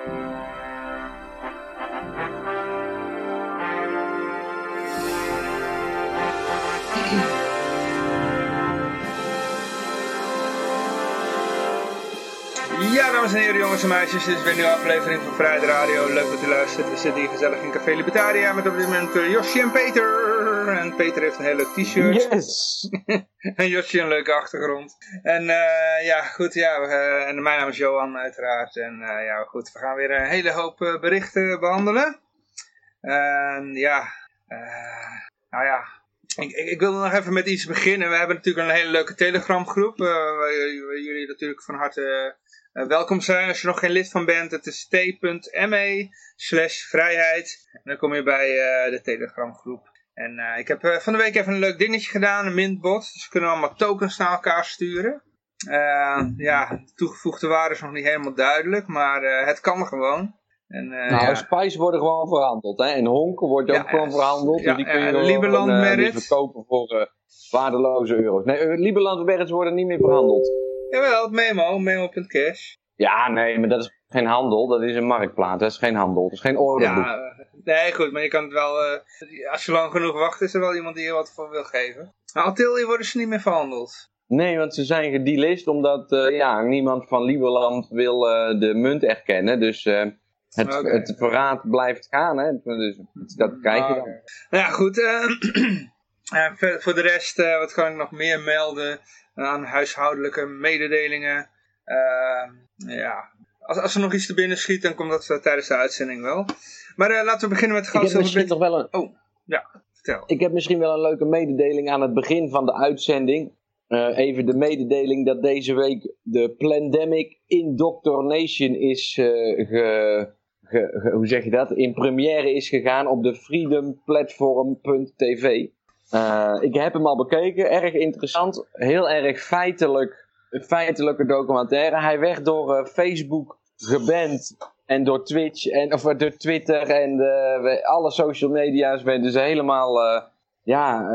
Ja, dames en heren, jongens en meisjes, dit is weer een nieuwe aflevering van Vrijheid Radio. Leuk dat u luistert. We zitten hier gezellig in Café Libertaria met op dit moment uh, Josje en Peter. En Peter heeft een heel leuk t-shirt. Yes! en Josje een leuke achtergrond. En uh, ja, goed, ja, uh, en mijn naam is Johan uiteraard. En ja, goed, we gaan weer een hele hoop berichten behandelen. En ja, nou ja, ik, ik, ik wil nog even met iets beginnen. We hebben natuurlijk een hele leuke Telegram groep. waar jullie natuurlijk van harte uh, welkom zijn als je nog geen lid van bent. Het is t.me slash vrijheid. En dan kom je bij uh, de Telegram groep. En uh, ik heb van de week even een leuk dingetje gedaan, een mintbot. Dus we kunnen allemaal tokens naar elkaar sturen. ja, de toegevoegde waarde is nog niet helemaal duidelijk, maar het kan gewoon. En, nou, ja. Spice worden gewoon verhandeld. Hè? En Honk wordt ook ja, gewoon verhandeld. Ja, dus die kun je Liberland uh, verkopen voor waardeloze euro's. Nee, Liberland merits worden niet meer verhandeld. Jawel, het memo, memo.cash. Ja, nee, maar dat is geen handel, dat is een marktplaats, dat is geen handel, dat is geen orderboek. Ja, eh, nee, goed, maar je kan het wel, uh, als je lang genoeg wacht, is er wel iemand die je wat voor wil geven. Maar Altilli worden ze niet meer verhandeld. Nee, want ze zijn gedelist omdat uh, ja, niemand van Lieberland wil de munt erkennen, dus... Het, okay. het verraad blijft gaan, hè? Dus dat krijg je dan. Nou ja, goed. voor de rest, wat kan ik nog meer melden? aan huishoudelijke mededelingen. Ja, als, als er nog iets te binnen schiet, dan komt dat tijdens de uitzending wel. Maar uh, laten we beginnen met gas. Ik heb misschien nog wel een... Oh, ja, vertel. Ik heb misschien wel een leuke mededeling aan het begin van de uitzending. Uh, even de mededeling dat deze week de Plandemic Indoctrination is ge, ge, hoe zeg je dat? In première is gegaan op de freedomplatform.tv. Uh, ik heb hem al bekeken, erg interessant, heel erg feitelijk, feitelijke documentaire. Hij werd door uh, Facebook geband en door Twitch en of door Twitter en de, alle social media's werden ze helemaal, uh, ja,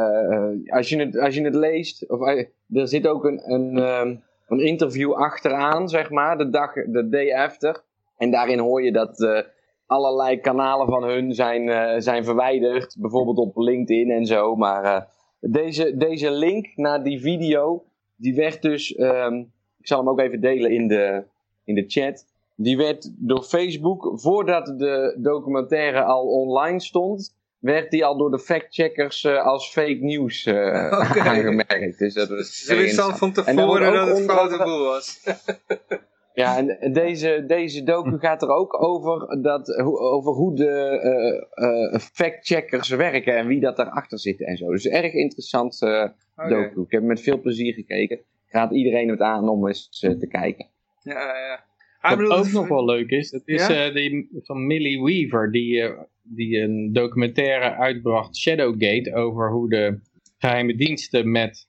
als, je het, als je het leest, of, er zit ook een, een, um, een interview achteraan, zeg maar, de dag, de day after. En daarin hoor je dat allerlei kanalen van hun zijn, zijn verwijderd. Bijvoorbeeld op LinkedIn en zo. Maar deze, deze link naar die video, die werd dus, um, ik zal hem ook even delen in de, in de chat. Die werd door Facebook, voordat de documentaire al online stond, werd die al door de factcheckers uh, als fake news okay. aangemerkt. Dus dat was Ze wisten al van tevoren dat het foute boel was. Ja, en deze, deze docu gaat er ook over, dat, over hoe de uh, factcheckers werken en wie dat daarachter zit en zo. Dus erg interessant okay. docu. Ik heb met veel plezier gekeken. Ik raad iedereen het aan om eens te kijken. Ja, ja. Wat bedoel, ook nog wel leuk is, dat is ja? die van Millie Weaver, die, die een documentaire uitbracht, Shadowgate, over hoe de geheime diensten met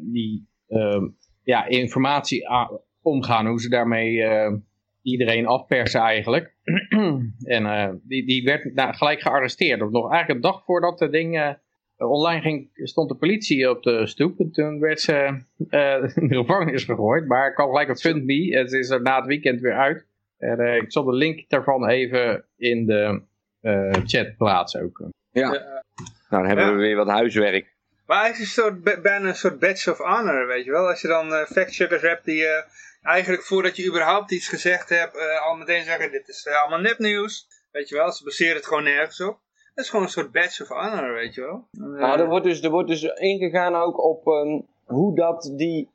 die ja, informatie omgaan, hoe ze daarmee iedereen afpersen eigenlijk. en die, die werd nou, gelijk gearresteerd. Of nog eigenlijk een dag voordat de ding uh, online ging, stond de politie op de stoep. En toen werd ze in de gevangenis gegooid. Maar ik kwam gelijk op FundMe. Het is er na het weekend weer uit. En, ik zal de link daarvan even in de chat plaatsen ook. Ja, nou dan hebben we weer wat huiswerk. Maar het is een soort, bijna een soort badge of honor, weet je wel. Als je dan factcheckers hebt die eigenlijk voordat je überhaupt iets gezegd hebt, uh, al meteen zeggen, dit is uh, allemaal nepnieuws. Weet je wel, ze baseren het gewoon nergens op. Dat is gewoon een soort badge of honor, weet je wel. Uh, nou, er wordt, dus, er wordt dus ingegaan ook op um, hoe dat die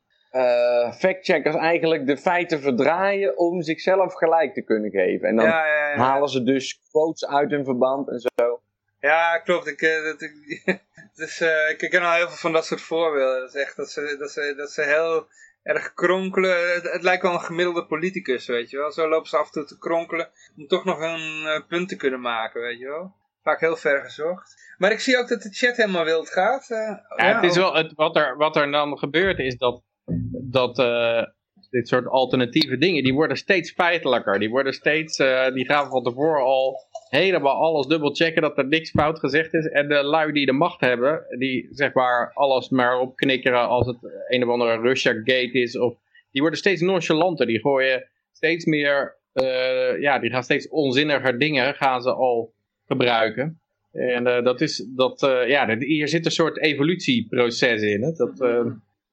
factcheckers eigenlijk de feiten verdraaien om zichzelf gelijk te kunnen geven. En dan ja, ja, ja. halen ze dus quotes uit hun verband en zo. Ja, klopt. Ik, dat, ik, dus, ik ken al heel veel van dat soort voorbeelden. Dat is echt dat ze, dat ze, dat ze heel erg kronkelen. Het, het, lijkt wel een gemiddelde politicus, weet je wel. Zo lopen ze af en toe te kronkelen om toch nog een uh, punt te kunnen maken, weet je wel. Vaak heel ver gezocht. Maar ik zie ook dat de chat helemaal wild gaat. Uh, ja, ja, het is wel, het, wat, er, wat er dan gebeurt is dat, dat uh, dit soort alternatieve dingen, die worden steeds feitelijker. Die worden steeds, die gaan van tevoren al helemaal alles dubbel checken dat er niks fout gezegd is. En de lui die de macht hebben, die zeg maar alles maar opknikkeren als het een of andere Russia Gate is. Of, die worden steeds nonchalanter. Die gooien steeds meer ja, die gaan steeds onzinniger dingen gaan ze al gebruiken. En dat is, dat, ja, hier zit een soort evolutieproces in. Hè? Dat,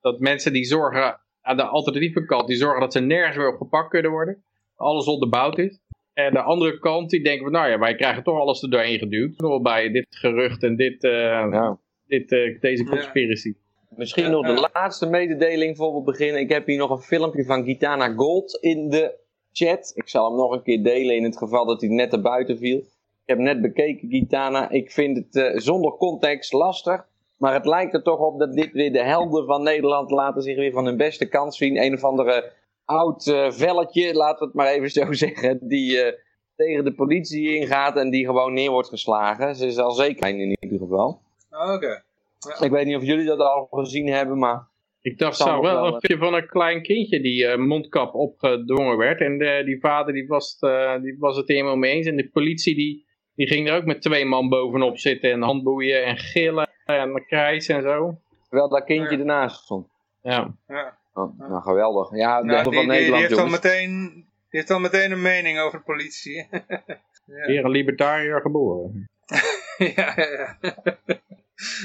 dat mensen die zorgen aan de alternatieve kant, die zorgen dat ze nergens meer op gepakt kunnen worden. Alles onderbouwd is. En de andere kant, die denken van, nou ja, wij krijgen toch alles er doorheen geduwd. Vooral bij dit gerucht en dit, uh, dit, uh, deze conspiracy. Misschien nog de laatste mededeling voor we beginnen. Ik heb hier nog een filmpje van Gitana Gold in de chat. Ik zal hem nog een keer delen in het geval dat hij net erbuiten viel. Ik heb net bekeken, Gitana. Ik vind het uh, zonder context lastig. Maar het lijkt er toch op dat dit weer de helden van Nederland laten zich weer van hun beste kant zien. Een of andere oud uh, velletje, laten we het maar even zo zeggen, die uh, tegen de politie ingaat en die gewoon neer wordt geslagen. Ze is al zeker in ieder geval. Oké. Ja. Ik weet niet of jullie dat al gezien hebben, maar... Ik dacht zo wel een filmpje van een klein kindje die uh, mondkap opgedwongen werd. En die vader die was, die was het helemaal mee eens. En de politie die, die ging er ook met twee man bovenop zitten en handboeien en gillen en krijs en zo. Terwijl dat kindje ja. ernaast stond. Ja. ja. Oh, nou, geweldig. Ja, nou, de die, van Nederland, die, heeft al meteen, die heeft al meteen een mening over de politie. ja. Een libertariër geboren. ja, ja, ja.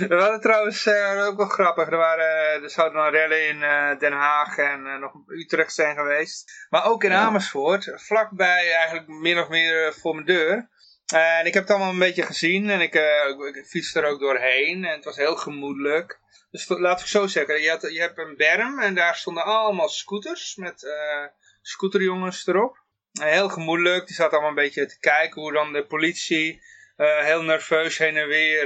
We hadden trouwens uh, ook wel grappig. Er, waren, er zouden nog rellen in uh, Den Haag en uh, nog Utrecht zijn geweest. Maar ook in ja. Amersfoort, vlakbij eigenlijk min of meer voor mijn deur. En ik heb het allemaal een beetje gezien en ik, ik fietste er ook doorheen. En het was heel gemoedelijk. Dus laat ik zo zeggen, je, had, je hebt een berm en daar stonden allemaal scooters met uh, scooterjongens erop. Uh, heel gemoedelijk, die zaten allemaal een beetje te kijken hoe dan de politie uh, heel nerveus heen en weer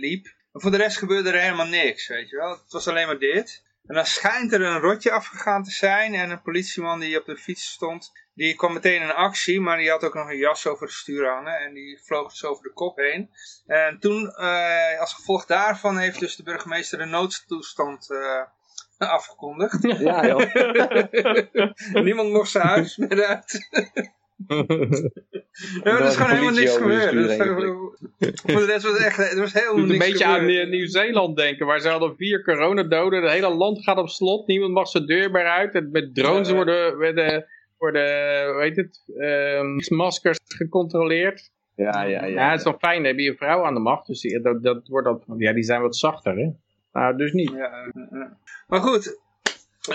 liep. Maar voor de rest gebeurde er helemaal niks, weet je wel. Het was alleen maar dit. En dan schijnt er een rotje afgegaan te zijn en een politieman die op de fiets stond, die kwam meteen in actie, maar die had ook nog een jas over het stuur hangen en die vloog dus over de kop heen. En toen, uh, als gevolg daarvan, heeft dus de burgemeester een noodtoestand uh, afgekondigd. Ja, joh. Niemand mocht zijn huis meer uit. ja, er is gewoon helemaal niks gebeurd. Dus, voor de rest was het echt, er was helemaal niks een beetje gebeurd. aan Nieuw-Zeeland denken, waar ze hadden vier coronadoden. Het hele land gaat op slot, niemand mag zijn deur meer uit. Het, met drones worden, werden, worden, hoe heet het, ehm, maskers gecontroleerd. Ja, ja, Ja, ja. het is nog fijn, dan heb je een vrouw aan de macht, dus die, dat, dat wordt dat, ja, die zijn wat zachter, hè. Nou, dus niet. Ja. Maar goed,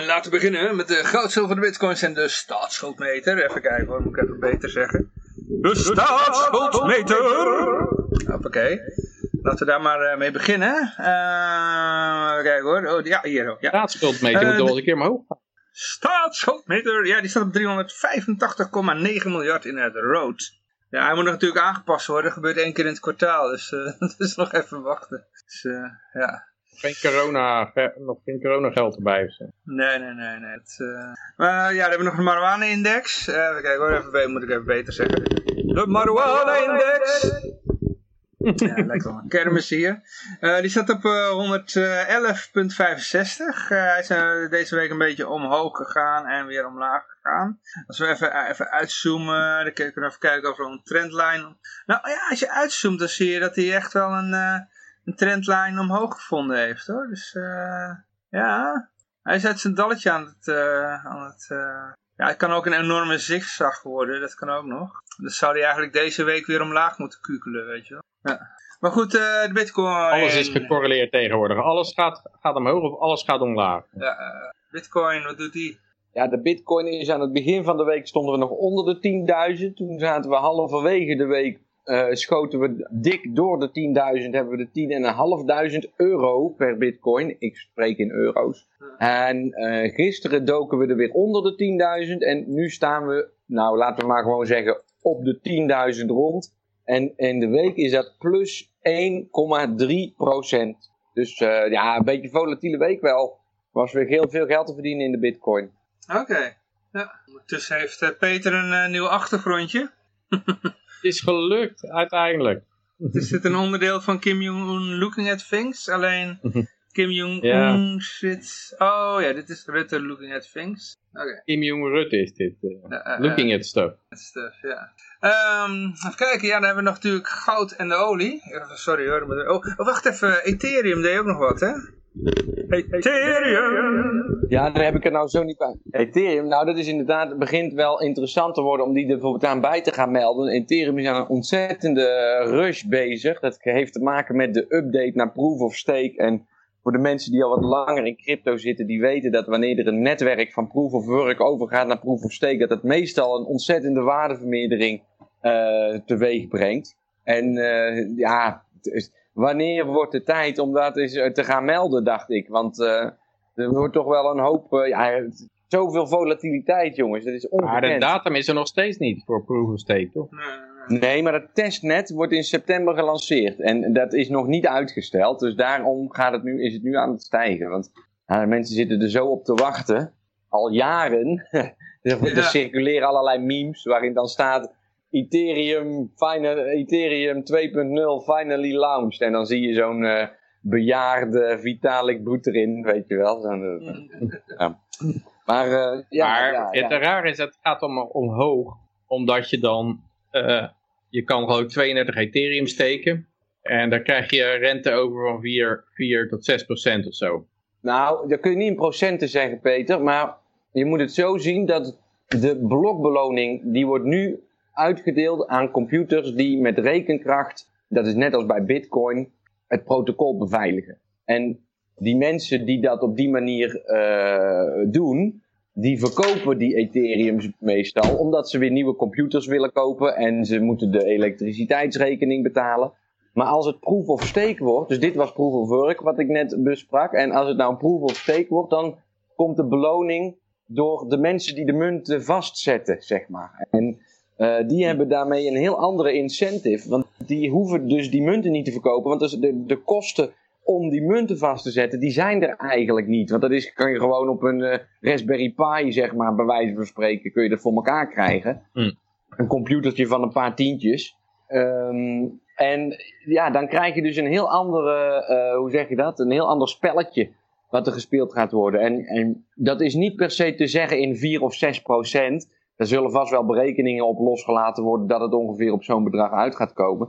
laten we beginnen met de goud, zilver, de bitcoins en de staatsschuldmeter. Even kijken hoor, moet ik even beter zeggen. De staatsschuldmeter! Hoppakee. Laten we daar maar uh, mee beginnen. Uh, even kijken hoor. Oh, ja, hier. Oh, ja. Staatsschuldmeter Uh, moet wel de- eens een keer omhoog gaan. Staatsschuldmeter, ja, die staat op 385,9 miljard in het rood. Ja, hij moet nog natuurlijk aangepast worden. Dat gebeurt één keer in het kwartaal, dus uh, dat is nog even wachten. Dus uh, ja, Geen corona, nog geen coronageld erbij of. Nee, nee, nee. nee. Het, uh... Maar ja, dan hebben we nog de marijuana-index. Even kijken hoor, even, moet ik even beter zeggen. De marijuana-index! Ja, lijkt wel een kermis hier. Uh, die staat op uh, 111,65. hij is deze week een beetje omhoog gegaan en weer omlaag gegaan. Als we even, even uitzoomen, dan kunnen we even kijken of er een trendlijn... Nou ja, als je uitzoomt, dan zie je dat hij echt wel een, een trendlijn omhoog gevonden heeft hoor. Dus ja, hij uit zijn dalletje aan het... Aan het ja, het kan ook een enorme zigzag worden, dat kan ook nog. Dus zou hij eigenlijk deze week weer omlaag moeten kukelen, weet je wel. Ja. Maar goed, uh, de bitcoin... Alles is gecorreleerd tegenwoordig. Alles gaat, gaat omhoog of alles gaat omlaag. Ja, uh, bitcoin, wat doet die? Ja, de bitcoin is aan het begin van de week stonden we nog onder de 10.000. Toen zaten we halverwege de week, uh, schoten we dik door de 10.000. Hebben we de 10.500 euro per bitcoin. Ik spreek in euro's. En uh, gisteren doken we er weer onder de 10.000. En nu staan we, nou laten we maar gewoon zeggen, op de 10.000 rond. En in de week is dat plus 1,3 procent. Dus uh, ja, een beetje volatiele week wel. Was weer heel veel geld te verdienen in de bitcoin. Oké. Ja. Ondertussen heeft Peter een nieuw achtergrondje. Het is gelukt, uiteindelijk. Is dit een onderdeel van Kim Jong-un Looking at Things? Alleen Kim Jong-un Ja. zit... Oh ja, dit is Rutte Looking at Things. Kim Jong-Rutte is dit. uh, Ja, uh, looking at stuff. Stuff, ja. Ehm, even kijken, ja, dan hebben we nog natuurlijk goud en de olie. Eh, Sorry hoor. maar- Oh, oh, wacht even, Ethereum deed ook nog wat, hè? Ethereum. Ja, daar heb ik er nou zo niet bij. Ethereum, nou dat is inderdaad, begint wel interessant te worden om die er bijvoorbeeld aan bij te gaan melden. Ethereum is aan een ontzettende rush bezig. Dat heeft te maken met de update naar Proof of Stake. En voor de mensen die al wat langer in crypto zitten, die weten dat wanneer er een netwerk van Proof of Work overgaat naar Proof of Stake, dat het meestal een ontzettende waardevermeerdering uh, teweeg brengt. En uh, ja, wanneer wordt de tijd om dat eens eh, te gaan melden, dacht ik. Want uh, er wordt toch wel een hoop, uh, ja, zoveel volatiliteit jongens, dat is ongekend. Maar de datum is er nog steeds niet voor Proof of Stake, toch? Nee, maar het testnet wordt in september gelanceerd en dat is nog niet uitgesteld. Dus daarom gaat het nu, is het nu aan het stijgen. Want nou, mensen zitten er zo op te wachten, al jaren. er, circuleren allerlei memes waarin dan staat Ethereum, final, Ethereum 2.0 finally launched. En dan zie je zo'n uh, bejaarde Vitalik Buterin, weet je wel. Zo ja. Maar, uh, ja, maar ja, het raar is, het gaat allemaal omhoog. Omdat je dan, uh, je kan gewoon 32 Ethereum steken. En dan krijg je rente over van 4, 4 tot 6 procent of zo. Nou, dat kun je niet in procenten zeggen, Peter. Maar je moet het zo zien dat de blokbeloning, die wordt nu uitgedeeld aan computers die met rekenkracht, dat is net als bij Bitcoin, het protocol beveiligen. En die mensen die dat op die manier uh, doen, die verkopen die Ethereums meestal omdat ze weer nieuwe computers willen kopen en ze moeten de elektriciteitsrekening betalen. Maar als het proof of stake wordt, dus dit was proof of work wat ik net besprak, en als het nou een proof of stake wordt, dan komt de beloning door de mensen die de munten vastzetten, zeg maar. En uh, die hebben daarmee een heel andere incentive. Want die hoeven dus die munten niet te verkopen. Want dus de, de kosten om die munten vast te zetten, die zijn er eigenlijk niet. Want dat is, kan je gewoon op een uh, Raspberry Pi, zeg maar, bij wijze van spreken, kun je dat voor elkaar krijgen. Mm. Een computertje van een paar tientjes. Um, en ja, dan krijg je dus een heel andere, uh, hoe zeg je dat? Een heel ander spelletje wat er gespeeld gaat worden. En, en dat is niet per se te zeggen in 4 of 6 procent. Er zullen vast wel berekeningen op losgelaten worden dat het ongeveer op zo'n bedrag uit gaat komen.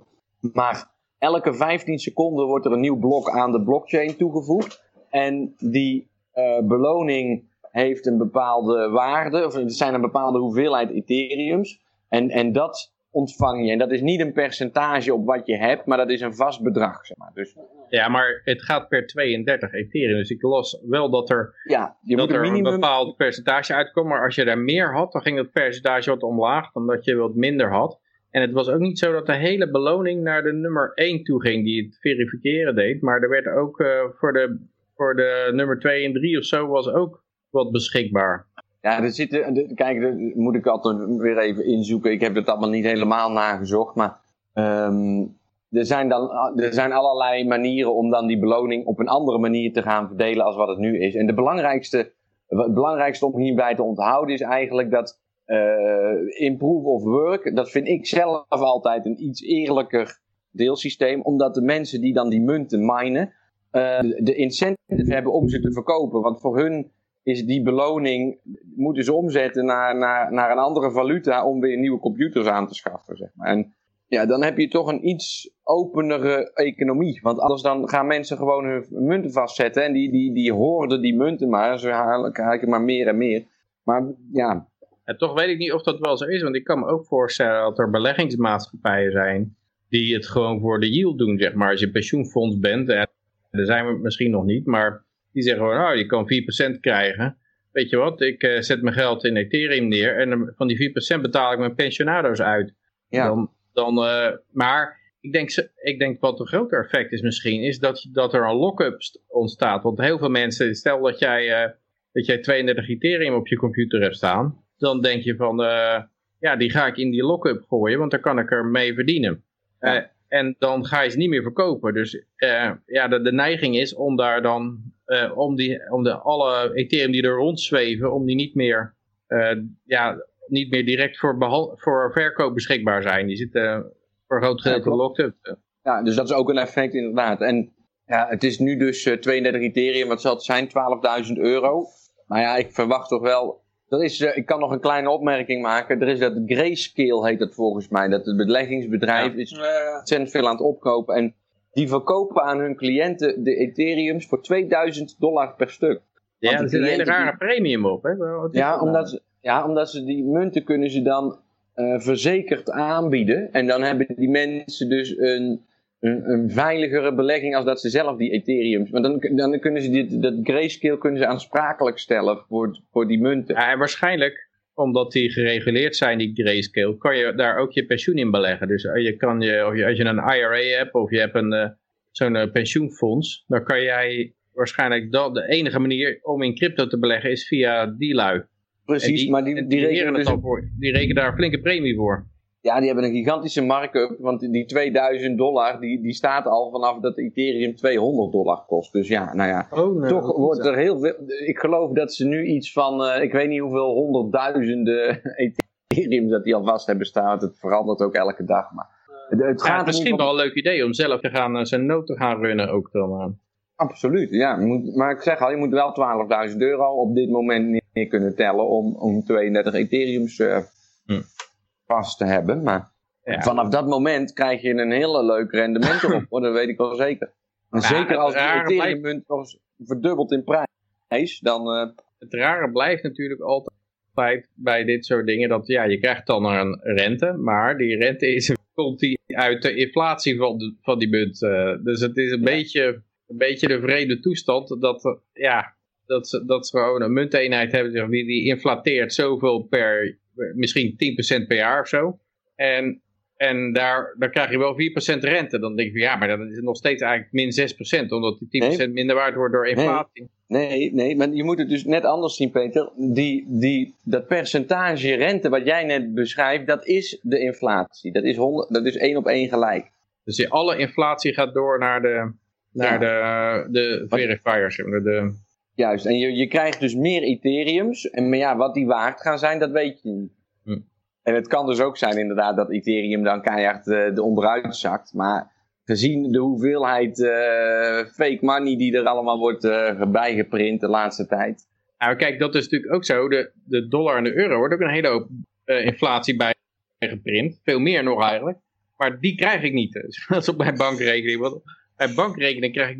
Maar elke 15 seconden wordt er een nieuw blok aan de blockchain toegevoegd. En die uh, beloning heeft een bepaalde waarde, of er zijn een bepaalde hoeveelheid Ethereums. En, en dat ontvang je. En dat is niet een percentage op wat je hebt, maar dat is een vast bedrag. Zeg maar. dus, ja, maar het gaat per 32 Ethereum. Dus ik las wel dat er, ja, je dat moet er een, minimum... een bepaald percentage uitkomt. Maar als je daar meer had, dan ging dat percentage wat omlaag dan dat je wat minder had. En het was ook niet zo dat de hele beloning naar de nummer 1 toe ging die het verifiëren deed. Maar er werd ook uh, voor, de, voor de nummer 2 en 3 of zo was ook wat beschikbaar. Ja, er zitten, kijk, daar moet ik altijd weer even inzoeken. Ik heb het allemaal niet helemaal nagezocht, maar um, er, zijn dan, er zijn allerlei manieren om dan die beloning op een andere manier te gaan verdelen als wat het nu is. En de belangrijkste, het belangrijkste om hierbij te onthouden is eigenlijk dat uh, in proof of work, dat vind ik zelf altijd een iets eerlijker deelsysteem, omdat de mensen die dan die munten minen, uh, de incentive hebben om ze te verkopen. Want voor hun is die beloning, moeten ze omzetten naar, naar, naar een andere valuta om weer nieuwe computers aan te schaffen. Zeg maar. En ja, dan heb je toch een iets openere economie. Want anders dan gaan mensen gewoon hun munten vastzetten en die, die, die hoorden die munten maar. Ze halen maar meer en meer. Maar ja. En toch weet ik niet of dat wel zo is, want ik kan me ook voorstellen dat er beleggingsmaatschappijen zijn die het gewoon voor de yield doen, zeg maar. Als je pensioenfonds bent, en daar zijn we misschien nog niet, maar die zeggen gewoon, nou, je kan 4% krijgen. Weet je wat, ik uh, zet mijn geld in Ethereum neer en van die 4% betaal ik mijn pensionado's uit. Ja. Dan, dan, uh, maar ik denk, ik denk wat een groter effect is misschien, is dat, dat er een lock-up ontstaat. Want heel veel mensen, stel dat jij, uh, dat jij 32 Ethereum op je computer hebt staan, dan denk je van, ja, die ga ik in die lock-up gooien, want dan kan ik er mee verdienen. Ja. en dan ga je ze niet meer verkopen. Dus ja, de, de neiging is om daar dan om, die, om de, alle Ethereum die er rondzweven, om die niet meer, ja, niet meer direct voor, voor verkoop beschikbaar zijn. Die zitten voor een groot gedeelte ja, locked up. Ja, dus dat is ook een effect inderdaad. En ja, het is nu dus uh, 32 Ethereum, wat zal het zijn? 12.000 euro. Maar ja, ik verwacht toch wel... Er is, ik kan nog een kleine opmerking maken. Er is dat Grayscale heet dat volgens mij. Dat het beleggingsbedrijf ja. is ontzettend veel aan het opkopen. En die verkopen aan hun cliënten de Ethereums voor 2000 dollar per stuk. Ja, er de zit een hele rare premium op. Hè? Ja, dat omdat nou? ze, ja, omdat ze die munten kunnen ze dan eh, verzekerd aanbieden. En dan hebben die mensen dus een, een, een veiligere belegging als dat ze zelf die Ethereums... Maar dan, dan kunnen ze dit, dat grayscale kunnen ze aansprakelijk stellen voor, voor die munten. Ja, en waarschijnlijk, omdat die gereguleerd zijn, die grayscale, kan je daar ook je pensioen in beleggen. Dus eh, je kan je, of je, als je een IRA hebt of je hebt een, eh, zo'n pensioenfonds, dan kan jij waarschijnlijk dat, de enige manier om in crypto te beleggen is via die lui. Precies, En maar die, die, rekenen het dus, voor, die rekenen daar een flinke premie voor. ja, die hebben een gigantische markup. Want die 2000 dollar, die, die staat al vanaf dat Ethereum 200 dollar kost. Dus ja, nou ja. Oh, Toch wordt er heel veel. Ik geloof dat ze nu iets van. eh, ik weet niet hoeveel honderdduizenden Ethereum dat die al vast hebben staan. Het verandert ook elke dag. Maar het, het Ja, gaat misschien wel een leuk idee om zelf te gaan, eh, zijn nood te gaan runnen ook dan. eh. Absoluut, ja. Moet, maar ik zeg al, je moet wel 12.000 euro op dit moment neer kunnen tellen. Om, om 32 Ethereums eh, Hm. vast te hebben. Maar Ja. vanaf dat moment krijg je een hele leuk rendement erop. hoor, dat weet ik wel zeker. En Ja, zeker als rare Ethereum munt nog eens verdubbelt in prijs. Dan. eh, het rare blijft natuurlijk altijd bij dit soort dingen dat ja, je krijgt dan een rente, maar die rente is, komt die uit de inflatie van, de, van die munt. eh. dus het is een, beetje, een beetje de vrede toestand dat, eh, ja, dat, ze, dat ze gewoon een munteenheid hebben die, die inflateert zoveel per, misschien 10% per jaar of zo. En, en daar, daar krijg je wel 4% rente. Dan denk je, ja, maar dan is het nog steeds eigenlijk min 6%, omdat die 10% minder waard wordt door inflatie. Nee, nee, maar je moet het dus net anders zien, Peter. Die, die, dat percentage rente wat jij net beschrijft, dat is de inflatie. Dat is, 100, dat is één op één gelijk. Dus alle inflatie gaat door naar de, naar de, de verifiers. De, Juist, en je, je krijgt dus meer Ethereums. En maar ja, wat die waard gaan zijn, dat weet je niet. Hm. En het kan dus ook zijn inderdaad dat Ethereum dan keihard uh, de onderuit zakt. Maar gezien de hoeveelheid uh, fake money die er allemaal wordt uh, bijgeprint de laatste tijd. Nou kijk, dat is natuurlijk ook zo. De, de dollar en de euro wordt ook een hele hoop uh, inflatie bij geprint. Veel meer nog eigenlijk. Maar die krijg ik niet. Dus dat is op mijn bankrekening. Want bij bankrekening krijg ik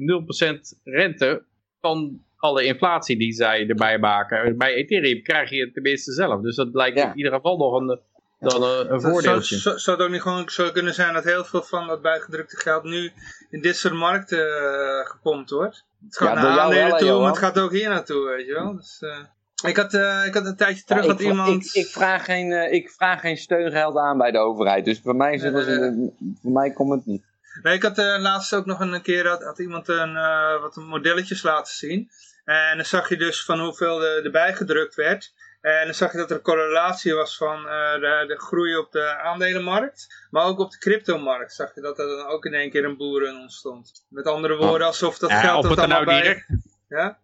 0% rente van alle inflatie die zij erbij maken. Bij Ethereum krijg je het tenminste zelf. Dus dat lijkt ja. in ieder geval nog een, dan een, een voordeeltje. Zou, zou het ook niet gewoon zo kunnen zijn dat heel veel van dat bijgedrukte geld nu in dit soort markten uh, gepompt wordt? Het gaat ja, naar aandelen toe, maar het gaat ook hier naartoe, weet je wel. Dus, uh, ik, had, uh, ik had een tijdje terug ja, dat ik, iemand... Ik, ik, vraag geen, uh, ik vraag geen steungeld aan bij de overheid, dus voor mij, zullen ze, voor mij komt het niet. Ik had uh, laatst ook nog een keer had, had iemand een, uh, wat modelletjes laten zien. En dan zag je dus van hoeveel er erbij gedrukt werd. En dan zag je dat er een correlatie was van uh, de, de, groei op de aandelenmarkt. Maar ook op de cryptomarkt zag je dat er dan ook in één keer een boeren ontstond. Met andere woorden, alsof dat ja, geld of het er nou bij... direct, ja?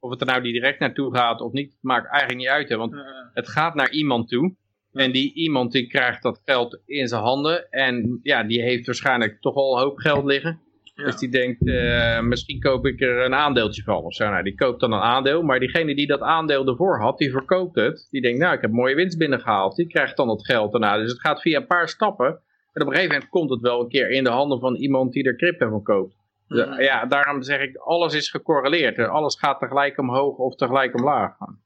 Of het er nou direct naartoe gaat of niet, maakt eigenlijk niet uit. Hè, want het gaat naar iemand toe. En die iemand die krijgt dat geld in zijn handen. En ja, die heeft waarschijnlijk toch al een hoop geld liggen. Ja. Dus die denkt, uh, misschien koop ik er een aandeeltje van of zo. Nou, die koopt dan een aandeel. Maar diegene die dat aandeel ervoor had, die verkoopt het. Die denkt, nou, ik heb mooie winst binnengehaald. Die krijgt dan het geld daarna. Dus het gaat via een paar stappen. En op een gegeven moment komt het wel een keer in de handen van iemand die er crypto van koopt. Dus, ja, daarom zeg ik, alles is gecorreleerd. Alles gaat tegelijk omhoog of tegelijk omlaag gaan.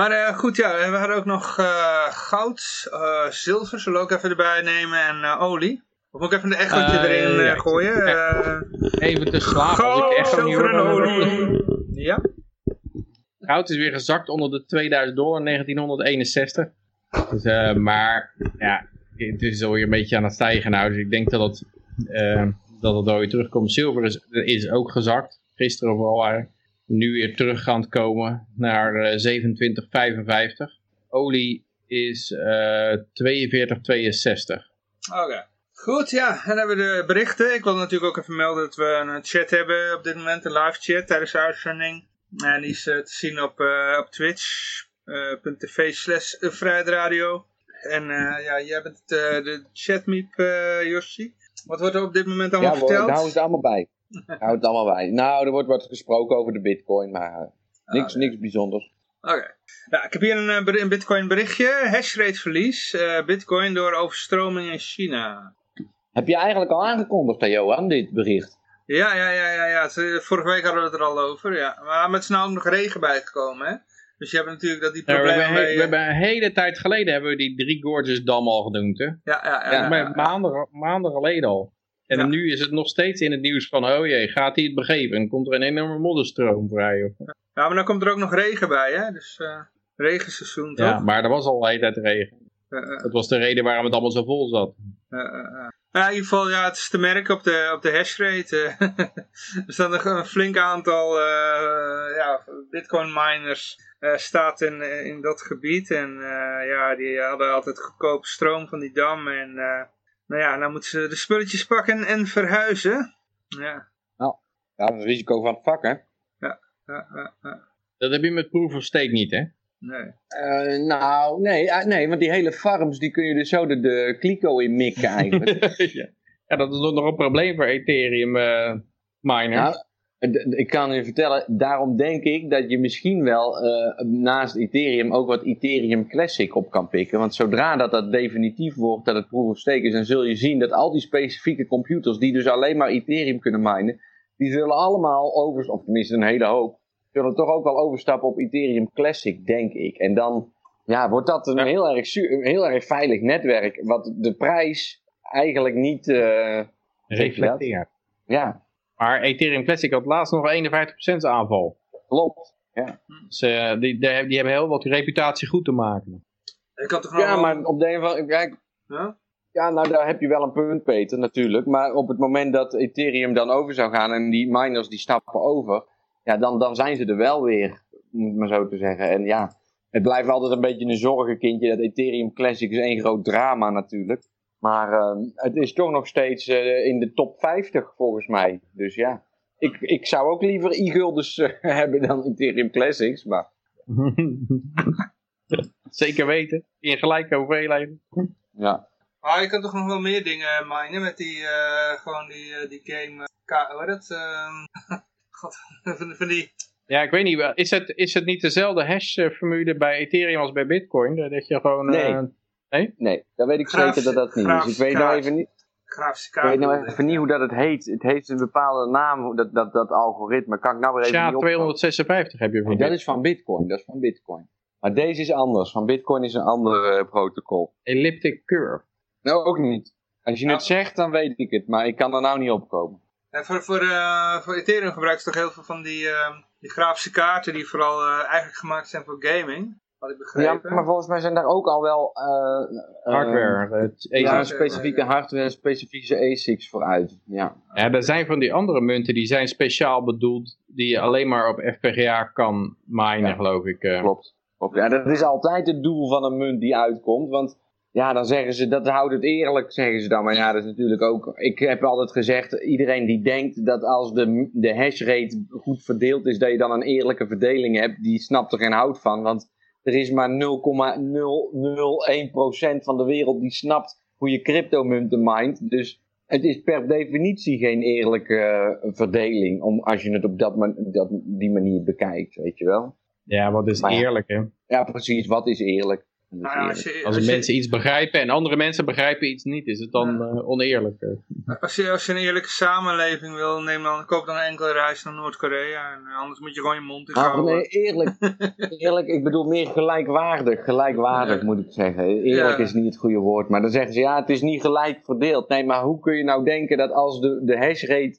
Maar uh, goed, ja, we hadden ook nog uh, goud, zilver, zullen we ook even erbij nemen, en olie. Of moet ik even een echootje erin ja, gooien? even te slapen goud, als ik echo niet zilver en olie. Ja? Goud is weer gezakt onder de 2000 dollar 1961. Dus, maar ja, het is alweer een beetje aan het stijgen nou. Dus ik denk dat het, dat het alweer terugkomt. Zilver is, is ook gezakt. Gisteren vooral eigenlijk nu weer terug gaan komen naar uh, 27,55. Olie is uh, 42,62. Oké. Okay. Goed, ja, en dan hebben we de berichten. Ik wil natuurlijk ook even melden dat we een chat hebben op dit moment, een live chat tijdens de uitzending. En die is uh, te zien op, uh, op twitch.tv slash vrijheidradio. En ja, jij bent de chatmeep, Yoshi. Wat wordt er op dit moment allemaal ja, verteld? Ja, hou het allemaal bij. Houd het allemaal bij. Nou, er wordt wat gesproken over de bitcoin, maar niks, oh, niks bijzonders. Oké. Okay. Ja, ik heb hier een, een bitcoin berichtje. Hashrate verlies. Uh, bitcoin door overstroming in China. Heb je eigenlijk al aangekondigd, Johan, dit bericht? Ja, ja, ja, ja, ja. Vorige week hadden we het er al over, ja. Maar met snel nog regen bijgekomen, hè. Dus je hebt natuurlijk dat die problemen... Ja, we, hebben, bij, we hebben een hele tijd geleden hebben we die drie Gorges Dam al genoemd, hè? Ja, ja, ja. Ja, ja, maar ja. maanden, maanden geleden al. En Ja. nu is het nog steeds in het nieuws van, oh jee, gaat hij het begeven? En komt er een enorme modderstroom vrij? Of, Ja, maar dan komt er ook nog regen bij, hè. Dus eh, regenseizoen, toch? ja, maar er was al de hele tijd regen. Eh, Dat was de reden waarom het allemaal zo vol zat. Ja, in ieder geval, ja, het is te merken op de, op de hashrate. eh. er staat nog een flink aantal eh, ja, bitcoin miners staat in, in dat gebied. En ja, die hadden altijd goedkope stroom van die dam. En nou ja, nou moeten ze de spulletjes pakken en verhuizen. Ja, Ja, dat is het risico van het vak, hè? ja, ja, ja. Dat heb je met Proof of Stake niet, hè? nee. Eh, nou, nee, eh, nee, want die hele farms, die kun je dus zo de, de kliko in mikken eigenlijk. ja. ja, dat is nog een probleem voor Ethereum eh miners. Nou, ik kan je vertellen, daarom denk ik dat je misschien wel eh, naast Ethereum ook wat Ethereum Classic op kan pikken. Want zodra dat, dat definitief wordt, dat het proof of stake is, dan zul je zien dat al die specifieke computers die dus alleen maar Ethereum kunnen minen, die zullen allemaal over, of tenminste een hele hoop, zullen toch ook wel overstappen op Ethereum Classic, denk ik. En dan ja, wordt dat een Ja. heel, erg, su- een heel erg veilig netwerk, wat de prijs eigenlijk niet, eh, Reflecteert. ja, Maar Ethereum Classic had laatst nog 51% aanval. klopt. Dus eh, die, die, die hebben heel wat reputatie goed te maken. Ik had toch nog Ja, wel- maar op de een of andere kijk, Ja? ja, nou daar heb je wel een punt, Peter, natuurlijk. Maar op het moment dat Ethereum dan over zou gaan en die miners die stappen over, ja, dan, dan zijn ze er wel weer, om het maar zo te zeggen. En ja, het blijft altijd een beetje een zorgenkindje. Dat Ethereum Classic is één groot drama natuurlijk. Maar ehm, het is toch nog steeds eh, in de top 50 volgens mij. Dus ja, ik, ik zou ook liever e-guldens eh, hebben dan Ethereum Classics. Maar Zeker weten. In gelijke hoeveelheden. ja, Maar je kan toch nog wel meer dingen minen met die, eh, gewoon die, eh, die game, eh, K- hoe heet dat? Ehm, God, van, van die, Ja, ik weet niet. wel, Is het, is het niet dezelfde hash-formule bij Ethereum als bij Bitcoin? Dat je gewoon... Nee. Eh, nee, dat weet ik Graaf- zeker dat dat niet is. Ik weet nou even niet. grafische Ik kaart. weet nou ik. even niet hoe dat het heet. Het heeft een bepaalde naam, dat, dat, dat algoritme. Kan ik nou weer even SHA niet opzoeken. 256 heb je van Dat is van Bitcoin, dat is van Bitcoin. Maar deze is anders. Van Bitcoin is een ander eh, protocol. Elliptic curve. Nou, ook niet. Als je het zegt, dan weet ik het. Maar ik kan er nou niet op komen. En voor, voor, eh, voor Ethereum gebruiken ze toch heel veel van die, eh, die grafische kaarten die vooral eh, eigenlijk gemaakt zijn voor gaming. Had ik Ja, maar volgens mij zijn daar ook al wel... eh, eh, Hardware. Ja, ASICs. specifieke hardware, specifieke ASICs vooruit. Ja. Ja, er zijn van die andere munten die zijn speciaal bedoeld, die je alleen maar op FPGA kan minen, Ja. geloof ik. eh. Klopt. Klopt. Ja, dat is altijd het doel van een munt die uitkomt. Want ja, dan zeggen ze, dat houdt het eerlijk, zeggen ze dan. Maar ja, dat is natuurlijk ook... Ik heb altijd gezegd, iedereen die denkt dat als de, de hashrate goed verdeeld is, dat je dan een eerlijke verdeling hebt, die snapt er geen hout van. Want er is maar 0,001% van de wereld die snapt hoe je cryptomunten mindt. Dus het is per definitie geen eerlijke eh, verdeling, om, als je het op dat, man- dat, die manier bekijkt, weet je wel. Ja, wat is Maar eerlijk, hè? Ja, precies. Wat is eerlijk? Nou ja, als, eerlijk? je, Als als, je, mensen iets begrijpen en andere mensen begrijpen iets niet, is het dan eh, oneerlijk. eh. als, je, als je een eerlijke samenleving wil, neem dan, koop dan een enkele reis naar Noord-Korea. En eh, anders moet je gewoon je mond in Ah, houden. nee, eerlijk. eerlijk, ik bedoel meer gelijkwaardig. Gelijkwaardig Ja. moet ik zeggen. Eerlijk Ja. is niet het goede woord. Maar dan zeggen ze, ja, het is niet gelijk verdeeld. Nee, maar hoe kun je nou denken dat als de, de hashrate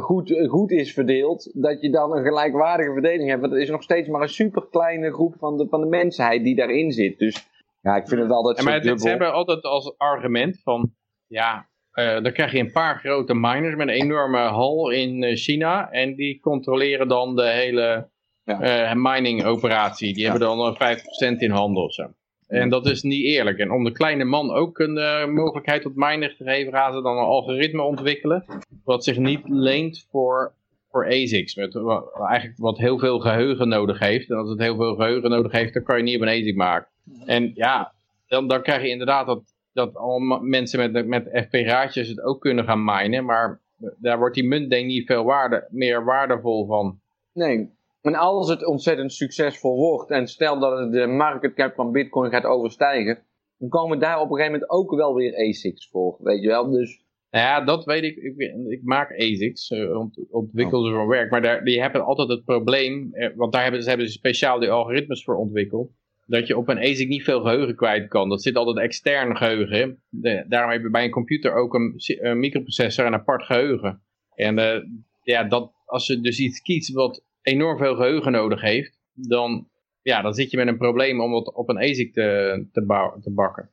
goed, eh, goed is verdeeld, dat je dan een gelijkwaardige verdeling hebt? Want er is nog steeds maar een super kleine groep van de, van de mensheid die daarin zit. Dus ja, ik vind het altijd Ja, maar het- ze hebben altijd als argument van, ja, eh, dan krijg je een paar grote miners met een enorme hal in eh, China en die controleren dan de hele Ja. eh, mining operatie. Die Ja. hebben dan een 5% in handen of zo. En dat is niet eerlijk. En om de kleine man ook een eh, mogelijkheid tot miner te geven, gaan ze dan een algoritme ontwikkelen. Wat zich niet leent voor, voor ASICs. Met, wa- eigenlijk wat heel veel geheugen nodig heeft. En als het heel veel geheugen nodig heeft, dan kan je niet op een ASIC maken. En ja, dan, dan krijg je inderdaad dat, dat allemaal mensen met, met FP-raadjes het ook kunnen gaan minen. Maar daar wordt die munt denk ik niet veel waarde, meer waardevol van. Nee. En als het ontzettend succesvol wordt, en stel dat het de market cap van Bitcoin gaat overstijgen, dan komen daar op een gegeven moment ook wel weer ASICs voor. Weet je wel? Dus Nou ja, dat weet ik. Ik, ik maak ASICs, uh, ont, ontwikkel ze voor werk. Maar daar, die hebben altijd het probleem, want daar hebben ze, hebben ze speciaal die algoritmes voor ontwikkeld. Dat je op een ASIC niet veel geheugen kwijt kan. Dat zit altijd extern geheugen. De, daarom heb je bij een computer ook een, een microprocessor en apart geheugen. En uh, ja, dat, als je dus iets kiest wat enorm veel geheugen nodig heeft, dan, ja, dan zit je met een probleem om het op een ASIC te, te, bouwen, te bakken.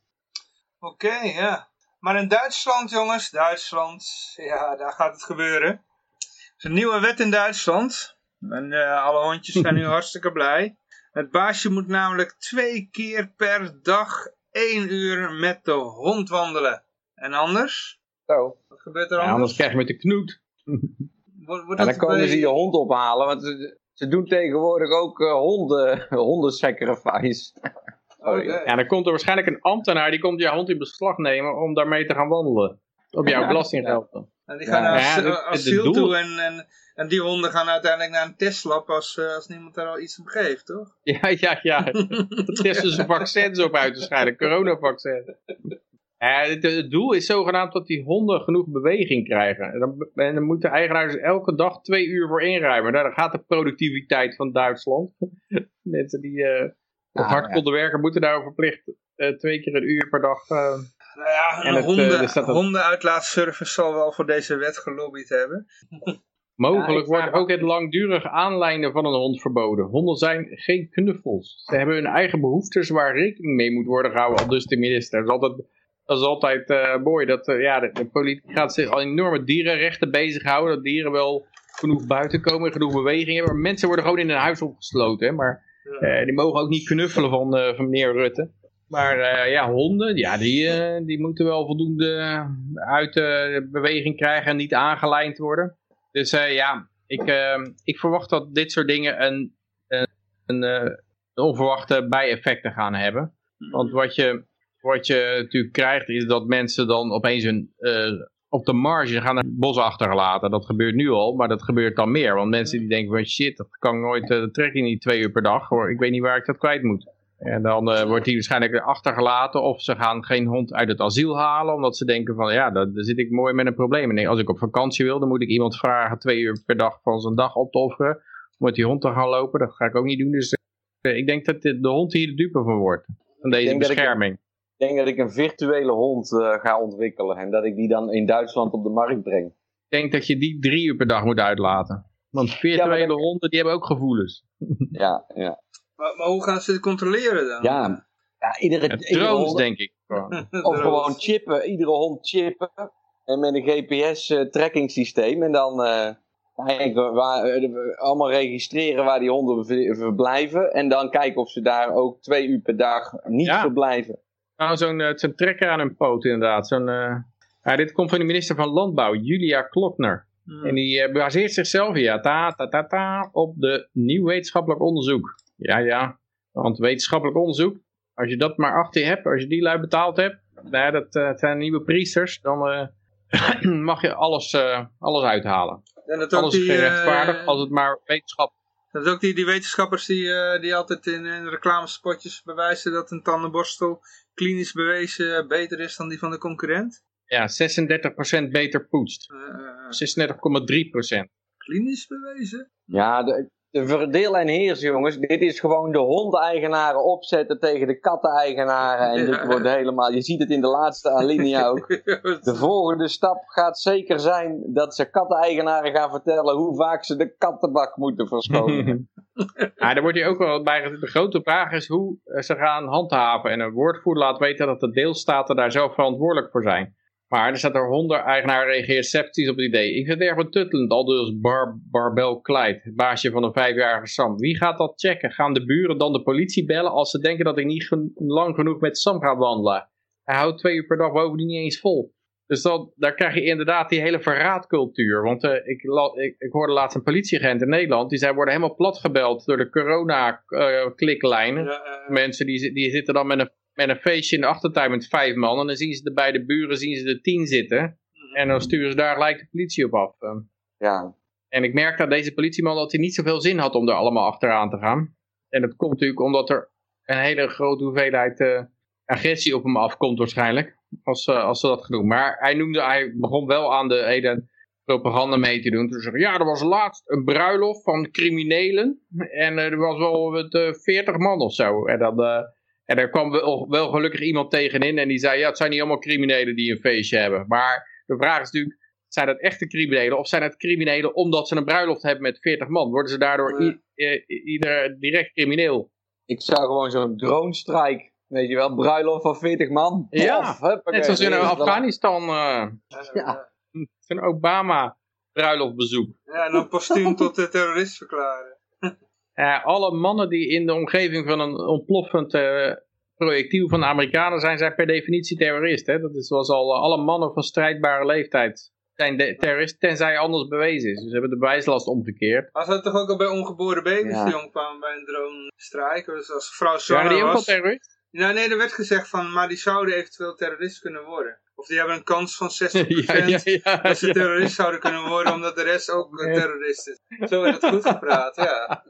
Oké, ja. Maar in Duitsland, jongens, Duitsland, ja, daar gaat het gebeuren. Er is een nieuwe wet in Duitsland. En uh, alle hondjes zijn nu hartstikke blij. Het baasje moet namelijk twee keer per dag één uur met de hond wandelen. En anders? Zo. Wat gebeurt er anders? Ja, anders krijg je met de knoet. Wordt, wordt en dan komen ze je hond ophalen, want ze, ze doen tegenwoordig ook uh, honden, hondensacrifice. Okay. Ja, dan komt er waarschijnlijk een ambtenaar die komt je hond in beslag nemen om daarmee te gaan wandelen. Op jouw belastinggeld dan. En die gaan naar ja, asiel toe en, en, en, die honden gaan uiteindelijk naar een testlab als, uh, als niemand daar al iets om geeft, toch? Ja, ja, ja. testen ze vaccins op uit te scheiden, coronavaccin. Ja, het, het, doel is zogenaamd dat die honden genoeg beweging krijgen. En dan, en dan moeten eigenaars elke dag twee uur voor inruimen. Daar gaat de productiviteit van Duitsland. Mensen die uh, ah, hard konden werken moeten daar verplicht uh, twee keer een uur per dag... Uh, nou ja, een honden, uh, hondenuitlaatservice zal wel voor deze wet gelobbyd hebben. Mogelijk ja, wordt ook het langdurig aanlijnen van een hond verboden. Honden zijn geen knuffels. Ze hebben hun eigen behoeftes waar rekening mee moet worden gehouden, al dus de minister. Dat is altijd dat is altijd uh, mooi. Dat, uh, ja, de, de, politiek gaat zich al enorme dierenrechten bezighouden. Dat dieren wel genoeg buiten komen, genoeg beweging hebben. Maar mensen worden gewoon in een huis opgesloten. Hè? Maar uh, die mogen ook niet knuffelen van, van meneer Rutte. Maar ja, honden, ja, die, die moeten wel voldoende uit beweging krijgen en niet aangelijnd worden. Dus ja, ik, ik verwacht dat dit soort dingen een, een, een onverwachte bijeffecten gaan hebben. Want wat je wat je natuurlijk krijgt is dat mensen dan opeens een, uh, op de marge gaan het bos achterlaten. Dat gebeurt nu al, maar dat gebeurt dan meer. Want mensen die denken van shit, dat kan nooit, uh, dat trek je niet twee uur per dag. Hoor. Ik weet niet waar ik dat kwijt moet. En dan uh, wordt die waarschijnlijk achtergelaten of ze gaan geen hond uit het asiel halen. Omdat ze denken van ja, daar, zit ik mooi met een probleem. Nee, als ik op vakantie wil, dan moet ik iemand vragen twee uur per dag van zijn dag op te offeren. Om met die hond te gaan lopen. Dat ga ik ook niet doen. Dus ik denk dat de, de hond hier de dupe van wordt. Van deze bescherming ik denk dat ik een virtuele hond uh, ga ontwikkelen en dat ik die dan in Duitsland op de markt breng. Ik denk dat je die drie uur per dag moet uitlaten. Want virtuele ja, honden die hebben ook gevoelens. Ja, ja. Maar, maar, hoe gaan ze het controleren dan? Ja, ja iedere, ja, drones hond, denk ik. of gewoon chippen, iedere hond chippen. En met een GPS-tracking uh, systeem. En dan uh, waar, uh, allemaal registreren waar die honden verblijven. En dan kijken of ze daar ook twee uur per dag niet ja. verblijven. Nou, zo'n trekker aan een poot inderdaad. Zo'n, uh, dit komt van de minister van Landbouw, Julia Klokner. Hmm. En die uh, baseert zichzelf ja, ta, ta, ta, ta, op de nieuw wetenschappelijk onderzoek. Ja, ja, want wetenschappelijk onderzoek, als je dat maar achter je hebt, als je die lui betaald hebt, nou, dat uh, zijn nieuwe priesters, dan mag je alles, alles uithalen. En dat alles is gerechtvaardigd als het maar wetenschap dat is ook die, die wetenschappers die, uh, die altijd in, in reclamespotjes bewijzen dat een tandenborstel klinisch bewezen beter is dan die van de concurrent? Ja, 36% beter poetst. Uh, 36,3%. Klinisch bewezen? Ja, de, de verdeel en heers, jongens. Dit is gewoon de hondeneigenaren opzetten tegen de katteneigenaren. En dit wordt helemaal, je ziet het in de laatste alinea ook. De volgende stap gaat zeker zijn dat ze katteneigenaren gaan vertellen hoe vaak ze de kattenbak moeten verschonen. ja, daar wordt hier ook wel bij. De grote vraag is hoe ze gaan handhaven. En een woordvoerder laat weten dat de deelstaten daar zelf verantwoordelijk voor zijn. Maar er staat er hondeneigenaar reageert sceptisch op het idee. Ik vind het erg betuttelend, al dus Bar Barbel het baasje van een vijfjarige Sam. Wie gaat dat checken? Gaan de buren dan de politie bellen als ze denken dat ik niet lang genoeg met Sam ga wandelen? Hij houdt twee uur per dag bovendien niet eens vol. Dus dat, daar krijg je inderdaad die hele verraadcultuur. Want uh, ik, ik, ik, hoorde laatst een politieagent in Nederland. Die zei, worden helemaal platgebeld door de corona-kliklijnen. Uh, Mensen die, die zitten dan met een met een feestje in de achtertuin met vijf man. En dan zien ze de bij de buren zien ze er tien zitten. En dan sturen ze daar gelijk de politie op af. Ja. En ik merk dat deze politieman dat hij niet zoveel zin had om er allemaal achteraan te gaan. En dat komt natuurlijk omdat er een hele grote hoeveelheid uh, agressie op hem afkomt waarschijnlijk. als, uh, als ze dat genoeg. Maar hij, noemde, hij begon wel aan de hele propaganda mee te doen. Toen zei ja, er was laatst een bruiloft van criminelen. En uh, er was wel met uh, 40 man of zo. En dan... En er kwam wel, wel, gelukkig iemand tegenin en die zei, ja, het zijn niet allemaal criminelen die een feestje hebben. Maar de vraag is natuurlijk, zijn dat echte criminelen of zijn het criminelen omdat ze een bruiloft hebben met 40 man? Worden ze daardoor ieder direct crimineel? Ik zou gewoon zo'n drone strike, weet je wel, bruiloft van 40 man. Ja, of, net zoals in Afghanistan. Uh, ja. Een Obama bruiloftbezoek. Ja, en dan postuum tot de terrorist verklaren. Uh, alle mannen die in de omgeving van een ontploffend uh, projectiel van de Amerikanen zijn, zijn per definitie terrorist. Hè? Dat is zoals al alle mannen van strijdbare leeftijd zijn terrorist, tenzij anders bewezen is. Dus ze hebben de bewijslast omgekeerd. Was dat toch ook al bij ongeboren baby's ja. die omkwamen bij een drone strijk? Dus als vrouw ja, die ook al terrorist? Nou, nee, er werd gezegd van, maar die zouden eventueel terrorist kunnen worden. Of die hebben een kans van 60% ja, ja, ja, dat ze terrorist zouden kunnen worden, omdat de rest ook een terrorist is. Zo werd het goed gepraat, ja.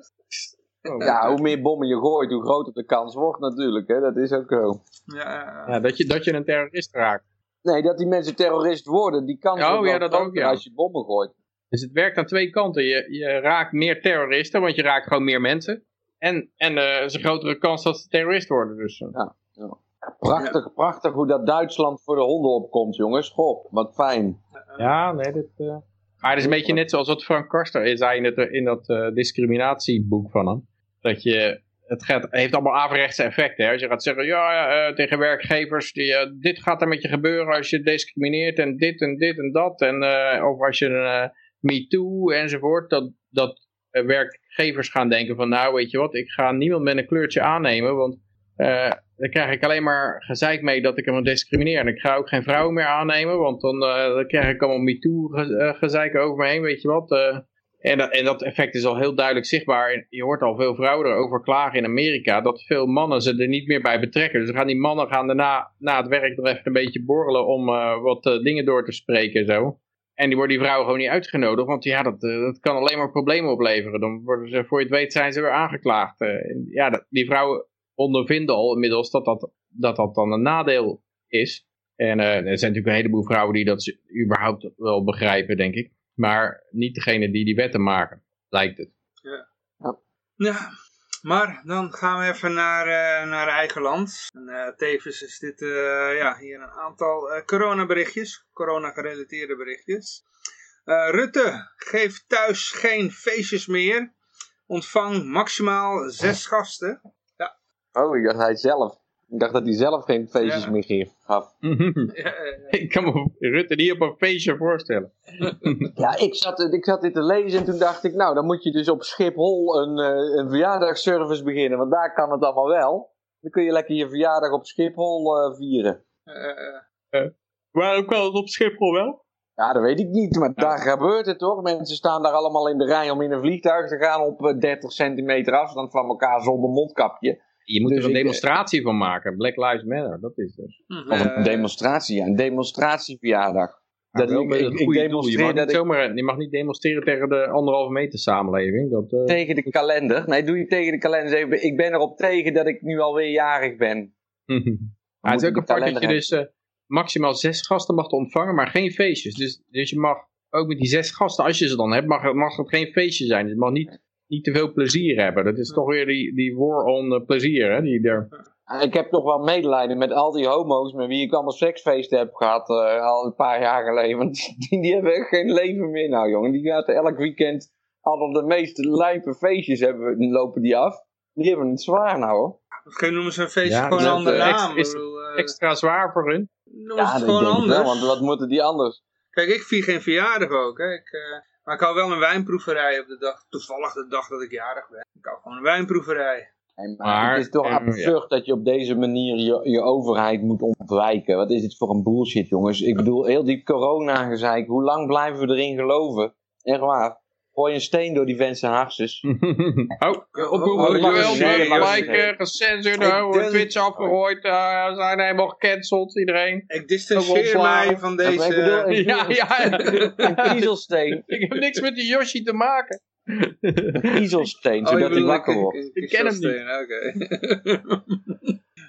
Oh, ja, hoe meer bommen je gooit, hoe groter de kans wordt natuurlijk. Hè? Dat is ook zo. Ja, ja dat, je, dat je een terrorist raakt. Nee, dat die mensen terrorist worden, die kans oh, ja, dat ook, ja. als je bommen gooit. Dus het werkt aan twee kanten. Je, je raakt meer terroristen, want je raakt gewoon meer mensen. En, en uh, er is een grotere kans dat ze terrorist worden. Dus. Ja, ja. Prachtig, prachtig hoe dat Duitsland voor de honden opkomt, jongens. Goh, wat fijn. Ja, nee, dit... Uh... Maar het is een beetje net zoals wat Frank Karster zei in, het, in dat uh, discriminatieboek van hem. Dat je, het gaat, heeft allemaal averechtse effecten. Hè? Als je gaat zeggen, ja, uh, tegen werkgevers, die, uh, dit gaat er met je gebeuren als je discrimineert en dit en dit en dat. En, uh, of als je een MeToo enzovoort, dat, dat werkgevers gaan denken van, nou weet je wat, ik ga niemand met een kleurtje aannemen, want dan krijg ik alleen maar gezeik mee dat ik hem discrimineer. En ik ga ook geen vrouwen meer aannemen, want dan, dan krijg ik allemaal MeToo gezeik over me heen, weet je wat. En dat, en dat effect is al heel duidelijk zichtbaar. Je hoort al veel vrouwen erover klagen in Amerika. Dat veel mannen ze er niet meer bij betrekken. Dus dan gaan die mannen gaan daarna na het werk er even een beetje borrelen om uh, wat uh, dingen door te spreken en zo. En die worden die vrouwen gewoon niet uitgenodigd. Want ja, dat, uh, dat kan alleen maar problemen opleveren. Dan worden ze, voor je het weet, zijn ze weer aangeklaagd. ja, die vrouwen ondervinden al inmiddels dat dat, dat, dat dan een nadeel is. En er zijn natuurlijk een heleboel vrouwen die dat überhaupt wel begrijpen, denk ik. Maar niet degene die die wetten maken, lijkt het. Ja. Ja, ja. maar dan gaan we even naar, uh, naar eigen land. En, uh, tevens is dit uh, ja, hier een aantal coronaberichtjes, corona-gerelateerde berichtjes. Rutte geeft thuis geen feestjes meer. Ontvang maximaal zes gasten. Oh, ik dacht hij zelf. Ik dacht dat hij zelf geen feestjes Ja. meer gaf. Ja, ja, Ik kan me Rutte niet op een feestje voorstellen. Ja, ik zat, ik zat dit te lezen en toen dacht ik, nou, dan moet je dus op Schiphol een, eh, een verjaardagsservice beginnen, want daar kan het allemaal wel. Dan kun je lekker je verjaardag op Schiphol eh, vieren. eh, Waarom kan het op Schiphol wel? Ja, dat weet ik niet, maar daar gebeurt het toch. Mensen staan daar allemaal in de rij om in een vliegtuig te gaan op eh, 30 centimeter afstand van elkaar zonder mondkapje. Je moet Dus er een ik- demonstratie van maken. Black Lives Matter, dat is dus. hm, Of eh, een demonstratie, ja, een demonstratieverjaardag. Dat ik, ik, ik je, mag dat zomaar, je mag niet demonstreren tegen de anderhalve meter samenleving. Dat, eh, tegen de kalender, nee, doe je tegen de kalender, zeg ik, ben erop tegen dat ik nu alweer jarig ben. Ja, het is ook apart dat je dus eh, maximaal zes gasten mag ontvangen, maar geen feestjes. Dus, dus je mag ook met die zes gasten, als je ze dan hebt, mag, het- mag het geen feestje zijn. Dus het mag niet, niet te veel plezier hebben. Dat is toch weer die, die war on plezier, hè? Die er... Ah, Ik heb toch wel medelijden met al die homo's met wie ik allemaal seksfeesten heb gehad eh, al een paar jaar geleden. Want die, die hebben echt geen leven meer nou, jongen. Die gaat elk weekend al de meeste lijpe feestjes hebben, lopen die af. Die hebben het zwaar nou, hoor. Misschien noemen ze een feestje Ja, gewoon een andere eh, naam. is- eh, Extra zwaar voor hun. noemen ze Ja, het dat gewoon anders. wel, want wat moeten die anders? Kijk, ik vier geen verjaardag ook. Hè. Ik, eh, maar ik hou wel een wijnproeverij op de dag, toevallig de dag dat ik jarig ben. Ik hou gewoon een wijnproeverij. Maar Maar, het is toch eh, absurd dat je op deze manier je, je overheid moet ontwijken. Wat is dit voor een bullshit, jongens? Ik bedoel, heel die corona-gezeik. Hoe lang blijven we erin geloven? Echt waar. Gooi een steen door die Vincent Harses. oh, oproep oh, oh, Joël, eh, gecensureerd, oh, denk- Twitch afgegooid, uh, zijn helemaal gecanceld, iedereen. Ik distancieer mij van ik bedoel, deze... ik- Ja, ja, Een kiezelsteen. ik heb niks met die Yoshi te maken. Een kiezelsteen, Oh, je zodat hij bedoelt wakker wordt. Ik ken hem niet. Oké.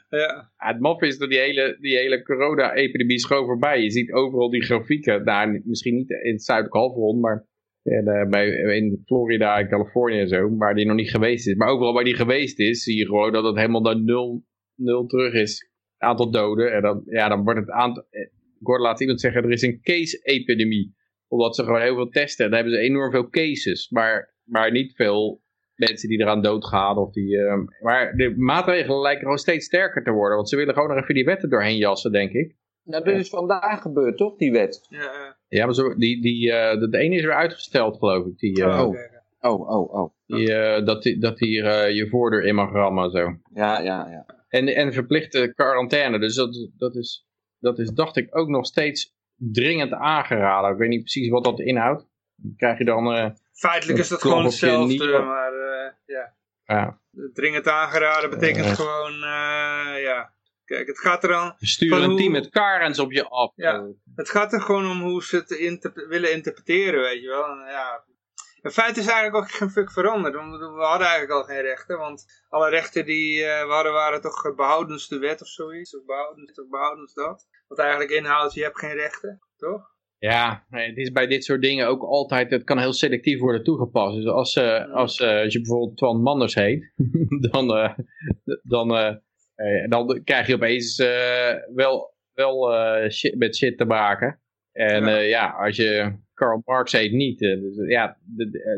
Ja. het maf is dat die hele, die hele corona-epidemie is gewoon voorbij. Je ziet overal die grafieken. Nou, misschien niet in het zuidelijke halfrond, maar in, uh, bij, in Florida en Californië en zo, waar die nog niet geweest is. Maar overal waar die geweest is, zie je gewoon dat het helemaal naar nul, nul terug is. Aantal doden. En dan, ja, dan wordt het aantal... Ik hoorde laatst iemand zeggen, er is een case-epidemie. Omdat ze gewoon heel veel testen. Dan hebben ze enorm veel cases. Maar, maar niet veel mensen die eraan doodgaan. Of die, uh, maar de maatregelen lijken gewoon steeds sterker te worden. Want ze willen gewoon nog even die wetten doorheen jassen, denk ik. Nou, dat is vandaag gebeurd, toch, die wet? Ja, ja maar zo, die, die, uh, de, de ene is weer uitgesteld, geloof ik. Die, uh, oh. oh, oh, oh. Die, uh, dat, die, dat hier je voordeur in mag rammen zo. Ja, ja, ja. En, en verplichte quarantaine. Dus dat, dat, is, dat is, dacht ik, ook nog steeds dringend aangeraden. Ik weet niet precies wat dat inhoudt. Krijg je dan... Feitelijk is dat gewoon hetzelfde, maar ja. ja. Dringend aangeraden betekent gewoon, ja, Kijk, het gaat er dan... Stuur een hoe... team met Karens op je af. Ja, het gaat er gewoon om hoe ze het willen interpreteren, weet je wel. En, ja. In feite is eigenlijk ook geen fuck veranderd. Want we hadden eigenlijk al geen rechten. Want alle rechten die uh, we hadden waren toch behoudens de wet of zoiets. Of behoudens, of behoudens dat. Wat eigenlijk inhoudt, je hebt geen rechten, toch? Ja, het is bij dit soort dingen ook altijd, het kan heel selectief worden toegepast. Dus als, uh, als, uh, als je bijvoorbeeld Twan Manders heet, dan, dan uh, dan krijg je opeens uh, wel, wel uh, shit, met shit te maken. En ja, ja als je Karl Marx heet niet. Dus, ja,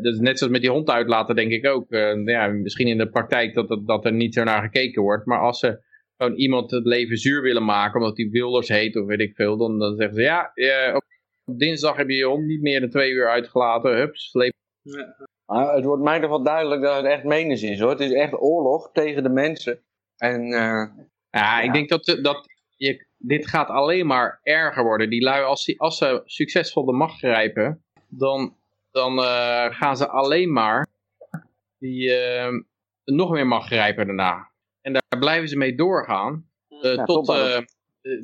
dat is net zoals met die hond uitlaten denk ik ook. ja, misschien in de praktijk dat, dat, dat er niet zo naar gekeken wordt. Maar als ze gewoon iemand het leven zuur willen maken omdat hij Wilders heet of weet ik veel. Dan, dan zeggen ze ja, op, op dinsdag heb je je hond niet meer dan twee uur uitgelaten. Hups, sleep. Ja. Ah, het wordt mij toch wel duidelijk dat het echt menens is hoor. Het is echt oorlog tegen de mensen. En, uh, ja, ik denk dat, dat je, dit gaat alleen maar erger worden. Die lui, als, die, als ze succesvol de macht grijpen, dan, dan uh, gaan ze alleen maar die, uh, nog meer macht grijpen daarna. En daar blijven ze mee doorgaan ja, tot, tot,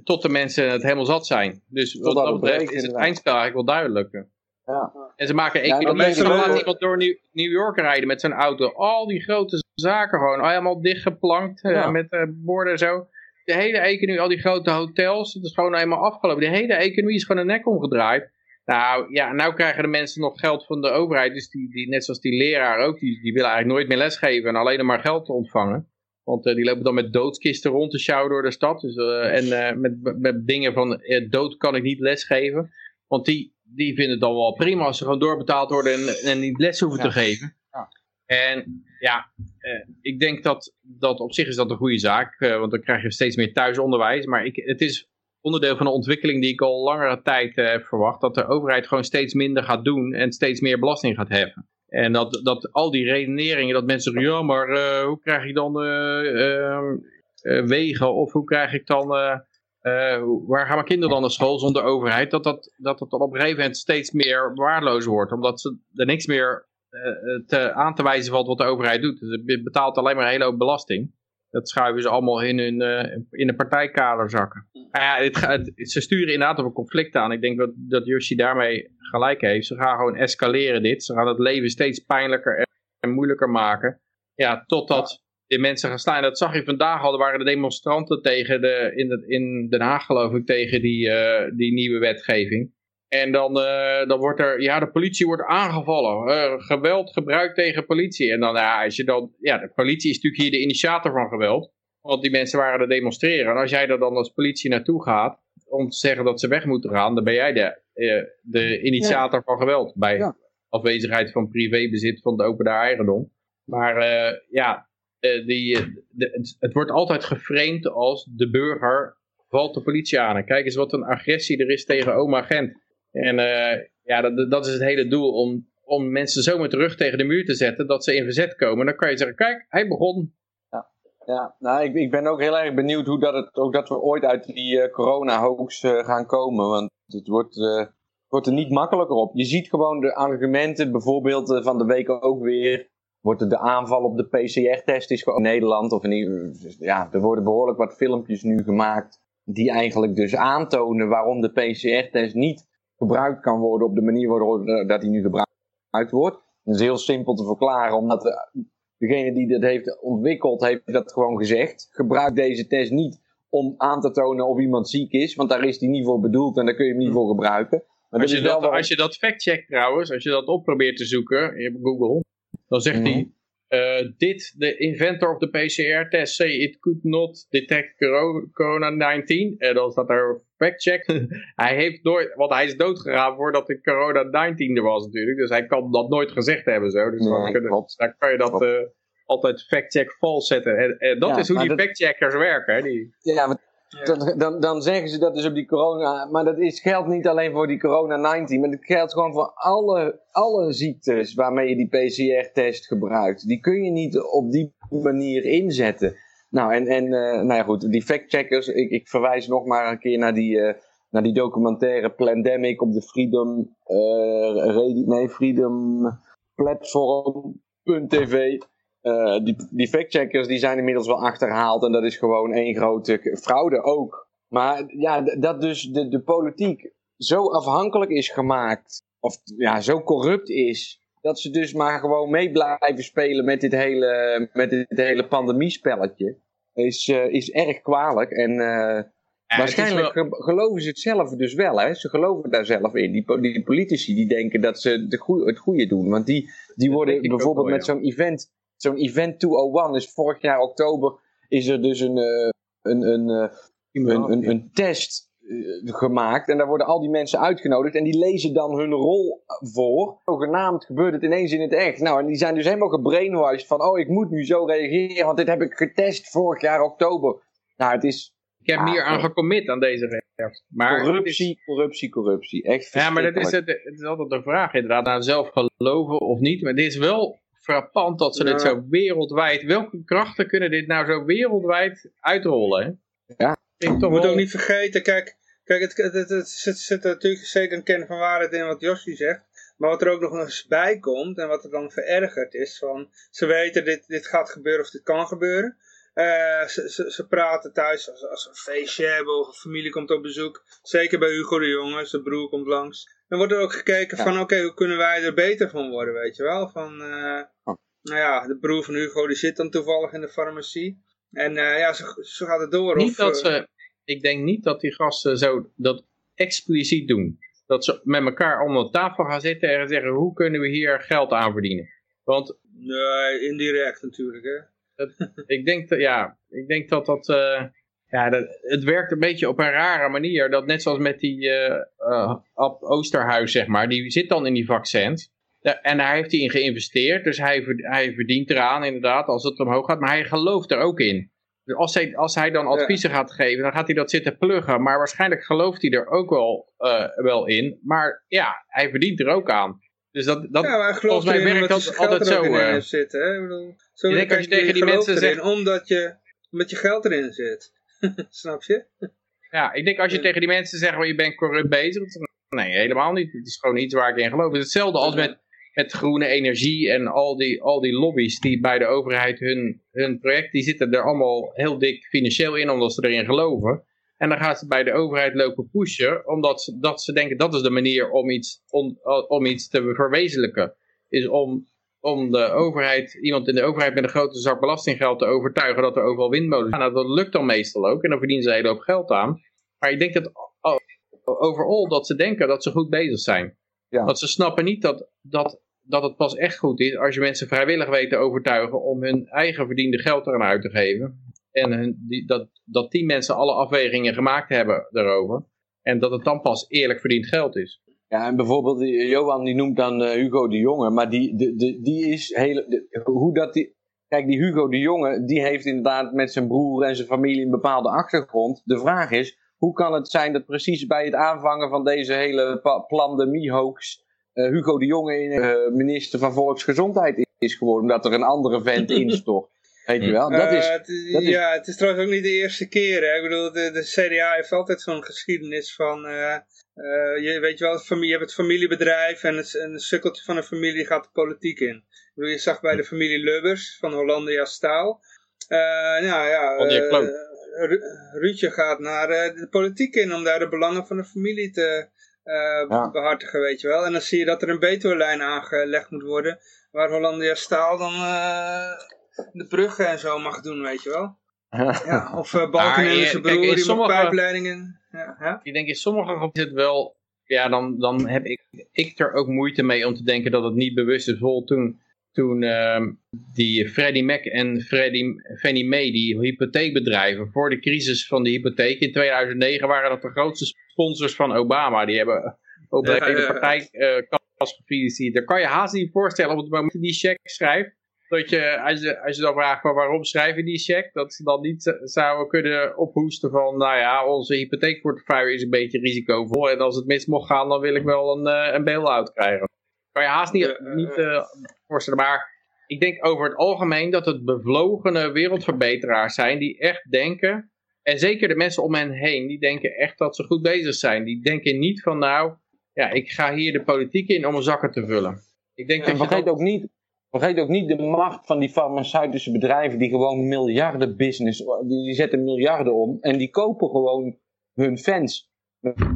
tot, de mensen het helemaal zat zijn. Dus wat dat betreft is het eindspel eigenlijk wel duidelijk. Ja. En ze maken economie. Ja, laten iemand door New, New York rijden met zijn auto. Al die grote zaken gewoon. Helemaal dichtgeplankt ja. uh, met uh, borden en zo. De hele economie, al die grote hotels. Het is gewoon helemaal afgelopen. De hele economie is gewoon een nek omgedraaid. Nou ja, nou krijgen de mensen nog geld van de overheid. Dus die, die net zoals die leraar ook. Die, die willen eigenlijk nooit meer lesgeven. En alleen maar geld ontvangen. Want uh, die lopen dan met doodskisten rond te sjouwen door de stad. Dus, en met, met dingen van dood kan ik niet lesgeven. Want die, die vinden het dan wel prima als ze gewoon doorbetaald worden en, en niet les hoeven ja. te geven. Ja. En ja, eh, ik denk dat, dat op zich is dat een goede zaak, uh, want dan krijg je steeds meer thuisonderwijs. Maar ik, het is onderdeel van een ontwikkeling die ik al langere tijd uh, heb verwacht, dat de overheid gewoon steeds minder gaat doen en steeds meer belasting gaat heffen. En dat, dat al die redeneringen, dat mensen zeggen, ja, maar hoe krijg ik dan ehm, wegen of hoe krijg ik dan waar gaan mijn kinderen dan naar school zonder overheid, dat dat, dat dat op een gegeven moment steeds meer waardeloos wordt. Omdat ze er niks meer te, aan te wijzen valt wat de overheid doet. Dus het betaalt alleen maar een hele hoop belasting. Dat schuiven ze allemaal in, hun, uh, in de partijkaderzakken. ja, ze sturen inderdaad op een conflict aan. Ik denk dat, dat Yoshi daarmee gelijk heeft. Ze gaan gewoon escaleren dit. Ze gaan het leven steeds pijnlijker en, moeilijker maken. Ja, totdat die mensen gaan staan. Dat zag je vandaag al, er waren de demonstranten tegen de, in, de, in Den Haag geloof ik, tegen die, die nieuwe wetgeving. En dan, uh, dan wordt er, ja, de politie wordt aangevallen. Uh, geweld gebruikt tegen politie. En dan, ja, als je dan, ja, de politie is natuurlijk hier de initiator van geweld. Want die mensen waren er demonstreren. En als jij er dan als politie naartoe gaat, om te zeggen dat ze weg moeten gaan, dan ben jij de, de initiator ja. van geweld. Bij ja. afwezigheid van privébezit van de openbaar eigendom. Maar ja, die, eh, de, het, het, wordt altijd geframed als de burger valt de politie aan. En kijk eens wat een agressie er is tegen oma Gent. En uh, ja, dat, dat is het hele doel, om, om mensen zo met rug tegen de muur te zetten, dat ze in verzet komen. Dan kan je zeggen, kijk, hij begon. Ja, ja nou, ik, ik ben ook heel erg benieuwd hoe dat, het, ook dat we ooit uit die uh, corona-hoax uh, gaan komen. Want het wordt, wordt er niet makkelijker op. Je ziet gewoon de argumenten, bijvoorbeeld van de week ook weer wordt de aanval op de PCR-test is gewoon in Nederland. Of in, ja, er worden behoorlijk wat filmpjes nu gemaakt die eigenlijk dus aantonen waarom de PCR-test niet gebruikt kan worden op de manier waarop dat die nu gebruikt wordt. Dat is heel simpel te verklaren, omdat degene die dat heeft ontwikkeld, heeft dat gewoon gezegd. Gebruik deze test niet om aan te tonen of iemand ziek is, want daar is die niet voor bedoeld en daar kun je hem niet voor gebruiken. Maar als, je wel dat, wat- als je dat factcheckt trouwens, als je dat op probeert te zoeken in Google, dan zegt hij, eh, dit, de inventor of the PCR-test say it could not detect coro- corona-19. En dan staat er factcheck. hij heeft nooit, want hij is doodgegaan voordat de corona-19 er was natuurlijk. Dus hij kan dat nooit gezegd hebben zo. Dus dan Nee, kunnen- klopt. daar kan je dat eh, altijd factcheck vals zetten. En, en dat Ja, is hoe maar die dat- factcheckers werken. Hè? Die, Ja, want dan, dan, dan zeggen ze dat dus op die corona, maar dat is, geldt niet alleen voor die corona-19, maar het geldt gewoon voor alle, alle ziektes waarmee je die PCR-test gebruikt. Die kun je niet op die manier inzetten. Nou, en, en eh, nou ja, goed, die factcheckers, ik, ik verwijs nog maar een keer naar die, eh, naar die documentaire Plandemic op de Freedom, Radio- nee, Freedom Platform.tv. Eh, die, die factcheckers die zijn inmiddels wel achterhaald en dat is gewoon één grote fraude ook. Maar ja, dat dus de, de politiek zo afhankelijk is gemaakt, of ja, zo corrupt is, dat ze dus maar gewoon mee blijven spelen met dit hele, met dit hele pandemiespelletje, is, eh, is erg kwalijk. En eh, Ja, waarschijnlijk wel- geloven ze het zelf dus wel, hè? Ze geloven daar zelf in. Die, die politici die denken dat ze de het goede doen, want die, die worden bijvoorbeeld wel, met zo'n event zo'n event 201 is vorig jaar oktober is er dus een, eh, een, een, eh, een, een, een test eh, gemaakt. En daar worden al die mensen uitgenodigd. En die lezen dan hun rol voor. Zogenaamd gebeurt het ineens in het echt. Nou, en die zijn dus helemaal gebrainwashed van... Oh, ik moet nu zo reageren, want dit heb ik getest vorig jaar oktober. Nou, het is ik heb Ah, meer aan gecommit aan deze reactie. Maar is- corruptie, corruptie, corruptie. Echt Ja, maar dat is het, het is altijd de vraag inderdaad, aan zelf geloven of niet. Maar het is wel frappant dat ze dit zo wereldwijd, welke krachten kunnen dit nou zo wereldwijd uitrollen? Hè? Ja. Ik denk Je toch moet wel, ook niet vergeten, kijk, kijk het, het, het, het zit, zit natuurlijk zeker een kern van waarheid in wat Josje zegt. Maar wat er ook nog eens bij komt en wat er dan verergerd is, van ze weten dit, dit gaat gebeuren of dit kan gebeuren. Eh, ze, ze, ze praten thuis als, als ze een feestje hebben of een familie komt op bezoek. Zeker bij Hugo de Jonge, zijn broer komt langs. Dan wordt er ook gekeken Ja. van oké, hoe kunnen wij er beter van worden, weet je wel. Van, eh, Oh. nou ja, de broer van Hugo die zit dan toevallig in de farmacie. En eh, ja, zo, zo gaat het door. niet of, dat eh, ze, ik denk niet dat die gasten zo dat expliciet doen. Dat ze met elkaar om de tafel gaan zitten en zeggen, hoe kunnen we hier geld aan verdienen? Want Nee, indirect natuurlijk, hè. ik denk dat, ja, ik denk dat dat, eh, ja, dat, het werkt een beetje op een rare manier. Dat net zoals met die eh eh, Oosterhuis, zeg maar, die zit dan in die vaccins. En daar heeft hij in geïnvesteerd, dus hij, hij verdient eraan inderdaad als het omhoog gaat, maar hij gelooft er ook in. Dus als hij, als hij dan adviezen gaat geven, dan gaat hij dat zitten pluggen, maar waarschijnlijk gelooft hij er ook wel, eh, wel in. Maar ja, hij verdient er ook aan. Dus dat, dat, ja, volgens mij werkt dat altijd zo, in hè. Ik bedoel, zo Je denkt als je tegen die mensen zegt- Omdat je, omdat je geld erin zit. Snap je? Ja, ik denk als je tegen die mensen zegt, well, je bent corrupt bezig. Nee, helemaal niet. Het is gewoon iets waar ik in geloof. Het is hetzelfde als met, met groene energie en al die, al die lobby's die bij de overheid hun, hun project, die zitten er allemaal heel dik financieel in omdat ze erin geloven. En dan gaan ze bij de overheid lopen pushen, omdat ze, dat ze denken dat is de manier om iets, om, om iets te verwezenlijken. Is om, om de overheid, iemand in de overheid met een grote zak belastinggeld te overtuigen dat er overal windmolens zijn. Nou, dat lukt dan meestal ook en dan verdienen ze een hele hoop geld aan. Maar ik denk dat overal dat ze denken dat ze goed bezig zijn. Ja. Want ze snappen niet dat, dat, dat het pas echt goed is als je mensen vrijwillig weet te overtuigen om hun eigen verdiende geld eraan uit te geven. En hun, die, dat, dat die mensen alle afwegingen gemaakt hebben daarover. En dat het dan pas eerlijk verdiend geld is. Ja, en bijvoorbeeld die, Johan die noemt dan eh, Hugo de Jonge, maar die, de, de, die is hele, de- hoe dat die, kijk die Hugo de Jonge, die heeft inderdaad met zijn broer en zijn familie een bepaalde achtergrond. De vraag is, hoe kan het zijn dat precies bij het aanvangen van deze hele pa- pandemie-hoax eh, Hugo de Jonge eh, minister van Volksgezondheid is geworden, omdat er een andere vent instort. Weet je wel, dat Eh, is, het, dat is- Ja, het is trouwens ook niet de eerste keer. Hè. Ik bedoel, de, de CDA heeft altijd zo'n geschiedenis van... eh, eh, je weet je wel, familie, je hebt het familiebedrijf en, het, en een sukkeltje van een familie gaat de politiek in. Ik bedoel, je zag bij de familie Lubbers van Hollandia Staal. Eh, nou ja, eh. Ru- Ruudje gaat naar eh, de politiek in om daar de belangen van de familie te, uh, behartigen, weet je wel. En dan zie je dat er een Betuwe-lijn aangelegd moet worden, waar Hollandia Staal dan de bruggen en zo mag doen, weet je wel. ja, of uh, Balken en zijn broer, die sommige, pijpleidingen. Ja, Ik denk in sommige gevallen is het wel, ja, dan, dan heb ik, ik er ook moeite mee om te denken dat het niet bewust is. Bijvoorbeeld toen, toen uh, die Freddie Mac en Freddie, Fannie Mae, die hypotheekbedrijven, voor de crisis van de hypotheek in 2009 waren dat de grootste sponsors van Obama. Die hebben op de hele partij uh, gefinancierd. Daar kan je haast niet voorstellen op het moment dat die check schrijft dat je, als je, als je dan vraagt maar waarom schrijf je die check, dat ze dan niet zouden kunnen ophoesten van, nou ja, onze hypotheekportefeuille is een beetje risicovol en als het mis mocht gaan, dan wil ik wel een, uh, een bail-out krijgen. Kan je haast niet, niet uh, voorstellen, maar ik denk over het algemeen dat het bevlogene wereldverbeteraars zijn die echt denken, en zeker de mensen om hen heen, die denken echt dat ze goed bezig zijn. Die denken niet van, nou, ja, ik ga hier de politiek in om mijn zakken te vullen. Ik denk en dat vergeet ook niet, Vergeet ook niet de macht van die farmaceutische bedrijven die gewoon miljarden business, die zetten miljarden om en die kopen gewoon hun fans.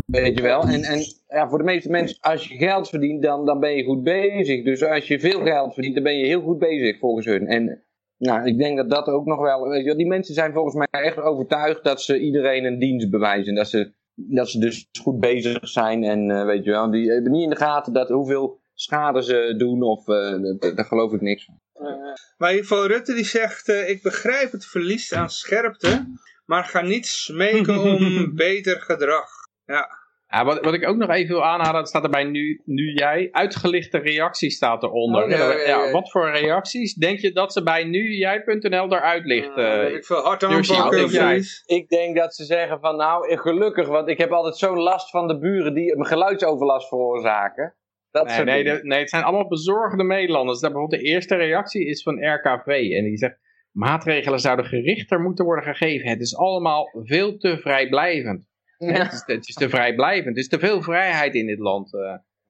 Weet je wel? En, en ja, voor de meeste mensen, als je geld verdient, dan, dan ben je goed bezig. Dus als je veel geld verdient, dan ben je heel goed bezig volgens hun. En nou, ik denk dat dat ook nog wel. Weet je die mensen zijn volgens mij echt overtuigd dat ze iedereen een dienst bewijzen. Dat ze, dat ze dus goed bezig zijn. En uh, weet je wel, die hebben niet in de gaten dat hoeveel schade ze doen of uh, daar geloof ik niks van. Uh, maar in ieder geval Rutte die zegt, uh, ik begrijp het verlies aan scherpte, maar ga niet smeken om beter gedrag. Ja. Ja, wat, wat ik ook nog even wil aanhalen, dat staat erbij nu, nu jij. Uitgelichte reacties staat eronder. Oh, ja, ja, ja, wat voor reacties denk je dat ze bij nujij.nl eruit ligt? Uh, ik veel hard aanpakken. Ik denk dat ze zeggen van nou, gelukkig, want ik heb altijd zo'n last van de buren die me geluidsoverlast veroorzaken nee, nee, nee, het zijn allemaal bezorgde Nederlanders. Dat bijvoorbeeld de eerste reactie is van RKV. En die zegt, maatregelen zouden gerichter moeten worden gegeven. Het is allemaal veel te vrijblijvend. Het, is, het, is, te vrijblijvend. Er is te veel vrijheid in dit land.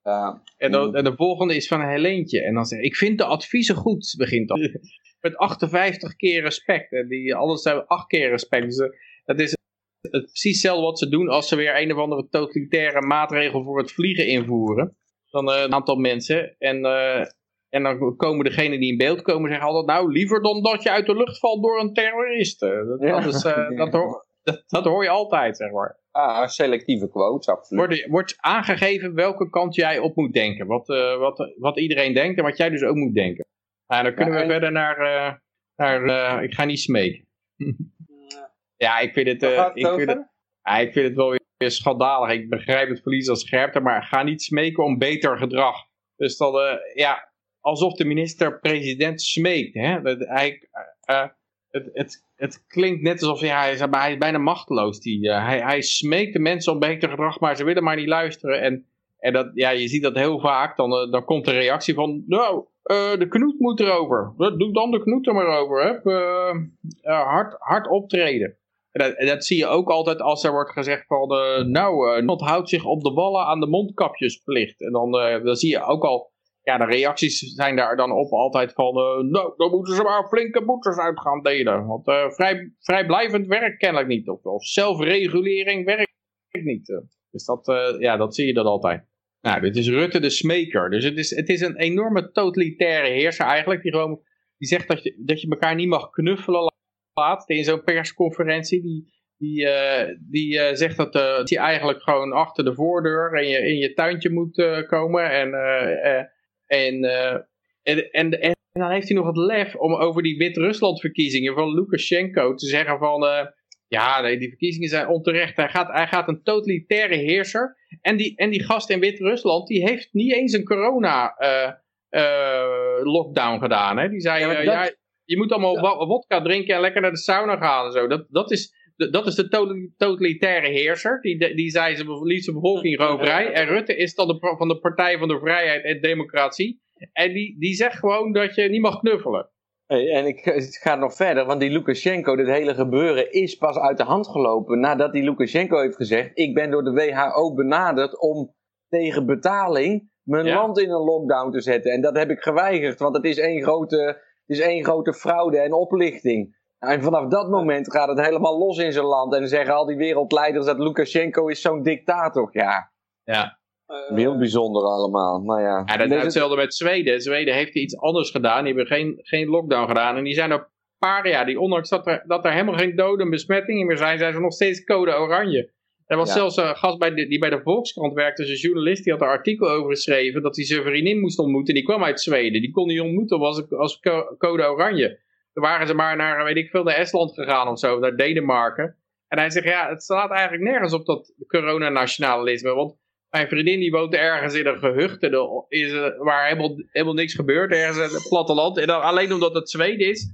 Ja. En, de, en, de, volgende is van Helentje. En dan zegt ik vind de adviezen goed, begint dan. Met 58 keer respect. En die, alles hebben 8 keer respect. Dus, uh, dat is het, precies hetzelfde wat ze doen als ze weer een of andere totalitaire maatregel voor het vliegen invoeren dan eh, een aantal mensen. En, eh, en dan komen degenen die in beeld komen zeggen altijd, nou liever dan dat je uit de lucht valt door een terrorist. Eh, dat, dat, is, dat, hoor, dat, hoor je altijd, zeg maar. Ah, selectieve quotes, absoluut. Wordt, wordt aangegeven welke kant jij op moet denken. Wat, wat, wat iedereen denkt en wat jij dus ook moet denken. Nou, dan kunnen we verder naar, naar ik ga niet smeken. ja, ik vind het, ik vind het, ja, ik vind het wel is schandalig. Ik begrijp het verlies als scherpte, maar ga niet smeken om beter gedrag. Dus dat, uh, ja, alsof de minister-president smeekt. Hè? hij, uh, het, het, het klinkt net alsof ja, hij, is, hij is bijna machteloos. Die, hij, hij smeekt de mensen om beter gedrag, maar ze willen maar niet luisteren. En, en dat, ja, je ziet dat heel vaak. Dan, dan komt de reactie van, nou, de knoet moet erover. Doe dan de knoet er maar over. Hè? hard, hard optreden. En dat, zie je ook altijd als er wordt gezegd van, uh, nou, uh, niemand houdt zich op de wallen aan de mondkapjesplicht. En dan, uh, dan zie je ook al, ja, de reacties zijn daar dan op altijd van, nou, dan moeten ze maar flinke boetes uit gaan delen. Want vrij, vrijblijvend werkt kennelijk niet. Of, of zelfregulering werkt niet. Dus dat, ja, dat zie je dan altijd. Nou, dit is Rutte de smeker. Dus het is, het is een enorme totalitaire heerser eigenlijk, die gewoon, die zegt dat je, dat je elkaar niet mag knuffelen in zo'n persconferentie. Die, die, uh, die uh, zegt dat, uh, je eigenlijk gewoon achter de voordeur in je, in je tuintje moet komen. En, en, en, en, en, dan heeft hij nog het lef om over die Wit-Rusland verkiezingen van Lukashenko te zeggen van... ja, nee, die verkiezingen zijn onterecht. Hij gaat, hij gaat een totalitaire heerser. En die, en die gast in Wit-Rusland, die heeft niet eens een corona-lockdown gedaan. Hè? Die zei, ja, ja, je moet allemaal wodka drinken en lekker naar de sauna gaan en zo. Dat, dat, is, dat is de totalitaire heerser. Die, die zei ze liefst de bevolking gewoon vrij. En Rutte is dan de, van de Partij van de Vrijheid en Democratie. En die, die zegt gewoon dat je niet mag knuffelen. Hey, en ik, het gaat nog verder, want die Lukashenko, dit hele gebeuren is pas uit de hand gelopen nadat die Lukashenko heeft gezegd: Ik ben door de WHO benaderd om tegen betaling mijn land in een lockdown te zetten. En dat heb ik geweigerd, want het is één grote is één grote fraude en oplichting. En vanaf dat moment gaat het helemaal los in zijn land. En zeggen al die wereldleiders dat Lukashenko is zo'n dictator. Ja. Ja. Heel bijzonder allemaal, maar ja. Ja, dat, hetzelfde met Zweden. Zweden heeft iets anders gedaan. Die hebben geen, geen lockdown gedaan. En die zijn er paar jaar, die ondanks dat er, dat er helemaal geen doden besmettingen meer zijn, zijn ze nog steeds code oranje. Er was zelfs een gast bij de, die bij de Volkskrant werkte, dus een journalist, die had een artikel over geschreven dat hij zijn vriendin moest ontmoeten. Die kwam uit Zweden. Die kon hij ontmoeten als, als code oranje. Toen waren ze maar naar, weet ik veel, naar Estland gegaan of zo, naar Denemarken. En hij zegt, ja, het staat eigenlijk nergens op dat coronanationalisme. Want mijn vriendin die woont ergens in een gehuchte is, waar helemaal, helemaal niks gebeurt, ergens in het platteland. En dan, alleen omdat het Zweden is,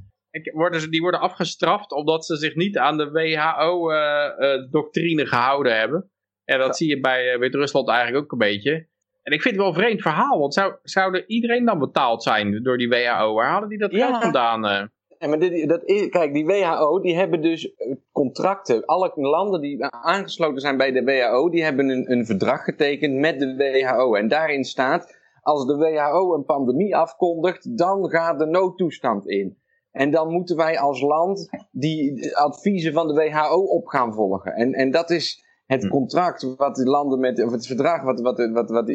worden ze, die worden afgestraft omdat ze zich niet aan de WHO-doctrine uh, uh, gehouden hebben. En dat zie je bij Wit-Rusland eigenlijk ook een beetje. En ik vind het wel een vreemd verhaal, want zou, zou iedereen dan betaald zijn door die WHO? Waar hadden die dat geld vandaan? Ja, maar dit, dat is, kijk, die WHO, die hebben dus contracten. Alle landen die aangesloten zijn bij de WHO, die hebben een, een verdrag getekend met de WHO. En daarin staat, als de WHO een pandemie afkondigt, dan gaat de noodtoestand in. En dan moeten wij als land die adviezen van de WHO op gaan volgen. En, en dat is het hm. contract wat de landen met, of het verdrag wat, wat, wat, wat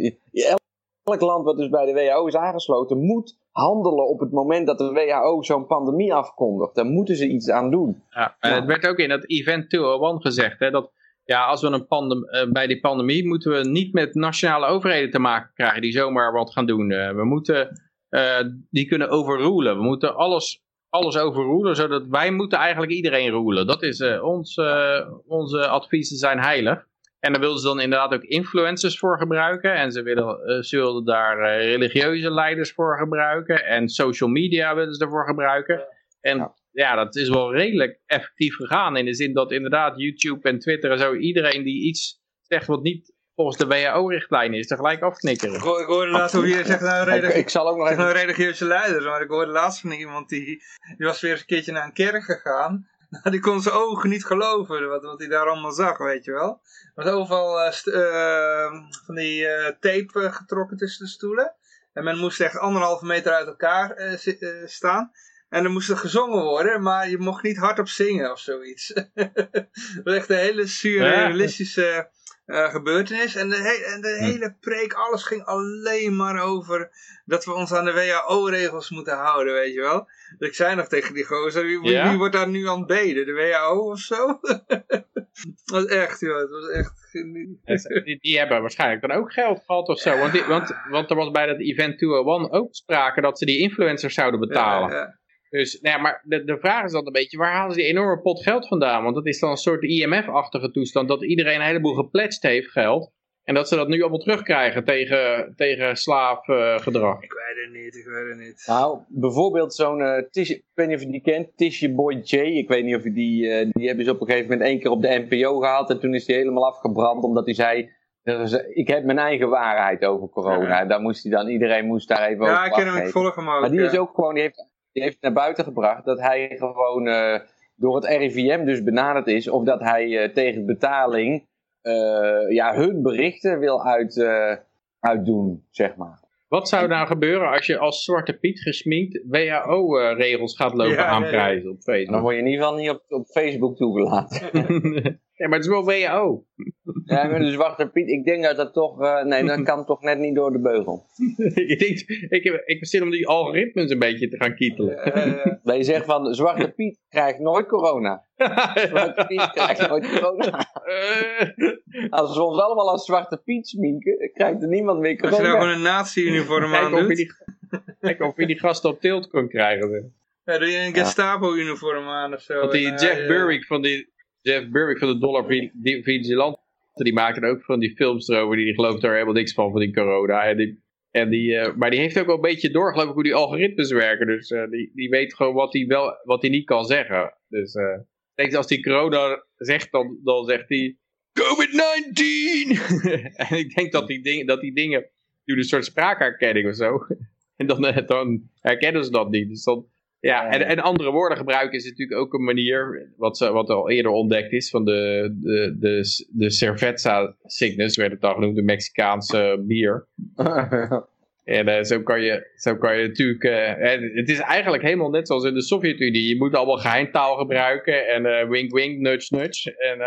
elk land wat dus bij de WHO is aangesloten, moet handelen op het moment dat de WHO zo'n pandemie afkondigt. Daar moeten ze iets aan doen. Ja, en het werd ook in dat Event 201 gezegd, hè, dat ja, als we een pandem uh, bij die pandemie moeten we niet met nationale overheden te maken krijgen die zomaar wat gaan doen. Uh, we moeten uh, die kunnen overrulen. We moeten alles alles overroelen, zodat wij moeten eigenlijk iedereen roelen. Dat is uh, ons, uh, onze adviezen zijn heilig. En daar willen ze dan inderdaad ook influencers voor gebruiken. En ze willen, uh, zullen daar religieuze leiders voor gebruiken. En social media willen ze ervoor gebruiken. En ja. ja. dat is wel redelijk effectief gegaan. In de zin dat inderdaad YouTube en Twitter en zo, iedereen die iets zegt wat niet volgens de WHO-richtlijn is, tegelijk afknikkeren. Ik, ik hoorde laatst hoe je zegt nou, ik, ik zal ook nog even... nou religieuze leider, maar ik hoorde laatst van iemand die, die was weer eens een keertje naar een kerk gegaan. Nou, die kon zijn ogen niet geloven, wat, wat hij daar allemaal zag, weet je wel. Er was overal uh, uh, van die uh, tape getrokken tussen de stoelen. En men moest echt anderhalve meter uit elkaar staan. En er moest er gezongen worden, maar je mocht niet hardop zingen of zoiets. dat was echt een hele surrealistische uh, gebeurtenis. En de, de hm. hele preek, alles ging alleen maar over dat we ons aan de WHO-regels moeten houden, weet je wel. Dus ik zei nog tegen die gozer, wie, wordt daar nu aan het beden? De WHO of zo? dat was echt, joh, het was echt... Die, die, hebben waarschijnlijk dan ook geld gehad of zo. Want, die, want, want er was bij dat Event 201 ook sprake dat ze die influencers zouden betalen. Ja. Dus, nou ja, maar de, de vraag is dan een beetje, waar halen ze die enorme pot geld vandaan? Want dat is dan een soort IMF-achtige toestand, dat iedereen een heleboel gepletst heeft geld. En dat ze dat nu allemaal terugkrijgen tegen, tegen slaafgedrag. Uh, ik weet het niet, ik weet het niet. Nou, bijvoorbeeld zo'n, uh, ik weet niet of je die kent, Tishy Boy J. Ik weet niet of je die, uh, die hebben ze op een gegeven moment één keer op de NPO gehaald. En toen is hij helemaal afgebrand, omdat hij zei, ik heb mijn eigen waarheid over corona. Daar moest hij dan, iedereen moest daar even ja, over Ja, ik ken hem, ik volg hem ook. Maar die is ook gewoon, die heeft die heeft naar buiten gebracht dat hij gewoon uh, door het RIVM dus benaderd is. Of dat hij uh, tegen betaling uh, ja, hun berichten wil uit, uitdoen, zeg maar. Wat zou nou gebeuren als je als Zwarte Piet gesminkt WHO-regels gaat lopen ja, aanprijzen op Facebook? Dan word je in ieder geval niet op, op Facebook toegelaten. ja, maar het is wel WHO. ja, maar de Zwarte Piet, ik denk dat dat toch, uh, nee, dat kan toch net niet door de beugel. ik, denk, ik, heb, ik zin om die algoritmes een beetje te gaan kietelen. Uh, je zegt van, Zwarte Piet krijgt nooit corona. Zwarte Piet krijgt nooit corona. als we ons allemaal als Zwarte Piet sminken, krijgt er niemand meer corona. Als je nou gewoon een nazi-uniform aan doet. Kijk of je die gasten op tilt kon krijgen. Ja, doe je een Gestapo-uniform aan of zo. Want die Jeff Burwick van die Jeff Burwick van de Dollar Vigilante, die maakte ook van die films erover, die gelooft er helemaal niks van, van die corona. En die, en die, uh, maar die heeft ook wel een beetje door, hoe die algoritmes werken. Dus uh, die, die weet gewoon wat hij wel, wat hij niet kan zeggen. Dus uh, denk als hij corona zegt, dan, dan zegt hij COVID-19! en ik denk dat die, dingen, dat die dingen doen een soort spraakherkenning of zo. en dan, dan herkennen ze dat niet. Dus dan, ja, en, en andere woorden gebruiken is natuurlijk ook een manier, wat, wat al eerder ontdekt is, van de, de, de, de cerveza sickness, werd het dan genoemd, de Mexicaanse bier. en uh, zo, kan je, zo kan je natuurlijk, uh, het is eigenlijk helemaal net zoals in de Sovjet-Unie, je moet allemaal geheimtaal gebruiken en uh, wink wink, nudge nudge. En,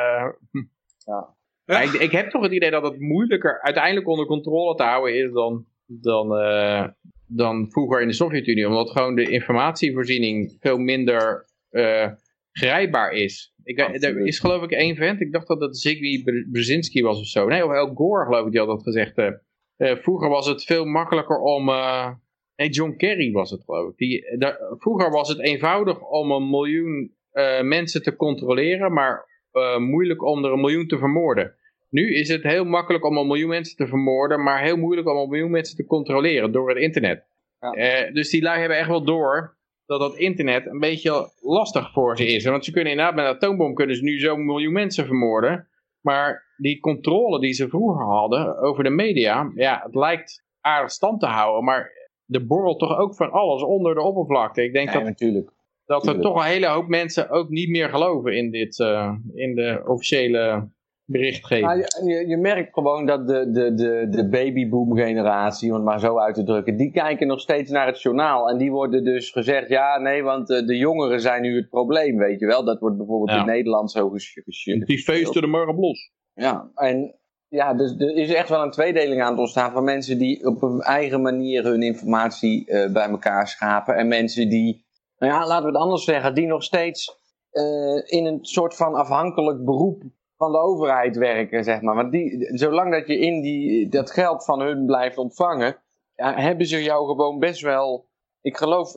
ja. ik, ik, heb toch het idee dat het moeilijker uiteindelijk onder controle te houden is dan, dan, uh, dan vroeger in de Sovjet-Unie. Omdat gewoon de informatievoorziening veel minder uh, grijpbaar is. Ik, er is geloof ik één vent, ik dacht dat het Ziggy Brzezinski was of zo. Nee, of El Gore geloof ik, die had dat gezegd. Uh, vroeger was het veel makkelijker om... nee, John Kerry was het geloof ik. Die, daar, vroeger was het eenvoudig om een miljoen mensen te controleren, maar moeilijk om er een miljoen te vermoorden. Nu is het heel makkelijk om een miljoen mensen te vermoorden, maar heel moeilijk om een miljoen mensen te controleren door het internet. Ja. Uh, dus die lui hebben echt wel door dat dat internet een beetje lastig voor ze is. Want ze kunnen inderdaad met een atoombom kunnen ze nu zo'n miljoen mensen vermoorden. Maar die controle die ze vroeger hadden over de media, ja, het lijkt aardig stand te houden. Maar er borrelt toch ook van alles onder de oppervlakte. Ik denk dat, natuurlijk. dat er toch een hele hoop mensen ook niet meer geloven in, dit, uh, in de officiële berichtgeving. Nou, je, je, merkt gewoon dat de, de, de, de babyboom generatie, om het maar zo uit te drukken, die kijken nog steeds naar het journaal. En die worden dus gezegd, ja nee, want de, de jongeren zijn nu het probleem, weet je wel. Dat wordt bijvoorbeeld in Nederland zo geschikt. Die feesten de morgen los. Ja, en ja, dus er is echt wel een tweedeling aan het ontstaan van mensen die op hun eigen manier hun informatie uh, bij elkaar schapen. En mensen die, nou ja, laten we het anders zeggen, die nog steeds uh, in een soort van afhankelijk beroep van de overheid werken, zeg maar. Want die, zolang dat je in die, dat geld van hun blijft ontvangen, ja, hebben ze jou gewoon best wel. Ik geloof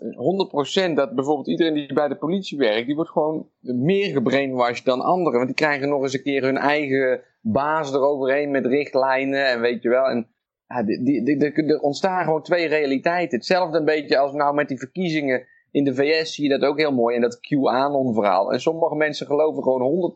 100% dat bijvoorbeeld iedereen die bij de politie werkt, die wordt gewoon meer gebrainwashed dan anderen. Want die krijgen nog eens een keer hun eigen baas eroverheen met richtlijnen en weet je wel. En ja, die, die, er ontstaan gewoon twee realiteiten. Hetzelfde een beetje als nou met die verkiezingen in de VS zie je dat ook heel mooi in dat QAnon verhaal. En sommige mensen geloven gewoon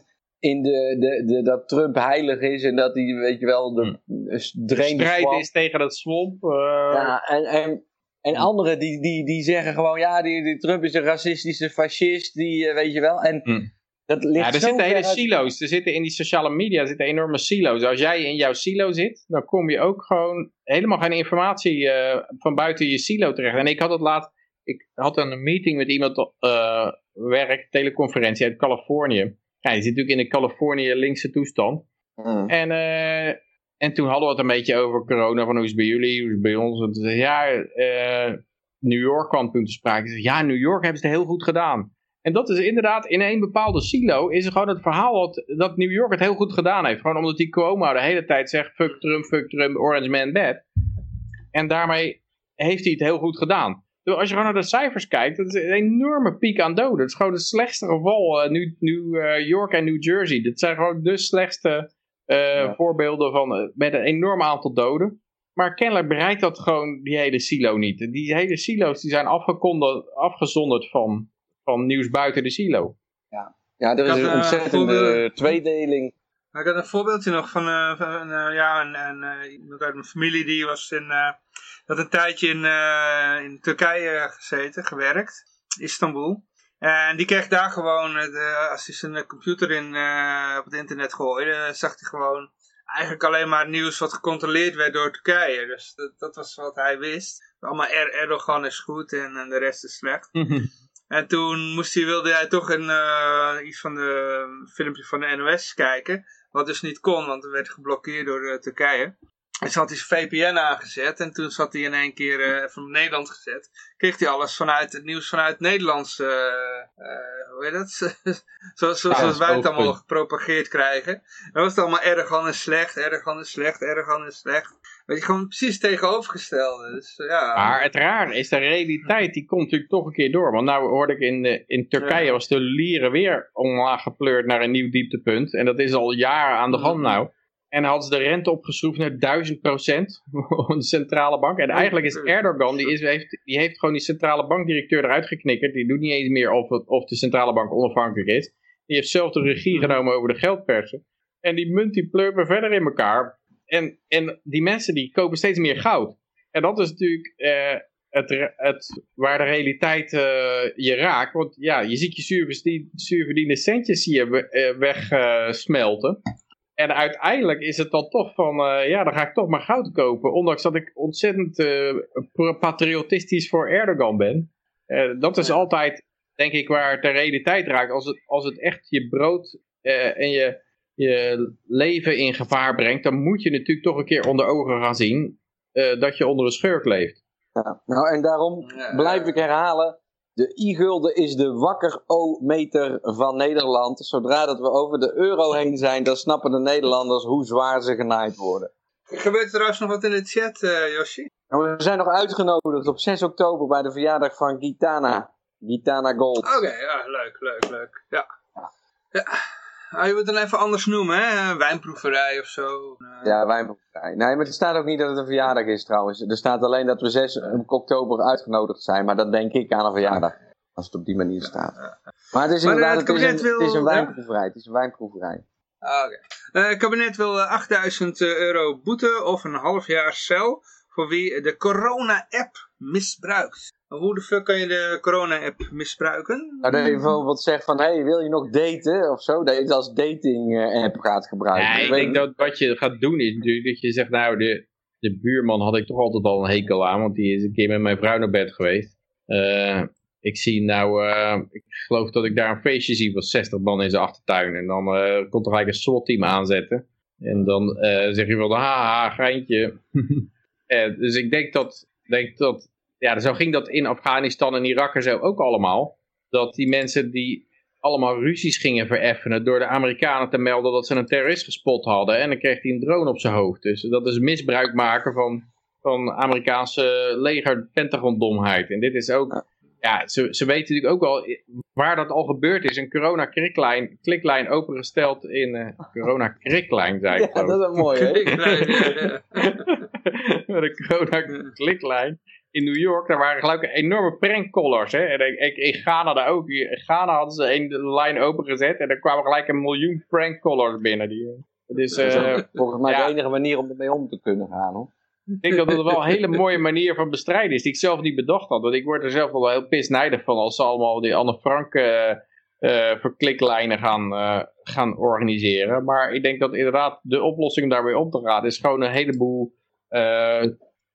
100% in de, de, de, dat Trump heilig is en dat hij, weet je wel, de, hmm. de strijd is tegen dat swamp. Uh... Ja, en, en, en anderen die, die, die zeggen gewoon, ja, die, die Trump is een racistische fascist, die, uh, weet je wel. En hmm. dat ligt ja, er zitten hele silo's. Er zitten in die sociale media zitten enorme silo's. Als jij in jouw silo zit, dan kom je ook gewoon helemaal geen informatie uh, van buiten je silo terecht. En ik had het laat, ik had een meeting met iemand, werk, teleconferentie uit Californië. Ja, die zit natuurlijk in de Californië linkse toestand. Mm. En, uh, en toen hadden we het een beetje over corona, van hoe is het bij jullie, hoe is het bij ons. En toen zei ja, uh, New York kwam toen te sprake. Zei, ja, New York hebben ze het heel goed gedaan. En dat is inderdaad, in een bepaalde silo is gewoon het verhaal dat, dat New York het heel goed gedaan heeft. Gewoon omdat die Cuomo de hele tijd zegt, fuck Trump, fuck Trump, Orange Man bad. En daarmee heeft hij het heel goed gedaan. Als je gewoon naar de cijfers kijkt, dat is een enorme piek aan doden. Het is gewoon het slechtste geval. Uh, New, New uh, York en New Jersey. Dat zijn gewoon de slechtste uh, voorbeelden van met een enorm aantal doden. Maar kennelijk bereikt dat gewoon die hele silo niet. Die hele silo's die zijn afgezonderd van, van nieuws buiten de silo. Ja, ja er is een ontzettende tweedeling. Ik had een voorbeeldje nog van, van ja, een, een, iemand uit mijn familie die was in had een tijdje in, uh, in Turkije gezeten, gewerkt, Istanbul. En die kreeg daar gewoon, uh, als hij zijn computer in, uh, op het internet gooide, zag hij gewoon eigenlijk alleen maar nieuws wat gecontroleerd werd door Turkije. Dus dat, dat was wat hij wist. Allemaal er Erdogan is goed en, en de rest is slecht. En toen moest hij, wilde hij toch een, uh, iets van de filmpje van de NOS kijken. Wat dus niet kon, want het werd geblokkeerd door uh, Turkije. Dus had hij zijn VPN aangezet en toen zat hij in één keer uh, even op Nederland gezet. Kreeg hij alles vanuit het nieuws vanuit Nederlands, uh, uh, hoe heet dat? zoals, zoals wij het allemaal gepropageerd krijgen. Dan was het allemaal erg en slecht, erg en slecht, erg en slecht. Weet je, gewoon precies tegenovergestelde. Dus, ja. Maar het raar is, de realiteit die komt natuurlijk toch een keer door. Want nou hoorde ik in, in Turkije was de lieren weer omlaag gepleurd naar een nieuw dieptepunt. En dat is al jaren aan de hand mhm. nou. En hadden ze de rente opgeschroefd naar 1000 procent de centrale bank. En eigenlijk is Erdogan, die, is, heeft, die heeft gewoon die centrale bankdirecteur eruit geknikkerd. Die doet niet eens meer of, of de centrale bank onafhankelijk is. Die heeft zelf de regie genomen over de geldpersen. En die munt die pleurt verder in elkaar. En, en die mensen die kopen steeds meer goud. En dat is natuurlijk eh, het, het, waar de realiteit uh, je raakt. Want ja, je ziet je zuurverdiende centjes zie je uh, wegsmelten. En uiteindelijk is het dan toch van, uh, ja, dan ga ik toch maar goud kopen. Ondanks dat ik ontzettend uh, patriotistisch voor Erdogan ben. Uh, dat is altijd, denk ik, waar het de realiteit raakt. Als het, als het echt je brood en je, je leven in gevaar brengt, dan moet je natuurlijk toch een keer onder ogen gaan zien eh, dat je onder een schurk leeft. Ja. Nou, en daarom Ja. blijf ik herhalen. De i-gulden is de wakker-o-meter van Nederland. Zodra dat we over de euro heen zijn, dan snappen de Nederlanders hoe zwaar ze genaaid worden. Gebeurt er trouwens nog wat in de chat, Yoshi? Nou, we zijn nog uitgenodigd op 6 oktober bij de verjaardag van Gitana. Gitana Gold. Oké, ja, leuk, leuk, leuk. Ja. ja. Ah, je moet het dan even anders noemen, hè? Wijnproeverij of zo. Eh, Ja, wijnproeverij. Nee, maar er staat ook niet dat het een verjaardag is trouwens. Er staat alleen dat we 6 oktober uitgenodigd zijn. Maar dat denk ik aan een verjaardag. Als het op die manier staat. Maar het is Maar, inderdaad eh, het het is een, kabinet wil- het is een wijnproeverij. Het is een wijnproeverij. Ah, Oké. Eh, het kabinet wil eh, 8000 euro boete of een half jaar cel voor wie de corona-app misbruikt. Hoe de fuck kan je de corona-app misbruiken? Nou, dat je bijvoorbeeld zegt van, hey, wil je nog daten of zo? Dat je het als dating eh, app gaat gebruiken. Ja, ik weet denk niet. dat wat je gaat doen is natuurlijk dat je zegt, nou, de, de buurman had ik toch altijd al een hekel aan, want die is een keer met mijn vrouw naar bed geweest. Eh, ik zie nou, eh, ik geloof dat ik daar een feestje zie van 60 man in zijn achtertuin. En dan eh, komt er gelijk een SWAT-team aanzetten. En dan eh, zeg je wel, haha, geintje. Eh, dus ik denk dat, denk dat, ja, zo ging dat in Afghanistan en Irak en zo ook allemaal. Dat die mensen die allemaal ruzies gingen vereffenen door de Amerikanen te melden dat ze een terrorist gespot hadden. En dan kreeg hij een drone op zijn hoofd. Dus dat is misbruik maken van, van Amerikaanse leger Pentagon-domheid. En dit is ook, ja, ze, ze weten natuurlijk ook wel waar dat al gebeurd is. Een corona-kriklijn kliklijn opengesteld in, eh corona-kriklijn, zei ik Ja, dat is mooi, hè? Ik blijf- met een corona-kliklijn in New York. Daar waren geloof ik enorme prankcallers. Hè? En ik, ik, in Ghana daar ook. In Ghana hadden ze een lijn opengezet. En er kwamen gelijk een miljoen prankcallers binnen. Die, het is, Dat is eh, volgens mij ja. de enige manier om ermee om te kunnen gaan, hoor. ik denk dat het wel een hele mooie manier van bestrijden is. Die ik zelf niet bedacht had. Want ik word er zelf wel heel pisnijdig van. Als ze allemaal die Anne Frank eh, eh, verkliklijnen gaan, gaan organiseren. Maar ik denk dat inderdaad de oplossing daarmee om te gaan. Is gewoon een heleboel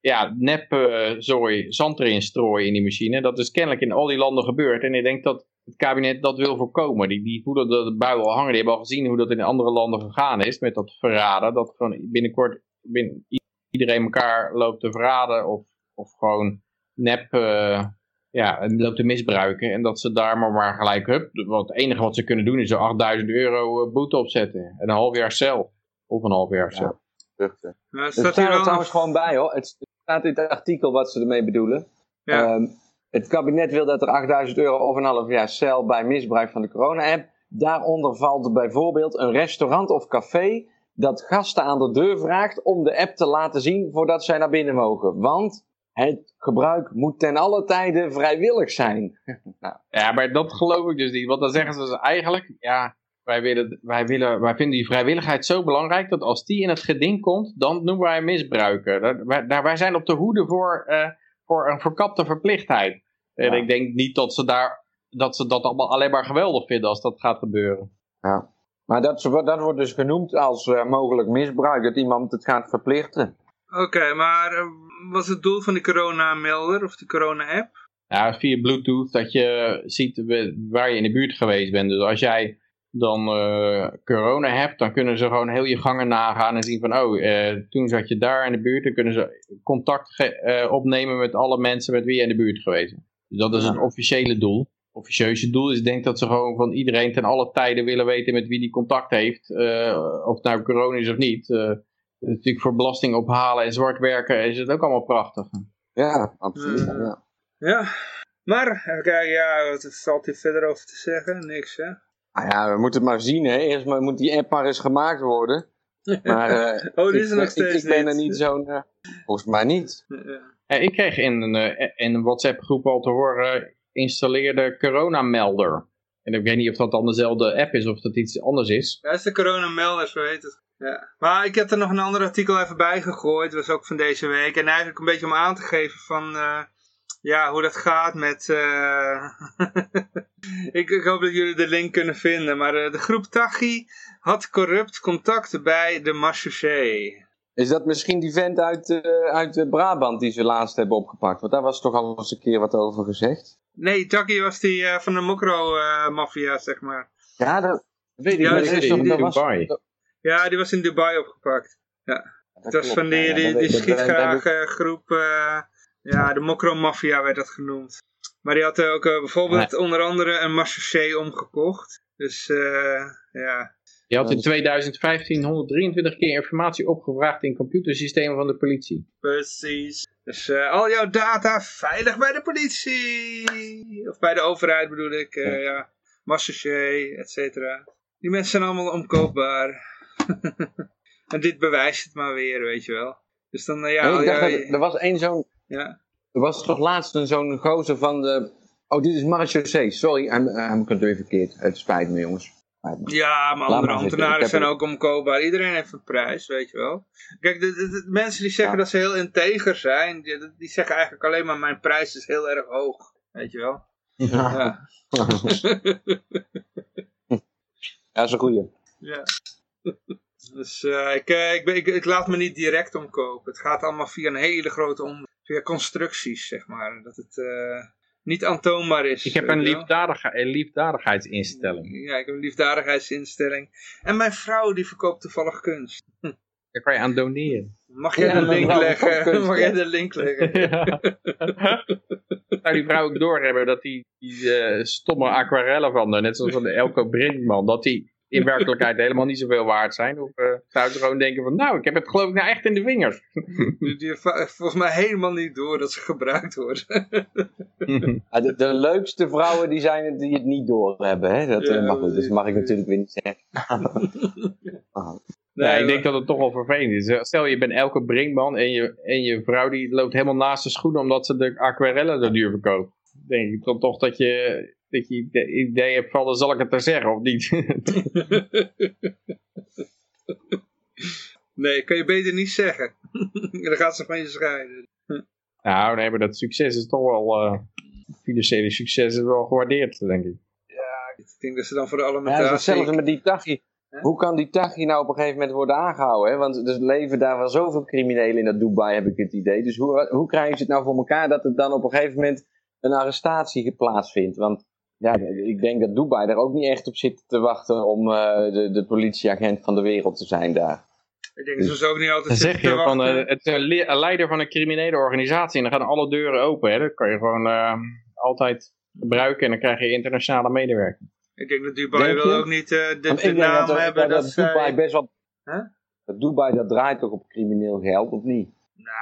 ja, nep eh, zooi, zand erin strooien in die machine. Dat is kennelijk in al die landen gebeurd. En ik denk dat het kabinet dat wil voorkomen. Die, die voelen de, de bui al hangen. Die hebben al gezien hoe dat in andere landen gegaan is. Met dat verraden. Dat gewoon binnenkort binnen, iedereen elkaar loopt te verraden. Of, of gewoon nep eh, ja, loopt te misbruiken. En dat ze daar maar, maar gelijk, hup, want het enige wat ze kunnen doen is er 8000 euro eh, boete opzetten. En een half jaar cel. Of een half jaar cel. Vruchten. Maar Er staat er wel trouwens gewoon bij, hoor. Het staat in het artikel wat ze ermee bedoelen. Ja. Ehm, het kabinet wil dat er 8000 euro of een half jaar cel bij misbruik van de corona-app. Daaronder valt bijvoorbeeld een restaurant of café dat gasten aan de deur vraagt om de app te laten zien voordat zij naar binnen mogen. Want het gebruik moet ten alle tijde vrijwillig zijn. nou, Ja, maar dat geloof ik dus niet. Want dan zeggen ze dus eigenlijk, ja, wij, willen, wij, willen, wij vinden die vrijwilligheid zo belangrijk dat als die in het geding komt, dan noemen wij misbruiken. Daar, wij, daar, wij zijn op de hoede voor, eh, voor een verkapte verplichtheid. En Ja. ik denk niet dat ze, daar, dat ze dat allemaal alleen maar geweldig vinden als dat gaat gebeuren. ja. Maar dat, dat wordt dus genoemd als eh, mogelijk misbruik, dat iemand het gaat verplichten. Oké, maar eh, wat is het doel van die corona-melder of die corona-app? Ja, via Bluetooth dat je ziet waar je in de buurt geweest bent. Dus als jij dan eh, corona hebt, dan kunnen ze gewoon heel je gangen nagaan en zien van, oh, eh, toen zat je daar in de buurt. Dan kunnen ze contact eh, opnemen met alle mensen met wie je in de buurt geweest bent. Dus dat is een officiële doel. Officieuze doel is, ik denk dat ze gewoon van iedereen ten alle tijden willen weten met wie die contact heeft. eh, of het nou corona is of niet. Eh, natuurlijk voor belasting ophalen en zwart werken is het ook allemaal prachtig. Ja, absoluut. Ja. Ja, maar even kijken, ja, wat valt hier verder over te zeggen? Niks, hè? Nou ja, we moeten het maar zien. Hè. Eerst maar, moet die app maar eens gemaakt worden. Maar eh, oh, die ik, is er nog ik- steeds ik ben er niet. niet zo'n... eh, volgens mij niet. Ja. Ja, ik kreeg in een, eh, in een WhatsApp groep al te horen, installeer de coronamelder. En ik weet niet of dat dan dezelfde app is of dat iets anders is. Dat is de corona-melder, zo heet het. Ja. Maar ik heb er nog een ander artikel even bij gegooid, dat was ook van deze week. En eigenlijk een beetje om aan te geven van, eh, ja, hoe dat gaat met... eh, ik, ik hoop dat jullie de link kunnen vinden, maar eh, de groep Tachi had corrupt contact bij de Marchouché. Is dat misschien die vent uit, eh, uit Brabant die ze laatst hebben opgepakt? Want daar was toch al eens een keer wat over gezegd. Nee, Tachi was die eh, van de Mokro-maffia, zeg maar. Ja, dat weet ik Ja, niet. dat is in was- Dubai. Ja, die was in Dubai opgepakt. Ja. Het was van die, die, die groep, uh, ja, de Mokro-maffia werd dat genoemd. Maar die had ook uh, bijvoorbeeld onder andere een Marseillais omgekocht. Dus uh, ja. Je had in 2015 123 keer informatie opgevraagd in computersystemen van de politie. Precies. Dus uh, al jouw data veilig bij de politie. Of bij de overheid bedoel ik. Ja. ja. Et cetera. Die mensen zijn allemaal omkoopbaar. en dit bewijst het maar weer, weet je wel. Dus dan, ja... Dat, er was één zo'n... Ja. Er was toch laatst zo'n gozer van de... Oh, dit is Marseillais. Sorry, hij hem kunt weer verkeerd. Het spijt me, jongens. Ja, maar andere ambtenaren zijn ook omkoopbaar. Iedereen heeft een prijs, weet je wel. Kijk, de, de, mensen die zeggen dat ze heel integer zijn, die, die, zeggen eigenlijk alleen maar mijn prijs is heel erg hoog. Weet je wel. Ja. Ja, dat is een goeie. Ja. Dus uh, ik, ik, ik, ik, laat me niet direct omkopen. Het gaat allemaal via een hele grote om, via constructies, zeg maar. Dat het... Uh, niet aantoonbaar is. Ik heb een, liefdadig, een liefdadigheidsinstelling. Ja, ik heb een liefdadigheidsinstelling. En mijn vrouw die verkoopt toevallig kunst. Hm. Daar kan je aan doneren. Mag jij de link leggen? Mag jij de link leggen? Zou die vrouw ook doorhebben dat die, die uh, stomme aquarellen van net zoals van de Elko Brinkman, dat die in werkelijkheid helemaal niet zoveel waard zijn? Of uh, zou ze gewoon denken van, nou, ik heb het geloof ik nou echt in de vingers. Die, die volgens mij helemaal niet door dat ze gebruikt worden. de, de, leukste vrouwen die zijn het die het niet door hebben, hè? Dat, ja, mag, goed, dus mag ik natuurlijk weer niet zeggen. Nee, nee, ik denk dat het toch wel vervelend is. Stel je bent elke brinkman en je, en je vrouw die loopt helemaal naast de schoenen omdat ze de aquarellen zo duur verkoopt. Denk ik dan toch dat je dat je idee hebt van, dan zal ik het er zeggen, of niet? nee, kan je beter niet zeggen. dan gaat ze van je scheiden. nou, nee, maar dat succes is toch wel, uh, financiële succes is wel gewaardeerd, denk ik. Ja, ik denk dat ze dan voor de alimentatie... Ja, hetzelfde met die Tachi. Hoe kan die Tachi nou op een gegeven moment worden aangehouden? Hè? Want er leven daar wel zoveel criminelen in dat Dubai, heb ik het idee. Dus hoe, hoe krijgen ze het nou voor elkaar dat er dan op een gegeven moment een arrestatie plaatsvindt? Want ja, ik denk dat Dubai er ook niet echt op zit te wachten om uh, de, de politieagent van de wereld te zijn daar. Ik denk dat ze ook niet altijd dan zeg je van, uh, het is een, leider van een criminele organisatie en dan gaan alle deuren open. Hè? Dat kan je gewoon uh, altijd gebruiken en dan krijg je internationale medewerking. Ik denk dat Dubai wil ook niet de, de naam dat, hebben. Dat, dat, dat Dubai best wel... Huh? Dat Dubai dat draait toch op crimineel geld, of niet?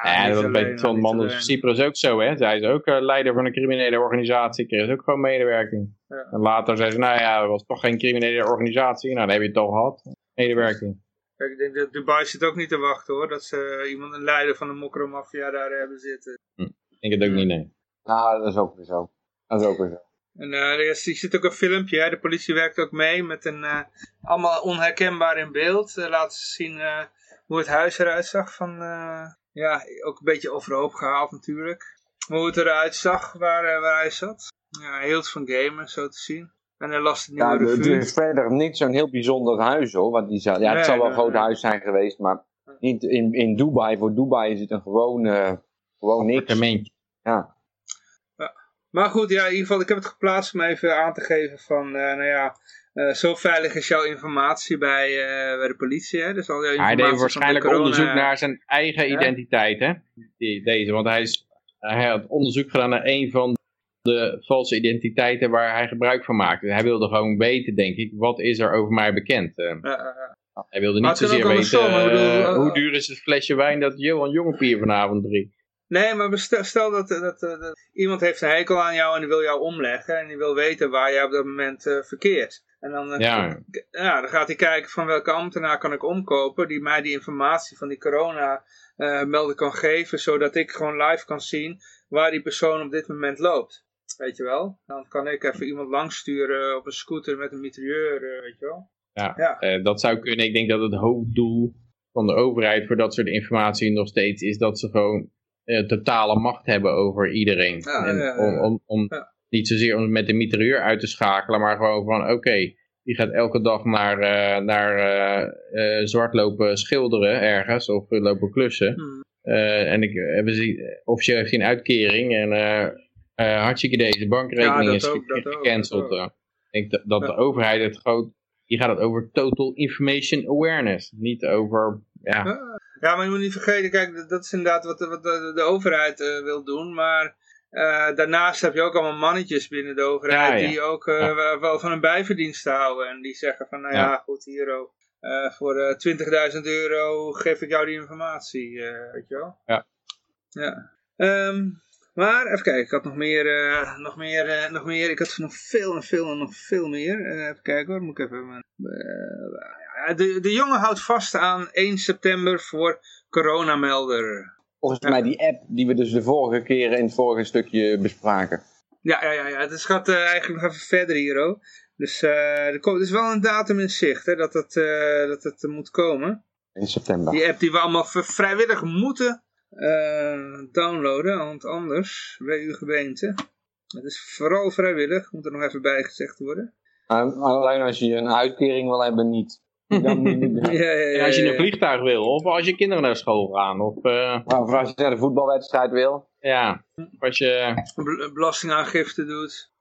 Nou, ja, dat bij zo'n man als Cyprus ook zo, hè. Zij is ook uh, leider van een criminele organisatie, kreeg ook gewoon medewerking. Ja. En later zei ze, nou ja, dat was toch geen criminele organisatie. Nou, dan heb je het toch gehad. Medewerking. Kijk, ik denk dat Dubai zit ook niet te wachten, hoor. Dat ze iemand, een leider van de mokromafia daar hebben zitten. Hm. Ik denk het ook niet, nee. Nou, dat is ook weer zo. Dat is ook weer zo. En uh, er zit ook een filmpje, hè? de politie werkt ook mee met een, uh, allemaal onherkenbaar in beeld. Uh, laten ze zien hoe het huis eruit zag van, ja, ook een beetje overhoop gehaald natuurlijk. Maar hoe het eruit zag waar, eh, waar hij zat. Ja, hij hield van gamen, zo te zien. En hij las het nieuwe ja, revue. Het is verder niet zo'n heel bijzonder huis hoor. Want die zou, ja, het zal wel een groot huis zijn geweest, maar niet in, in Dubai. Voor Dubai is het een gewoon, uh, gewoon niks. Ja. ja. Maar goed, ja, in ieder geval, ik heb het geplaatst om even aan te geven van, uh, nou ja, uh, zo veilig is jouw informatie bij, uh, bij de politie. Hè? Dus al jouw hij deed waarschijnlijk onderzoek naar zijn eigen identiteit. Hè? Die, deze, want hij, is, hij had onderzoek gedaan naar een van de valse identiteiten waar hij gebruik van maakte. Hij wilde gewoon weten, denk ik, wat is er over mij bekend. Uh, hij wilde niet zozeer weten hoe duur is het flesje wijn dat Johan Jongepier vanavond drinkt. Nee, maar stel, stel dat, dat, dat, iemand heeft een hekel aan jou en die wil jou omleggen en die wil weten waar jij op dat moment verkeert. En dan, eh, ja. ja. dan gaat hij kijken van welke ambtenaar kan ik omkopen die mij die informatie van die corona uh, melding kan geven, zodat ik gewoon live kan zien waar die persoon op dit moment loopt. Weet je wel? Dan kan ik even iemand langsturen op een scooter met een mitrailleur, uh, weet je wel? Ja, ja. dat zou kunnen. Ik denk dat het hoofddoel van de overheid voor dat soort informatie nog steeds is dat ze gewoon totale macht hebben over iedereen. en om, om, om niet zozeer om met de mitrailleur uit te schakelen, maar gewoon van oké, die gaat elke dag naar, uh, naar uh, zwart lopen schilderen ergens of lopen klussen. Hmm. en ik, hebben ze, officieel heeft hij een uitkering en hartstikke deze bankrekening is gecanceld. ik denk dat, dat de overheid het groot hier gaat het over total information awareness. Niet over, ja... Ja, maar je moet niet vergeten, kijk, dat is inderdaad wat, wat de, de overheid uh, wil doen, maar uh, daarnaast heb je ook allemaal mannetjes binnen de overheid ja, ja. die ook uh, ja. wel van een bijverdiensten houden en die zeggen van, nou ja, goed, hier ook. voor 20.000 euro geef ik jou die informatie, weet je wel. Ja. Ja. Um, maar even kijken, ik had nog meer, nog meer, nog meer. Ik had nog veel en veel en nog veel meer. Even kijken hoor, moet ik even... de, de jongen houdt vast aan 1 september voor coronamelder. Volgens mij die app die we dus de vorige keer in het vorige stukje bespraken. Ja, ja, ja, ja. het gaat eigenlijk nog even verder hier ook. Dus er komt dus wel een datum in zicht hè, dat het, dat het moet komen. In september. Die app die we allemaal vrijwillig moeten uh, downloaden, want anders bij uw gemeente. Het is vooral vrijwillig, moet er nog even bij gezegd worden. alleen als je een uitkering wil hebben, niet. Dan ja, ja, ja, als je een vliegtuig wil, of als je kinderen naar school gaan. Of, uh... of als je naar de voetbalwedstrijd wil. Ja, als je... Belastingaangifte doet.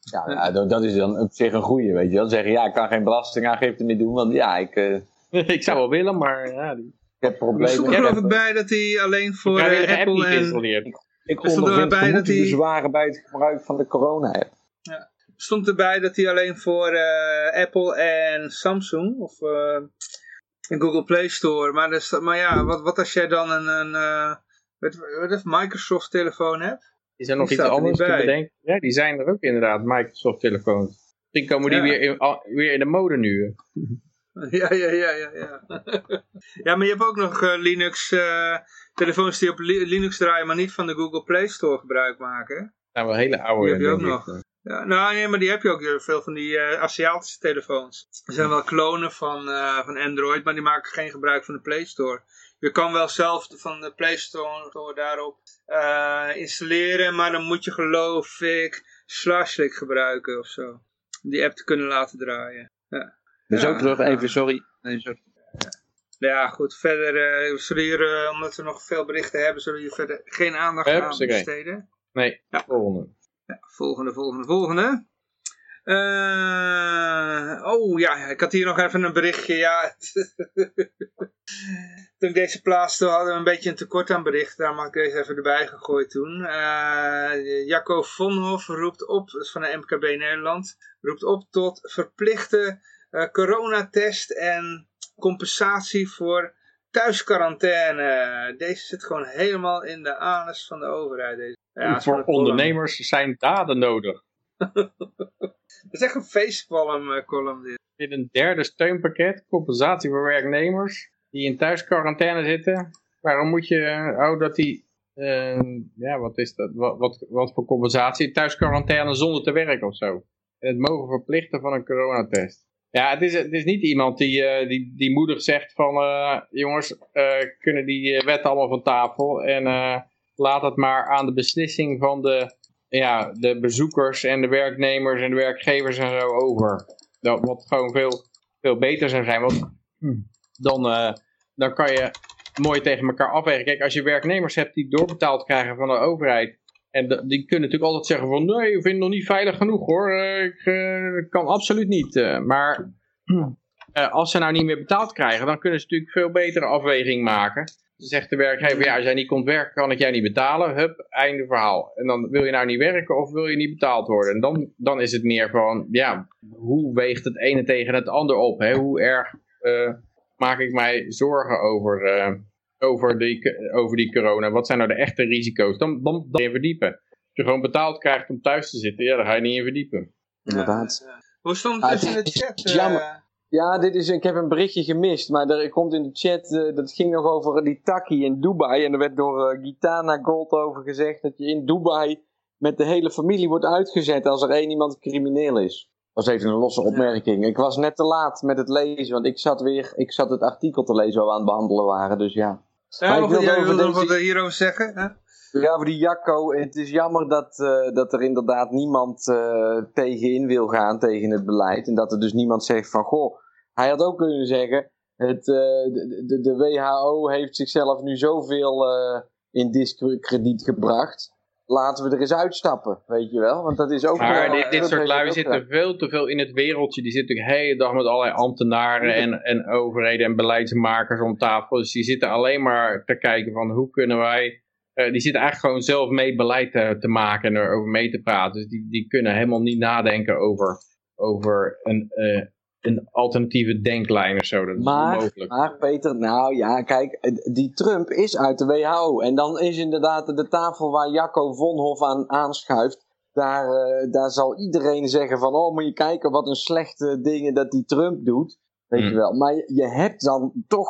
Ja, ja, dat is dan op zich een goede, weet je wel. Zeggen, ja, ik kan geen belastingaangifte meer doen, want ja, ik... Uh... ik zou wel willen, maar ja... Die... Ik heb problemen. Er stond geloof ik bij dat hij alleen voor uh, Apple en... Ik, ik ondervind erbij dat hij... bezwaren bij het gebruik van de corona-app. Ja. Stond erbij dat hij alleen voor uh, Apple en Samsung of uh, een Google Play Store. Maar, dus, maar ja, wat, wat als jij dan een, een uh, wat, wat Microsoft telefoon hebt? Is er nog die iets anders te bedenken? Ja, die zijn er ook inderdaad, Microsoft telefoons. Misschien komen die ja. weer, in, weer in de mode nu. Ja, ja, ja, ja. Ja, ja maar je hebt ook nog Linux, telefoons die op li Linux draaien, maar niet van de Google Play Store gebruik maken. Nou, wel hele oude. Die heb je ook nog. Ja, nou, nee, maar die heb je ook veel van die uh, Aziatische telefoons. Er zijn wel klonen van, van Android, maar die maken geen gebruik van de Play Store. Je kan wel zelf van de Play Store daarop installeren, maar dan moet je geloof ik Slashlick gebruiken of zo. Om die app te kunnen laten draaien. Ja. Dus ook terug, even, sorry. Nee, sorry. Ja, goed. Verder, uh, we zullen hier, uh, omdat we nog veel berichten hebben, zullen we hier verder geen aandacht aan besteden. Nee, ja. volgende. Volgende, volgende, volgende. Uh, oh ja, ik had hier nog even een berichtje. Ja, toen ik deze plaatste hadden we een beetje een tekort aan berichten. Daar mag ik deze even erbij gegooid toen. Uh, Jacco Vonhoff roept op, is van de MKB Nederland, roept op tot verplichte uh, coronatest en compensatie voor thuisquarantaine. Deze zit gewoon helemaal in de anus van de overheid. Deze. Ja, voor ondernemers zijn daden nodig. Dat is echt een feestcolumn uh, column dit. Dit een derde steunpakket, compensatie voor werknemers die in thuisquarantaine zitten. Waarom moet je, oh dat die, uh, ja wat is dat, wat, wat, wat voor compensatie? Thuisquarantaine zonder te werken of zo. het mogen verplichten van een coronatest. Ja, het is, het is niet iemand die, uh, die, die moedig zegt van... Uh, jongens, kunnen die wetten allemaal van tafel... en laat het maar aan de beslissing van de, ja, de bezoekers... en de werknemers en de werkgevers en zo over. Dat, wat gewoon veel, veel beter zou zijn. Want dan, dan kan je mooi tegen elkaar afwegen. Kijk, als je werknemers hebt die doorbetaald krijgen van de overheid... En die kunnen natuurlijk altijd zeggen van, nee, ik vind het nog niet veilig genoeg hoor. Eh, ik uh, kan absoluut niet. Uh, maar als ze nou niet meer betaald krijgen, dan kunnen ze natuurlijk veel betere afweging maken. Zegt de werkgever, ja, als jij niet komt werken, kan ik jij niet betalen. Hup, einde verhaal. En dan wil je nou niet werken of wil je niet betaald worden. En dan, dan is het meer van, ja, hoe weegt het ene tegen het ander op? Hè? Hoe erg maak ik mij zorgen over over die, over die corona. Wat zijn nou de echte risico's? Dan, dan, dan je verdiepen. Als je gewoon betaald krijgt om thuis te zitten, ja, dan ga je niet in verdiepen. Inderdaad. Hoe stond het ah, in de chat? Jammer. Uh... Ja, dit is, ik heb een berichtje gemist, maar er komt in de chat, uh, dat ging nog over die Taki in Dubai. En er werd door uh, Gitana Gold over gezegd dat je in Dubai met de hele familie wordt uitgezet als er één iemand crimineel is. Dat was even een losse opmerking. Ik was net te laat met het lezen, want ik zat weer, ik zat het artikel te lezen waar we aan het behandelen waren, dus ja. Ja, maar wil jij nog wat hierover zeggen? Hè? Ja, voor die Jacco. Het is jammer dat, uh, dat er inderdaad niemand uh, tegenin wil gaan tegen het beleid. En dat er dus niemand zegt van, goh, hij had ook kunnen zeggen, het, uh, de, de, de, WHO heeft zichzelf nu zoveel in discrediet gebracht. laten we er eens uitstappen, weet je wel. Want dat is ook... Maar dit, dit soort lui zitten veel te veel in het wereldje. Die zitten de hele dag met allerlei ambtenaren en, en overheden en beleidsmakers om tafel. Dus die zitten alleen maar te kijken van hoe kunnen wij... Uh, die zitten eigenlijk gewoon zelf mee beleid te, te, maken en erover mee te praten. Dus die, die kunnen helemaal niet nadenken over, over een, uh, een alternatieve denklijn of zo. Dat is maar, onmogelijk. Maar Peter, nou ja, kijk, die Trump is uit de WHO. En dan is inderdaad de tafel waar Jacco Vonhoff aan aanschuift. Daar, uh, daar zal iedereen zeggen van, oh moet je kijken wat een slechte dingen dat die Trump doet. Weet Hmm. je wel. Maar je, je hebt dan toch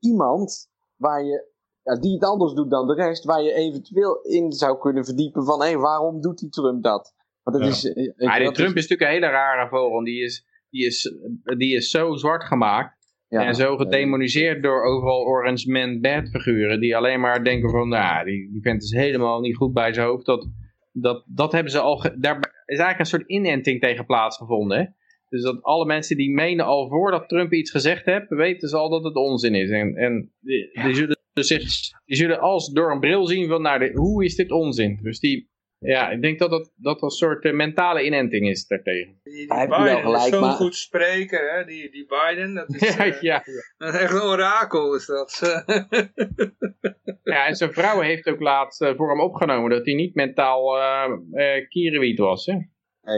iemand waar je, ja, die het anders doet dan de rest. Waar je eventueel in zou kunnen verdiepen van, hé, waarom doet die Trump dat? Want dat Ja. is, eh, Maar die dat Trump is natuurlijk een hele rare vogel. Die is, die is, die is zo zwart gemaakt. ja, en zo gedemoniseerd door overal Orange Man Bad figuren. Die alleen maar denken van, nou, die, die vent is helemaal niet goed bij zijn hoofd. Dat, dat, dat hebben ze al, daar is eigenlijk een soort inenting tegen plaatsgevonden. Hè? Dus dat alle mensen die menen al voordat Trump iets gezegd heeft, weten ze al dat het onzin is. En, en die, die zullen zich, die zullen als door een bril zien van, nou, dit- hoe is dit onzin? Dus die, ja, ik denk dat dat, dat een soort eh, mentale inenting is daartegen. Die, die Hij Biden gelijk, is zo'n maar- goed spreker, hè? Die, die Biden, dat is, Ja, eh, ja. dat is echt een orakel is dat. Ja, en zijn vrouw heeft ook laatst eh, voor hem opgenomen dat hij niet mentaal eh eh, kierenwiet was. Hè?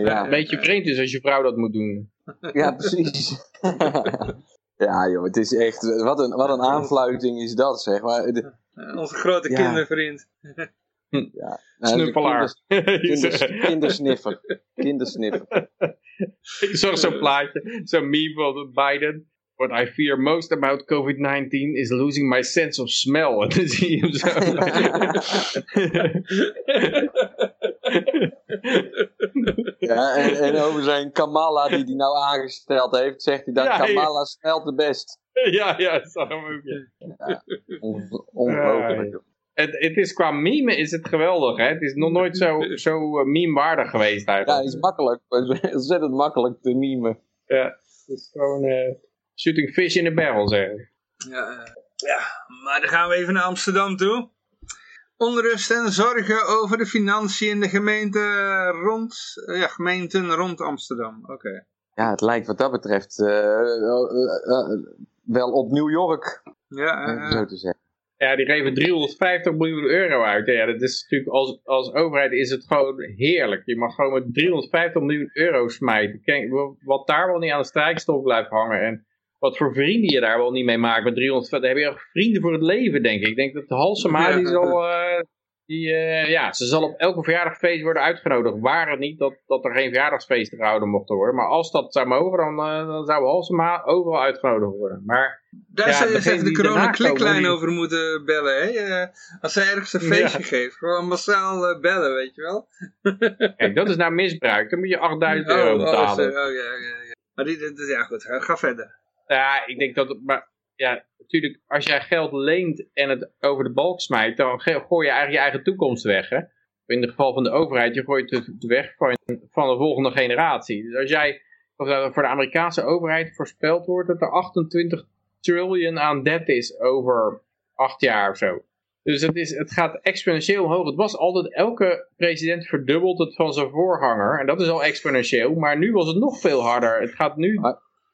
ja. Een beetje vreemd is als je vrouw dat moet doen. Ja, precies. ja, joh, het is echt. Wat een, wat een aanfluiting is dat, zeg maar. De, Onze grote Ja. kindervriend. ja, nou, de Snuffelaar. kinders- kinders- kindersniffer. Kindersniffer. Ik zag zo'n plaatje, zo'n meme van Biden. What I fear most about COVID-19 is losing my sense of smell. En dan zie je hem zo. Ja, en, en over zijn Kamala die hij nou aangesteld heeft, zegt hij dan: Ja, ja. Kamala smelt de best. ja, ja, zag hem ook. ja. Ongelooflijk. Ja. Het, het is qua meme is het geweldig. Hè? Het is nog nooit zo, zo eh, meme-waardig geweest Ja, eigenlijk. het is makkelijk. Het is ontzettend makkelijk te memen. Ja, het is gewoon eh, shooting fish in a barrel, zeg ik. Ja, eh, ja, maar dan gaan we even naar Amsterdam toe. Onrust en zorgen over de financiën in de gemeente rond, eh, ja, gemeenten rond Amsterdam. Oké. Ja, het lijkt wat dat betreft eh, eh, wel op New York, Ja, zo te zeggen. Ja, die geven 350 miljoen euro uit. Ja, dat is natuurlijk als, als overheid is het gewoon heerlijk. Je mag gewoon met 350 miljoen euro smijten. Wat daar wel niet aan de strijkstok blijft hangen. En wat voor vrienden je daar wel niet mee maakt met 350. Dan heb je echt vrienden voor het leven, denk ik. Ik denk dat de Halsema, Ja. die zal... eh, die, eh, ja, ze zal op elke verjaardagsfeest worden uitgenodigd. Waar het niet dat, dat er geen verjaardagsfeesten gehouden mochten worden. Maar als dat zou mogen, dan, eh, dan zou Halsema overal uitgenodigd worden. Maar daar Ja, zou je even de corona-kliklijn die- over moeten bellen. Hè? Als zij ergens een Ja. feestje geeft. Gewoon massaal bellen, weet je wel. kijk, dat is nou misbruik. Dan moet je 8000 Oh, euro oh, betalen. sorry. Oh, ja, ja, ja. Maar die, dit is- ja goed, ga verder. Ja, ik denk dat het, maar ja, natuurlijk, als jij geld leent en het over de balk smijt, dan gooi je eigenlijk je eigen toekomst weg, hè. In het geval van de overheid, je gooit het weg van, de volgende generatie. Dus als jij, of voor de Amerikaanse overheid voorspeld wordt dat er 28 triljoen aan debt is over acht jaar of zo. Dus het, is, het gaat exponentieel omhoog. Het was altijd, elke president verdubbelt het van zijn voorganger. En dat is al exponentieel. Maar nu was het nog veel harder. Het gaat nu,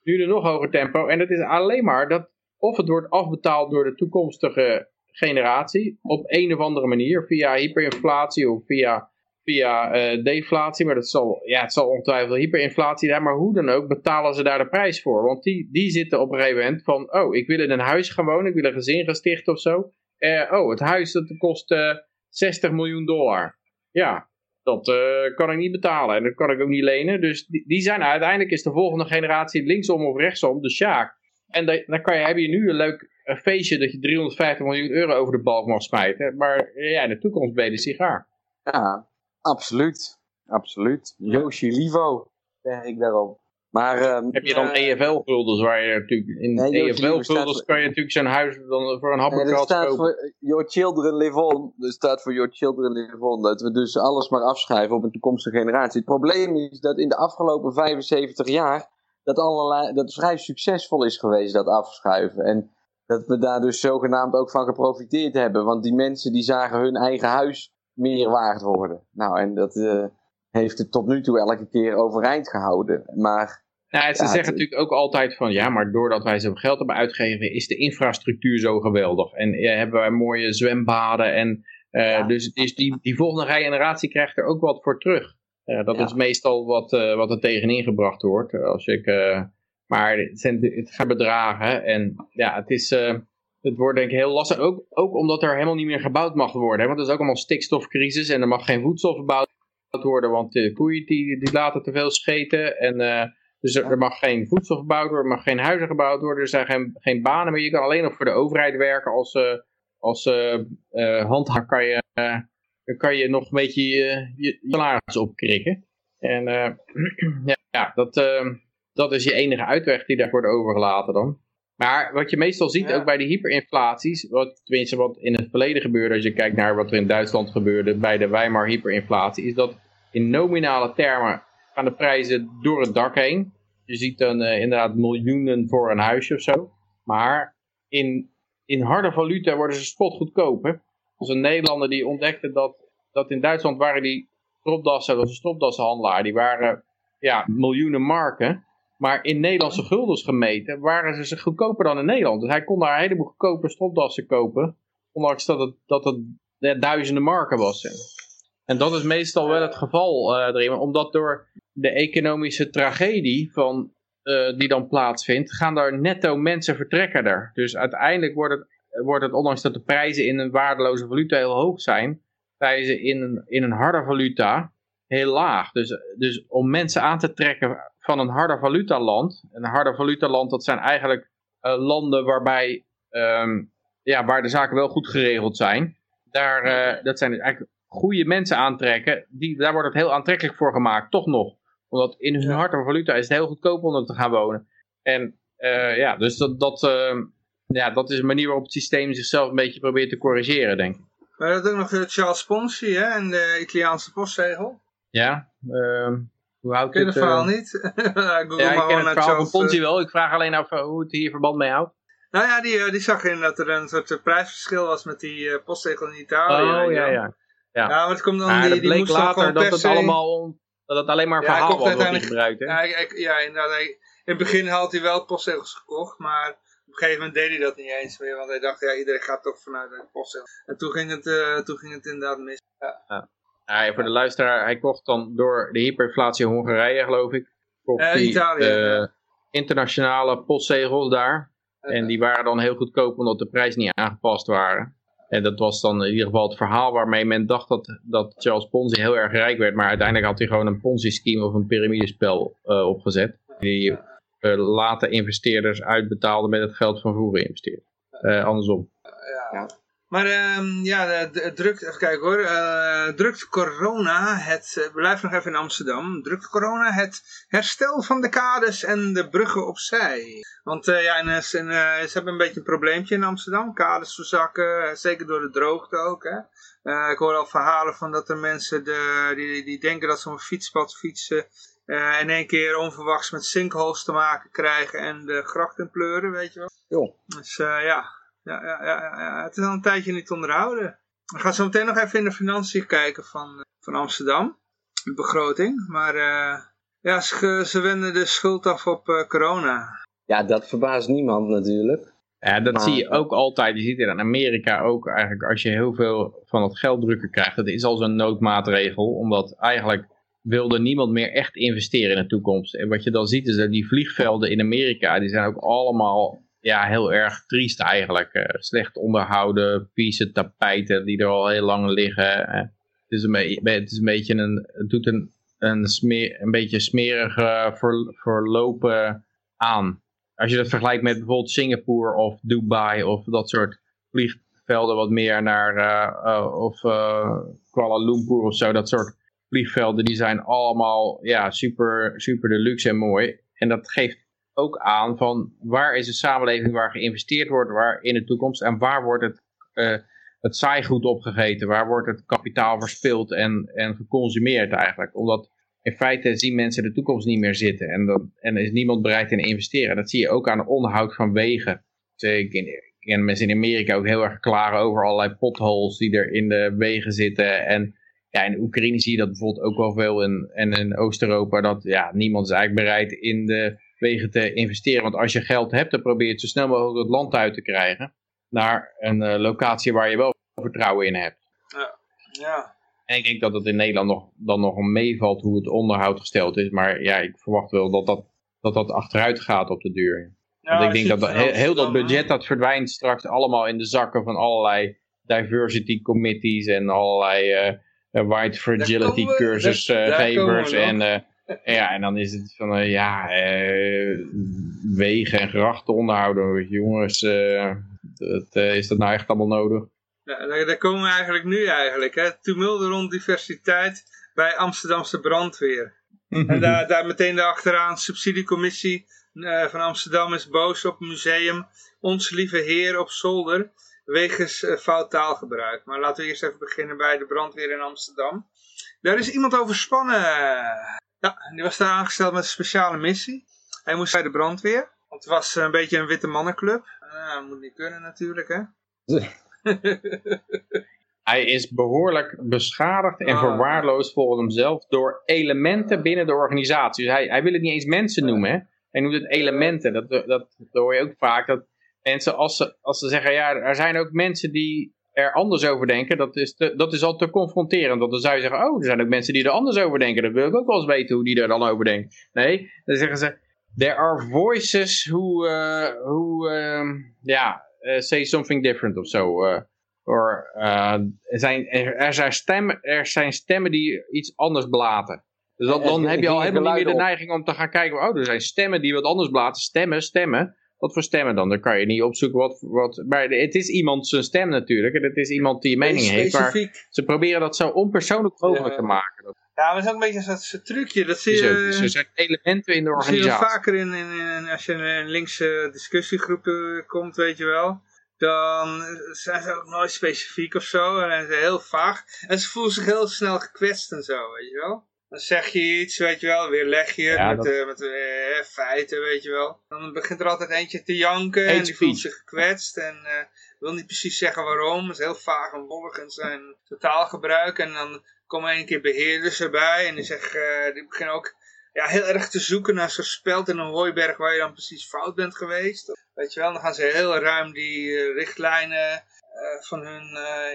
nu een nog hoger tempo. En het is alleen maar dat of het wordt afbetaald door de toekomstige generatie. Op een of andere manier. Via hyperinflatie of via, via eh, deflatie. Maar dat zal, ja, het zal ongetwijfeld hyperinflatie zijn. Maar hoe dan ook betalen ze daar de prijs voor. Want die, die zitten op een gegeven moment van... Oh, ik wil in een huis gaan wonen. Ik wil een gezin gaan stichten of zo. Eh, oh, het huis dat kost eh 60 miljoen dollar. Ja, dat eh, kan ik niet betalen en dat kan ik ook niet lenen. Dus die, die zijn uiteindelijk is de volgende generatie linksom of rechtsom de sjaak. En da- dan kan je, heb je nu een leuk feestje dat je 350 miljoen euro over de balk mag smijten. Maar ja, in de toekomst ben je de sigaar. Ja, absoluut. Absoluut. Yoshi Livo, zeg ik daarop. Maar ehm, Heb je dan Ja. EFL-guldens waar je natuurlijk... In Nee, EFL-guldens staat- kan je natuurlijk zo'n huis dan voor een nee, hamburger dat staat kopen. voor Your Children Live On. Dat staat voor Your Children Live On. Dat we dus alles maar afschrijven op een toekomstige generatie. Het probleem is dat in de afgelopen 75 jaar dat, allerlei, dat het vrij succesvol is geweest, dat afschuiven. En dat we daar dus zogenaamd ook van geprofiteerd hebben. Want die mensen die zagen hun eigen huis meer waard worden. Nou, en dat uh, heeft het tot nu toe elke keer overeind gehouden. Maar nou, ze Ja, zeggen natuurlijk ook altijd van ja, maar doordat wij zoveel geld hebben uitgegeven, is de infrastructuur zo geweldig. En ja, hebben wij mooie zwembaden. En eh, Ja. dus is die, die volgende generatie krijgt er ook wat voor terug. Eh, dat is meestal wat, eh, wat er tegenin gebracht wordt. Als ik, maar het, zijn, het gaan bedragen. En ja, het is. het wordt denk ik heel lastig, ook, ook omdat er helemaal niet meer gebouwd mag worden. Hè? Want er is ook allemaal stikstofcrisis en er mag geen voedsel verbouwd worden, want de koeien die, die laten te veel scheten. En, dus er, er mag geen voedsel verbouwd worden, er mag geen huizen gebouwd worden, er zijn geen, geen banen meer. Je kan alleen nog voor de overheid werken als, eh als handhanger kan je, dan kan je nog een beetje je, je salaris opkrikken. En ja, ja, dat, dat is je enige uitweg die daar wordt overgelaten dan. Maar wat je meestal ziet, Ja. ook bij die hyperinflaties, wat, tenminste wat in het verleden gebeurde, als je kijkt naar wat er in Duitsland gebeurde bij de Weimar hyperinflatie, is dat in nominale termen gaan de prijzen door het dak heen. Je ziet dan eh, inderdaad miljoenen voor een huisje of zo. Maar in, in harde valuta worden ze spotgoedkoper. Dus een Nederlander die ontdekte dat, dat in Duitsland waren die stropdassen, dat was een stropdassenhandelaar, die waren ja, miljoenen marken. Maar in Nederlandse guldens gemeten waren ze goedkoper dan in Nederland. Dus hij kon daar een heleboel goedkope stropdassen kopen. Ondanks dat het, dat het duizenden marken was. En dat is meestal wel het geval eh erin. Omdat door de economische tragedie van, eh, die dan plaatsvindt, gaan daar netto mensen vertrekken er. Dus uiteindelijk wordt het, wordt het, ondanks dat de prijzen in een waardeloze valuta heel hoog zijn, prijzen in een, in een harde valuta heel laag. Dus, dus om mensen aan te trekken van een harde valutaland, een harde valutaland dat zijn eigenlijk eh, landen waarbij, ehm, ja, waar de zaken wel goed geregeld zijn. Daar, eh, dat zijn dus eigenlijk goede mensen aantrekken, die, daar wordt het heel aantrekkelijk voor gemaakt, toch nog. Omdat in hun Ja. harde valuta is het heel goedkoop om er te gaan wonen. En eh, ja, dus dat, dat, ehm, ja, dat is een manier waarop het systeem zichzelf een beetje probeert te corrigeren, denk ik. Maar dat ook nog eh, Charles Ponzi hè, en de Italiaanse postzegel. Ja, ehm, hoe houdt Ken je het? het verhaal eh, niet? Google Ja, ik ken het verhaal van Ponzi wel. Ik vraag alleen af hoe het hier verband mee houdt. Nou ja, die, die zag in dat er een soort prijsverschil was met die postzegel in Italië. Oh, ja, wel. ja. Ja, maar het komt dan, Maar die, het die moest later dat het allemaal, dat het alleen maar Ja, verhaal was wat hij uiteindelijk- gebruikte. Ja, ja inderdaad. Hij, in het begin had hij wel postzegels gekocht, maar op een gegeven moment deed hij dat niet eens meer. Want hij dacht, ja, iedereen gaat toch vanuit een postzegel. En toen ging het, eh, toen ging het inderdaad mis. Ja, voor de luisteraar, hij kocht dan door de hyperinflatie in Hongarije, geloof ik, kocht Eh, hij Italië, eh, internationale postzegels daar. En die waren dan heel goedkoop omdat de prijzen niet aangepast waren. En dat was dan in ieder geval het verhaal waarmee men dacht dat, dat Charles Ponzi heel erg rijk werd. Maar uiteindelijk had hij gewoon een Ponzi-scheme of een piramidespel eh, opgezet. Die eh, later investeerders uitbetaalde met het geld van vroeger investeerders. Eh, andersom. Maar ehm, ja, drukt, even kijken hoor, Eh, drukt corona het, eh, blijven nog even in Amsterdam, drukt corona het herstel van de kades en de bruggen opzij? Want eh, ja, en, ze- en, ze hebben een beetje een probleempje in Amsterdam, kades verzakken, zeker door de droogte ook. Hè? Ik hoor al verhalen van dat er mensen de, die, die denken dat ze op een fietspad fietsen, in één keer onverwachts met sinkholes te maken krijgen en de grachten pleuren, weet je wel. Joh. Dus ja. Ja, ja, ja, het is al een tijdje niet onderhouden. We gaan zo meteen nog even in de financiën kijken van, eh, van Amsterdam. De begroting. Maar eh, ja, ze, ze wenden de schuld af op eh, corona. Ja, dat verbaast niemand natuurlijk. Ja, dat Maar- zie je ook altijd. Je ziet het in Amerika ook eigenlijk als je heel veel van het geld drukken krijgt. Dat is al zo'n noodmaatregel. Omdat eigenlijk wilde niemand meer echt investeren in de toekomst. En wat je dan ziet is dat die vliegvelden in Amerika, die zijn ook allemaal ja, heel erg triest eigenlijk. Eh, slecht onderhouden, vieze tapijten die er al heel lang liggen. Eh, het, is een het is een beetje een, het doet een, een, een beetje smerige ver, verlopen aan als je dat vergelijkt met bijvoorbeeld Singapore of Dubai of dat soort vliegvelden wat meer naar eh, of eh, Kuala Lumpur of zo, dat soort vliegvelden die zijn allemaal ja, super, super deluxe en mooi. En dat geeft ook aan van waar is een samenleving waar geïnvesteerd wordt waar in de toekomst en waar wordt het, eh, het saaigoed opgegeten, waar wordt het kapitaal verspild en, en geconsumeerd eigenlijk. Omdat in feite zien mensen de toekomst niet meer zitten. En, dan, en is niemand bereid in te investeren. Dat zie je ook aan het onderhoud van wegen. Eh, Ik, ken mensen in Amerika ook heel erg klagen over allerlei potholes die er in de wegen zitten. En ja, in Oekraïne zie je dat bijvoorbeeld ook wel veel. In, en in Oost-Europa, dat ja, niemand is eigenlijk bereid in de wegen te investeren. Want als je geld hebt, dan probeer je het zo snel mogelijk het land uit te krijgen. Naar een uh, locatie waar je wel vertrouwen in hebt. Ja. ja. En ik denk dat het in Nederland nog, dan nog meevalt hoe het onderhoud gesteld is. Maar ja, ik verwacht wel dat dat, dat, dat achteruit gaat op de duur. Ja, Want ik denk dat, dat heel, heel dat budget dat verdwijnt straks allemaal in de zakken van allerlei diversity committees en allerlei uh, white fragility cursusgevers. En, uh, ja, en dan is het van uh, ja, wegen en grachten onderhouden. Jongens, dat, is dat nou echt allemaal nodig? Ja, daar, komen we eigenlijk nu eigenlijk. Hè? Tumult rond diversiteit bij Amsterdamse brandweer. en daar, daar meteen daarachteraan subsidiecommissie van Amsterdam is boos op het museum Ons Lieve Heer op zolder wegens uh, fout taalgebruik. Maar laten we eerst even beginnen bij de brandweer in Amsterdam. Daar is iemand overspannen. Ja, die was daar aangesteld met een speciale missie. Hij moest bij de brandweer. Want het was een beetje een witte mannenclub. Uh, moet niet kunnen natuurlijk, hè. Hij is behoorlijk beschadigd en ah. verwaarloosd volgens hemzelf door elementen binnen de organisatie. Dus hij, hij wil het niet eens mensen noemen, hè. Hij noemt het elementen. Dat, dat, dat hoor je ook vaak. Dat mensen, als ze, als ze zeggen, ja, er zijn ook mensen die er anders over denken, dat is, te, dat is al te confronterend. Want dan zou je zeggen, oh, er zijn ook mensen die er anders over denken. Dan wil ik ook wel eens weten hoe die er dan over denken. Nee, dan zeggen ze, there are voices who, uh, who um, ja, uh, say something different of zo. Uh, or, zijn, er, er, zijn stemmen, er zijn stemmen die iets anders blaten. Dus dan, dan heb je al helemaal niet meer de neiging om te gaan kijken. Oh, er zijn stemmen die wat anders blaten. Stemmen, stemmen. Wat voor stemmen dan? Dan kan je niet opzoeken wat... wat maar het is iemand zijn stem natuurlijk. En het is iemand die een mening heeft. Maar ze proberen dat zo onpersoonlijk mogelijk te maken. Ja, maar het is ook een beetje zo'n trucje. Dat zie je, dus er zijn elementen in de organisatie. Dat zie je vaker in, in, in, als je in een linkse discussiegroepen komt, weet je wel. Dan zijn ze ook nooit specifiek of zo. En ze heel vaag. En ze voelen zich heel snel gekwetst en zo, weet je wel. Dan zeg je iets, weet je wel, weer leg je het met, uh, met uh, feiten, weet je wel. Dan begint er altijd eentje te janken en die voelt zich gekwetst en uh, wil niet precies zeggen waarom. Het is heel vaag en wollig in zijn totaalgebruik. En dan komen een keer beheerders erbij en die, zeggen, die beginnen ook ja, heel erg te zoeken naar zo'n speld in een hooiberg waar je dan precies fout bent geweest. Weet je wel, dan gaan ze heel ruim die richtlijnen van hun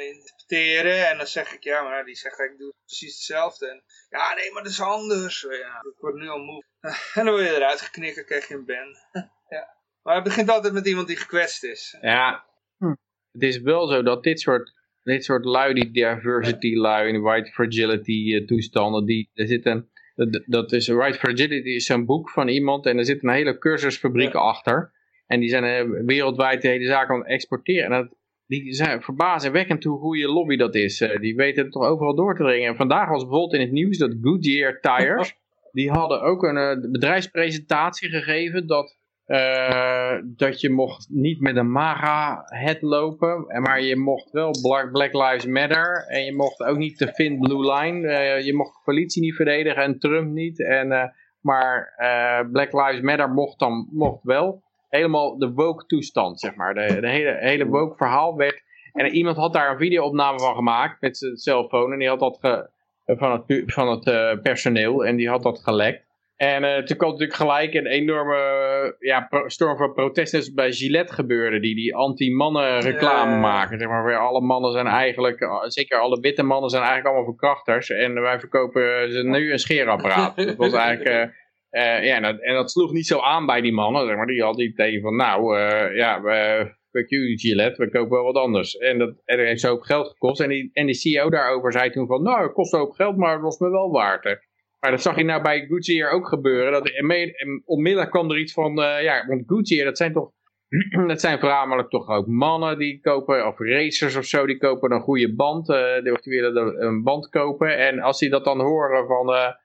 interpreteren. En dan zeg ik, ja, maar die zegt, ik doe precies hetzelfde. En ja, nee, maar dat is anders. Ja, ik word nu al moe. En dan word je eruit geknikken, krijg je een ban. ja. Maar het begint altijd met iemand die gekwetst is. Ja, hm. het is wel zo dat dit soort, dit soort lui, die diversity lui, die white fragility uh, toestanden, die, er zit een, dat, dat is, white fragility is een boek van iemand en er zit een hele cursusfabriek achter. En die zijn wereldwijd de hele zaak aan het exporteren. En dat, die zijn verbazingwekkend hoe goede lobby dat is. Uh, die weten het toch overal door te dringen. En vandaag was bijvoorbeeld in het nieuws dat Goodyear Tires, die hadden ook een uh, bedrijfspresentatie gegeven dat, uh, dat je mocht niet met een MAGA-head lopen, maar je mocht wel Black, Black, Lives Matter en je mocht ook niet de Fin Blue Line, je mocht de politie niet verdedigen en Trump niet, en, maar Black Lives Matter mocht dan mocht wel helemaal de woke toestand, zeg maar. De, de hele, hele woke verhaal werd... En iemand had daar een videoopname van gemaakt met zijn cellfoon. En die had dat ge, van het, van het uh, personeel. En die had dat gelekt. En uh, toen kwam natuurlijk gelijk een enorme ja, storm van protesten bij Gillette gebeurde. Die die anti-mannen reclame maken. Zeg maar, alle mannen zijn eigenlijk, eh, zeker alle witte mannen zijn eigenlijk allemaal verkrachters. En wij verkopen ze nu een scheerapparaat. dat was eigenlijk... Uh, ja, en dat, dat, sloeg niet zo aan bij die mannen, zeg maar. Die hadden het idee van, nou, uh, ja, we, you Gillette, we kopen wel wat anders. En dat, en heeft zo hoop geld gekost. En die, en die CEO daarover zei toen van, nou, het kost ook geld, maar het was me wel waard. Maar dat zag je nou bij Goodyear ook gebeuren. Dat, en, onmiddellijk kwam er iets van, uh, ja, want Goodyear, dat zijn toch, dat zijn voornamelijk toch ook mannen die kopen, of racers of zo, die kopen een goede band, uh, die, die willen een band kopen. En als die dat dan horen van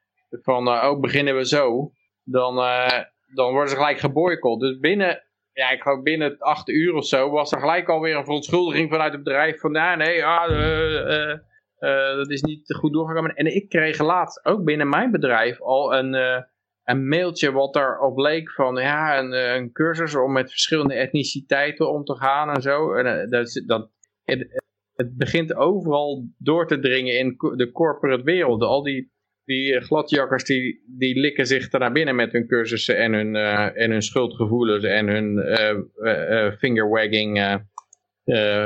van uh, oh, beginnen we zo, dan, uh, dan worden ze gelijk geboycott. Dus binnen, ja, ik geloof binnen acht uur of zo, was er gelijk alweer een verontschuldiging vanuit het bedrijf van, nou, nee, ah, uh, dat is niet goed doorgekomen. En ik kreeg laatst ook binnen mijn bedrijf al een, een mailtje wat erop leek van ja, een, een cursus om met verschillende etniciteiten om te gaan en zo. En, dat, dat, het, het begint overal door te dringen in de corporate wereld. Al die, die gladjakkers die, die likken zich naar binnen met hun cursussen en hun, uh, en hun schuldgevoelens en hun uh, fingerwagging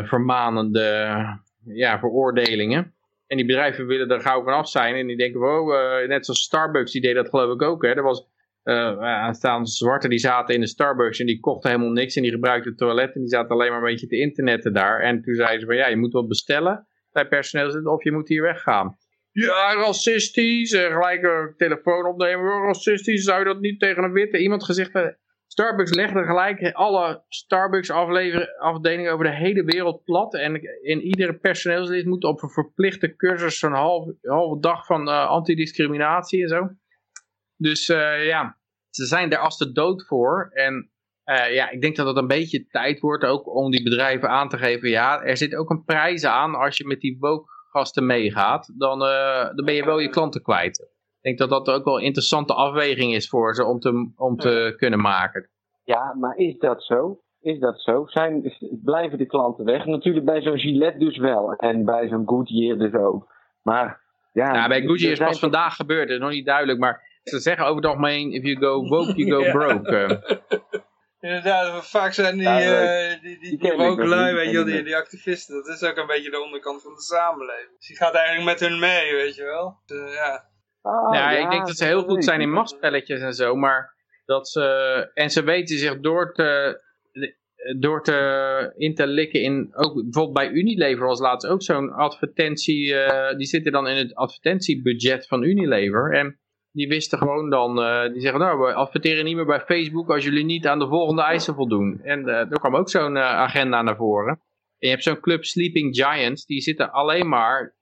vermanende ja, veroordelingen. En die bedrijven willen er gauw vanaf zijn. En die denken, wow, net zoals Starbucks, die deed dat geloof ik ook. Hè. Er was uh, zwarte die zaten in de Starbucks en die kochten helemaal niks. En die gebruikten het toilet en die zaten alleen maar een beetje te internetten daar. En toen zeiden ze van, ja, je moet wat bestellen bij personeel of je moet hier weggaan. Ja, racistisch. En gelijk een telefoon opnemen. Racistisch, zou je dat niet tegen een witte? Iemand gezegd, Starbucks legde gelijk alle Starbucks afdelingen over de hele wereld plat. En in iedere personeelslid moet op een verplichte cursus zo'n half, halve dag van uh, antidiscriminatie en zo. Dus uh, ja, ze zijn er als de dood voor. En ja, ik denk dat het een beetje tijd wordt ook om die bedrijven aan te geven. Ja, er zit ook een prijs aan als je met die woke meegaat. Dan, uh, dan ben je wel je klanten kwijt. Ik denk dat dat ook wel een interessante afweging is voor ze om te, om te kunnen maken. Ja, maar is dat zo? Is dat zo? Zijn, blijven de klanten weg? Natuurlijk bij zo'n Gillette dus wel. En bij zo'n Goodyear dus ook. Maar ja... ja bij Goodyear is pas vandaag gebeurd. Dat is nog niet duidelijk. Maar ze zeggen over het algemeen, if you go woke, you go broke. Eh. Inderdaad, vaak zijn die, uh, die, die, die woke lui, weet je wel, die, die activisten, dat is ook een beetje de onderkant van de samenleving. Dus je gaat eigenlijk met hun mee, weet je wel. Dus, ja. Oh, ja, ik denk dat ze heel goed zijn in machtspelletjes en zo, maar dat ze, en ze weten zich door te, door te, in te likken in, ook bijvoorbeeld bij Unilever was laatst ook zo'n advertentie, uh, die zitten dan in het advertentiebudget van Unilever en die wisten gewoon dan, uh, die zeggen nou we adverteren niet meer bij Facebook als jullie niet aan de volgende eisen voldoen. En uh, er kwam ook zo'n uh, agenda naar voren. En je hebt zo'n club Sleeping Giants, die zitten alleen maar,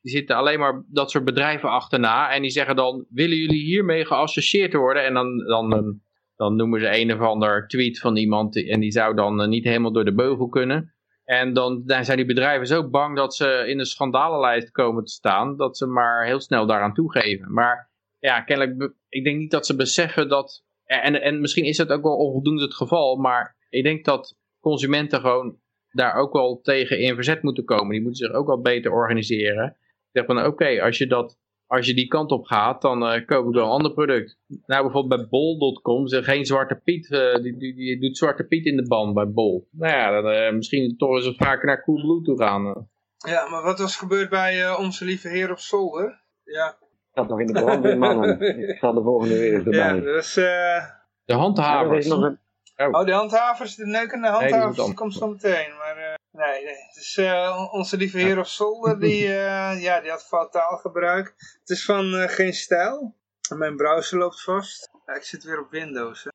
die zitten alleen maar dat soort bedrijven achterna. En die zeggen dan, willen jullie hiermee geassocieerd worden? En dan, dan, dan noemen ze een of ander tweet van iemand en die zou dan niet helemaal door de beugel kunnen. En dan, dan zijn die bedrijven zo bang dat ze in de schandalenlijst komen te staan, dat ze maar heel snel daaraan toegeven. Maar ja, kennelijk, ik denk niet dat ze beseffen dat, en, en misschien is dat ook wel onvoldoende het geval, maar ik denk dat consumenten gewoon daar ook wel tegen in verzet moeten komen. Die moeten zich ook wat beter organiseren. Zeg van, oké, als je dat als je die kant op gaat, dan uh, koop ik wel een ander product. Nou, bijvoorbeeld bij bol.com, geen Zwarte Piet, uh, die, die, die, doet Zwarte Piet in de band bij bol. Nou ja, dan, uh, misschien toch eens vaker naar Coolblue toe gaan. Ja, maar wat was gebeurd bij onze lieve heer op zolder? Ja, gaat nog in de brandweer, mannen. Ik ga de volgende weer eens erbij. Ja, dus, uh... De handhavers. Ja, een... oh. oh. de handhavers, de neukende handhavers, nee, die komt zo meteen. Maar uh, nee, nee, het is uh, onze lieve heer of zolder, die, ja, die had fataal gebruik. Het is van geen stijl. Mijn browser loopt vast. Ja, ik zit weer op Windows. Hè.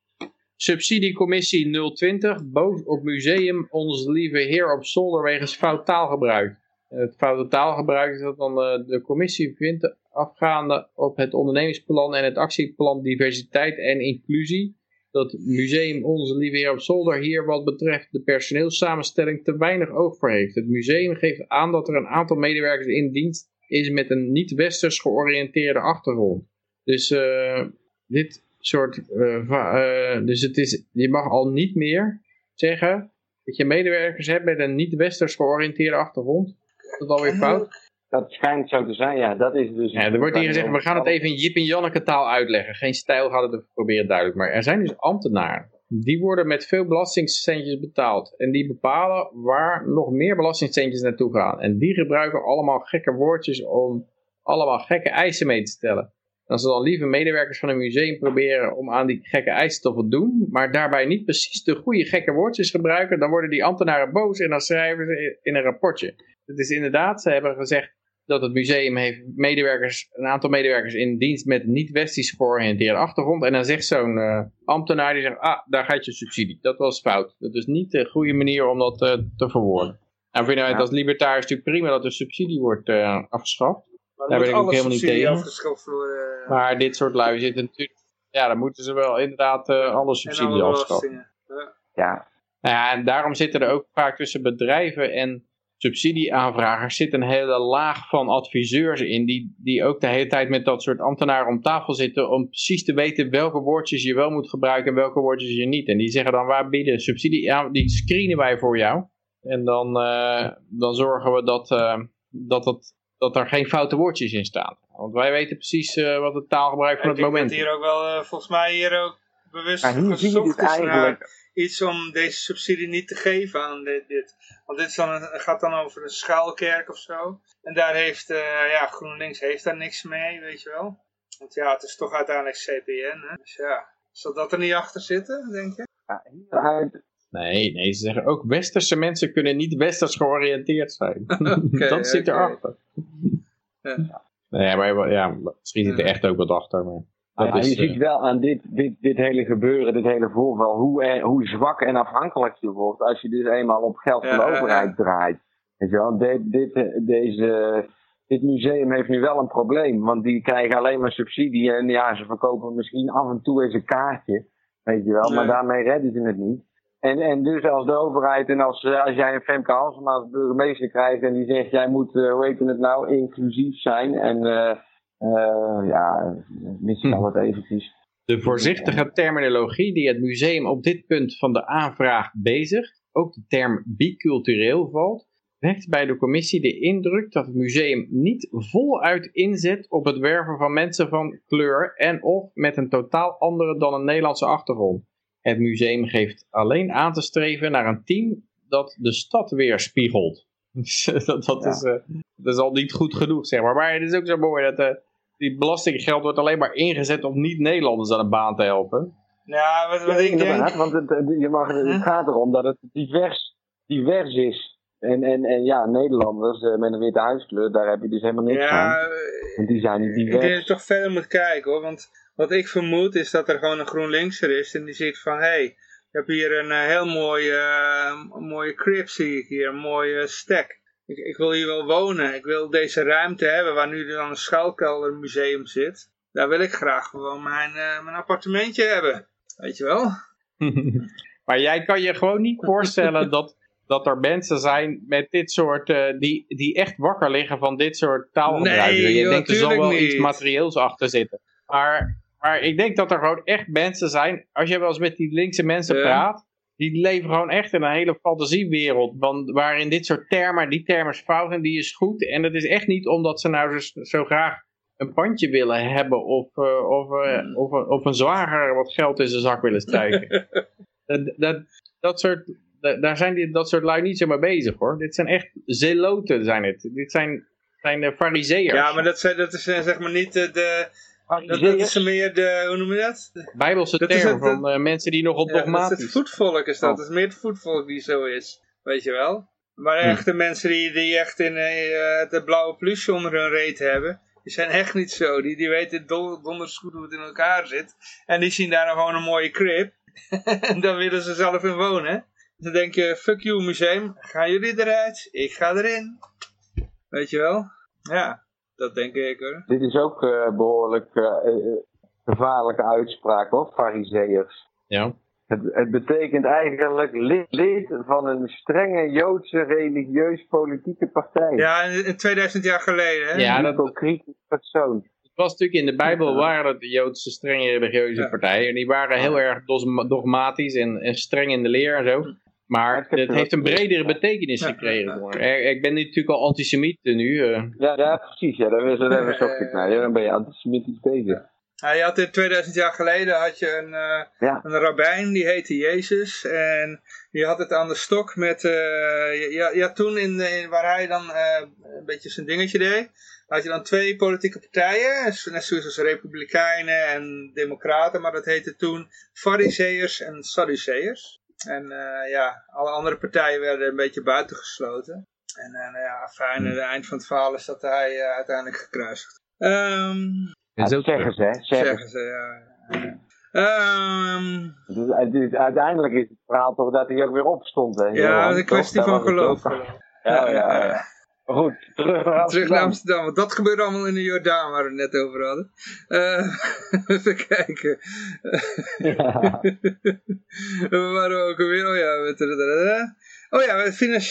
Subsidiecommissie 020, boos op museum Onze Lieve Heer op Zolder wegens fout taalgebruik. Het foute taalgebruik is dat dan de commissie vindt afgaande op het ondernemingsplan en het actieplan diversiteit en inclusie, dat Museum Onze Lieve Heer op Zolder hier wat betreft de personeelssamenstelling te weinig oog voor heeft. Het museum geeft aan dat er een aantal medewerkers in dienst is met een niet-westers georiënteerde achtergrond. Dus uh, dit soort, uh, dus het is, je mag al niet meer zeggen dat je medewerkers hebt met een niet-westers georiënteerde achtergrond. Dat is alweer fout. Dat schijnt zo te zijn, ja. Dat is dus... Ja, er wordt hier gezegd, we gaan het even in Jip en Janneke taal uitleggen. Geen stijl gaat het proberen duidelijk. Maar er zijn dus ambtenaren. Die worden met veel belastingcentjes betaald. En die bepalen waar nog meer belastingcentjes naartoe gaan. En die gebruiken allemaal gekke woordjes om allemaal gekke eisen mee te stellen. Als ze dan lieve medewerkers van een museum proberen om aan die gekke eisen te voldoen, maar daarbij niet precies de goede gekke woordjes gebruiken, dan worden die ambtenaren boos en dan schrijven ze in een rapportje. Het is inderdaad, ze hebben gezegd, dat het museum heeft medewerkers, een aantal medewerkers in dienst met niet-westisch georiënteerde achtergrond. En dan zegt zo'n uh, ambtenaar, die zegt, ah, daar gaat je subsidie. Dat was fout. Dat is niet de goede manier om dat uh, te verwoorden. En vinden wij het als libertariërs natuurlijk prima dat de subsidie wordt uh, afgeschaft. Maar daar ben ik ook helemaal niet tegen. Maar dit soort lui zitten natuurlijk, ja, dan moeten ze wel inderdaad alle subsidie alle afschaffen. Ja. ja. Nou ja, en daarom zitten er ook vaak tussen bedrijven en subsidieaanvragers zit een hele laag van adviseurs in, die, die ook de hele tijd met dat soort ambtenaren om tafel zitten om precies te weten welke woordjes je wel moet gebruiken en welke woordjes je niet. En die zeggen dan waar bieden subsidie, aan, die screenen wij voor jou. En dan, uh, dan zorgen we dat, uh, dat, dat, dat er geen foute woordjes in staan. Want wij weten precies uh, wat het taalgebruik van het moment is. Ik hier ook wel, volgens mij hier ook bewust ja, gezocht is eigenlijk... iets om deze subsidie niet te geven aan dit. dit. Want dit is dan, gaat dan over een schaalkerk of zo. En daar heeft, uh, ja, GroenLinks heeft daar niks mee, weet je wel. Want ja, het is toch uiteindelijk CPN, hè. Dus ja, zal dat er niet achter zitten, denk je? Ja, Nee, nee, ze zeggen ook westerse mensen kunnen niet westers georiënteerd zijn. okay, dat zit erachter. Ja. Nee, maar ja, misschien zit er echt ook wat achter. Maar... Ja, je ziet eh, wel aan dit, dit, dit hele gebeuren, dit hele voorval, hoe, hoe zwak en afhankelijk je wordt als je dus eenmaal op geld van de overheid draait. Weet je wel, dit, dit, eh, deze, dit museum heeft nu wel een probleem, want die krijgen alleen maar subsidie en ja, ze verkopen misschien af en toe eens een kaartje, weet je wel, maar daarmee redden ze het niet. En, en dus als de overheid en als, eh, als jij een Femke Halsema als burgemeester krijgt en die zegt jij moet, hoe heet het nou, inclusief zijn en... Uh, ja, misschien hm. wat eventjes. De voorzichtige terminologie die het museum op dit punt van de aanvraag bezigt, ook de term bicultureel valt, wekt bij de commissie de indruk dat het museum niet voluit inzet op het werven van mensen van kleur en of met een totaal andere dan een Nederlandse achtergrond. Het museum geeft alleen aan te streven naar een team dat de stad weerspiegelt. dat, dat, is, uh, dat is al niet goed genoeg, zeg maar. Maar het is ook zo mooi dat uh, die belastinggeld wordt alleen maar ingezet om niet-Nederlanders aan de baan te helpen. Ja, wat, wat ik denk... Want het, je mag, het gaat erom dat het divers, divers is. En, en, en ja, Nederlanders uh, met een witte huiskleur, daar heb je dus helemaal niks ja, van. Want die zijn niet divers. Ik denk dat je toch verder moet kijken hoor. Want wat ik vermoed is dat er gewoon een GroenLinkser is. En die ziet van, hé, hey, ik heb hier een uh, heel mooie, uh, mooie crib zie ik hier. Een mooie stack ik, ik, wil hier wel wonen. Ik wil deze ruimte hebben waar nu dan een schuilkeldermuseum zit. Daar wil ik graag gewoon mijn, uh, mijn appartementje hebben. Weet je wel? maar jij kan je gewoon niet voorstellen dat, dat er mensen zijn met dit soort, uh, die, die echt wakker liggen van dit soort taalgebruik. Nee, je denkt er zal wel niet. iets materieels achter zitten. Maar, maar ik denk dat er gewoon echt mensen zijn, als je wel eens met die linkse mensen praat, die leven gewoon echt in een hele fantasiewereld. Want waarin dit soort termen, die termen is fout en die is goed. En het is echt niet omdat ze nou zo, zo graag een pandje willen hebben of, uh, of, uh, of, of, een zwager wat geld in zijn zak willen stijgen. dat, dat, dat soort, daar zijn die, dat soort lui niet zo mee bezig hoor. Dit zijn echt zeloten zijn het. Dit zijn, zijn de fariseërs. Ja, maar dat, zijn, dat is zeg maar niet de dat, dat, is meer de, hoe noem je dat? Bijbelse dat term van uh, mensen die nogal ja, dogmatisch... Dat is het voetvolk is dat, oh. dat is meer het voetvolk die zo is, weet je wel. Maar hm. echt de mensen die, die echt in uh, de blauwe plusje onder hun reet hebben, die zijn echt niet zo. Die, die weten donders goed hoe het in elkaar zit. En die zien daar nog gewoon een mooie crib. en dan willen ze zelf in wonen. Dan denk je, fuck you museum, gaan jullie eruit? Ik ga erin. Weet je wel? Ja. Dat denk ik hoor. Dit is ook uh, behoorlijk uh, gevaarlijke uitspraak hoor, fariseërs. Ja. Het, het, betekent eigenlijk lid, lid, van een strenge Joodse religieus-politieke partij. Ja, 2000 jaar geleden. Hè? Ja, dat een kritisch persoon. Het was natuurlijk in de Bijbel waren het de Joodse strenge religieuze partijen. En die waren heel erg dogmatisch en, en streng in de leer en zo. Maar het heeft een bredere betekenis gekregen. Ik ben natuurlijk al antisemiet nu. Uh. Ja, ja, precies. Ja. Daar is er even. Dan ben je antisemitisch bezig. Ja, je had in 2000 jaar geleden had je een, uh, ja. een rabbijn, die heette Jezus. En die had het aan de stok met... Uh, ja, ja, toen in, in, waar hij dan een beetje zijn dingetje deed... had je dan twee politieke partijen. Net zoals republikeinen en democraten. Maar dat heette toen fariseërs en sadduceërs. En uh, ja, alle andere partijen werden een beetje buitengesloten. En uh, nou ja, fijn, het eind van het verhaal is dat hij uh, uiteindelijk gekruisigd. Um, ja, dat zeggen ze, hè? Zeggen, zeggen ze, ja. Um, dus, dus, uiteindelijk is het verhaal toch dat hij ook weer opstond. Hè? Ja, de kwestie van geloof. Ja, ja, ja. Goed, terug naar Amsterdam. Terug naar Amsterdam, want dat gebeurde allemaal in de Jordaan waar we het net over hadden. Uh, even kijken. Ja. we waren ook alweer, oh ja, oh ja,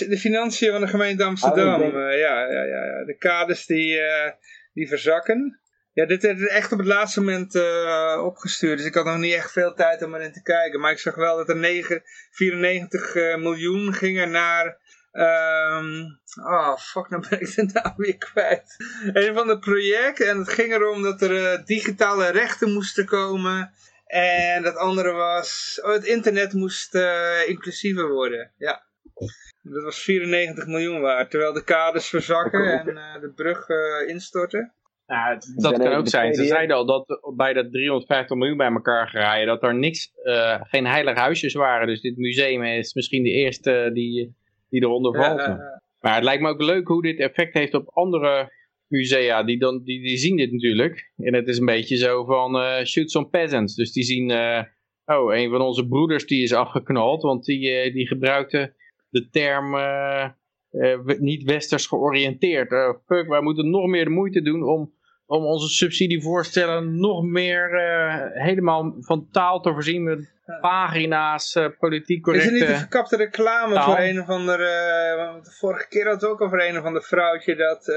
de financiën van de gemeente Amsterdam. Oh, uh, ja, ja, ja, ja, de kaders die, uh, die verzakken. Ja, dit is echt op het laatste moment uh, opgestuurd. Dus ik had nog niet echt veel tijd om erin te kijken. Maar ik zag wel dat er 9, 94 uh, miljoen gingen naar... Um, oh, fuck, nou ben ik de naam weer kwijt. Een van de projecten. En het ging erom dat er uh, digitale rechten moesten komen. En dat andere was... Oh, het internet moest inclusiever worden. Ja. Dat was 94 miljoen waard. Terwijl de kaders verzakken en de brug instorten. Ja, dat kan ook zijn. Ze zeiden al dat bij dat 350 miljoen bij elkaar geraaien, dat er niks, uh, geen heilige huisjes waren. Dus dit museum is misschien de eerste die, die eronder valt. maar het lijkt me ook leuk hoe dit effect heeft op andere musea. Die, dan, die, die zien dit natuurlijk. En het is een beetje zo van uh, shoot some peasants. Dus die zien, uh, oh, een van onze broeders die is afgeknald. Want die, die gebruikte de term niet westers georiënteerd. fuck, wij moeten nog meer de moeite doen om om onze subsidievoorstellen nog meer uh, helemaal van taal te voorzien met pagina's, uh, politiek correcte... Is er niet een verkapte reclame taal? voor een of andere... Uh, de vorige keer had het ook over een of ander vrouwtje dat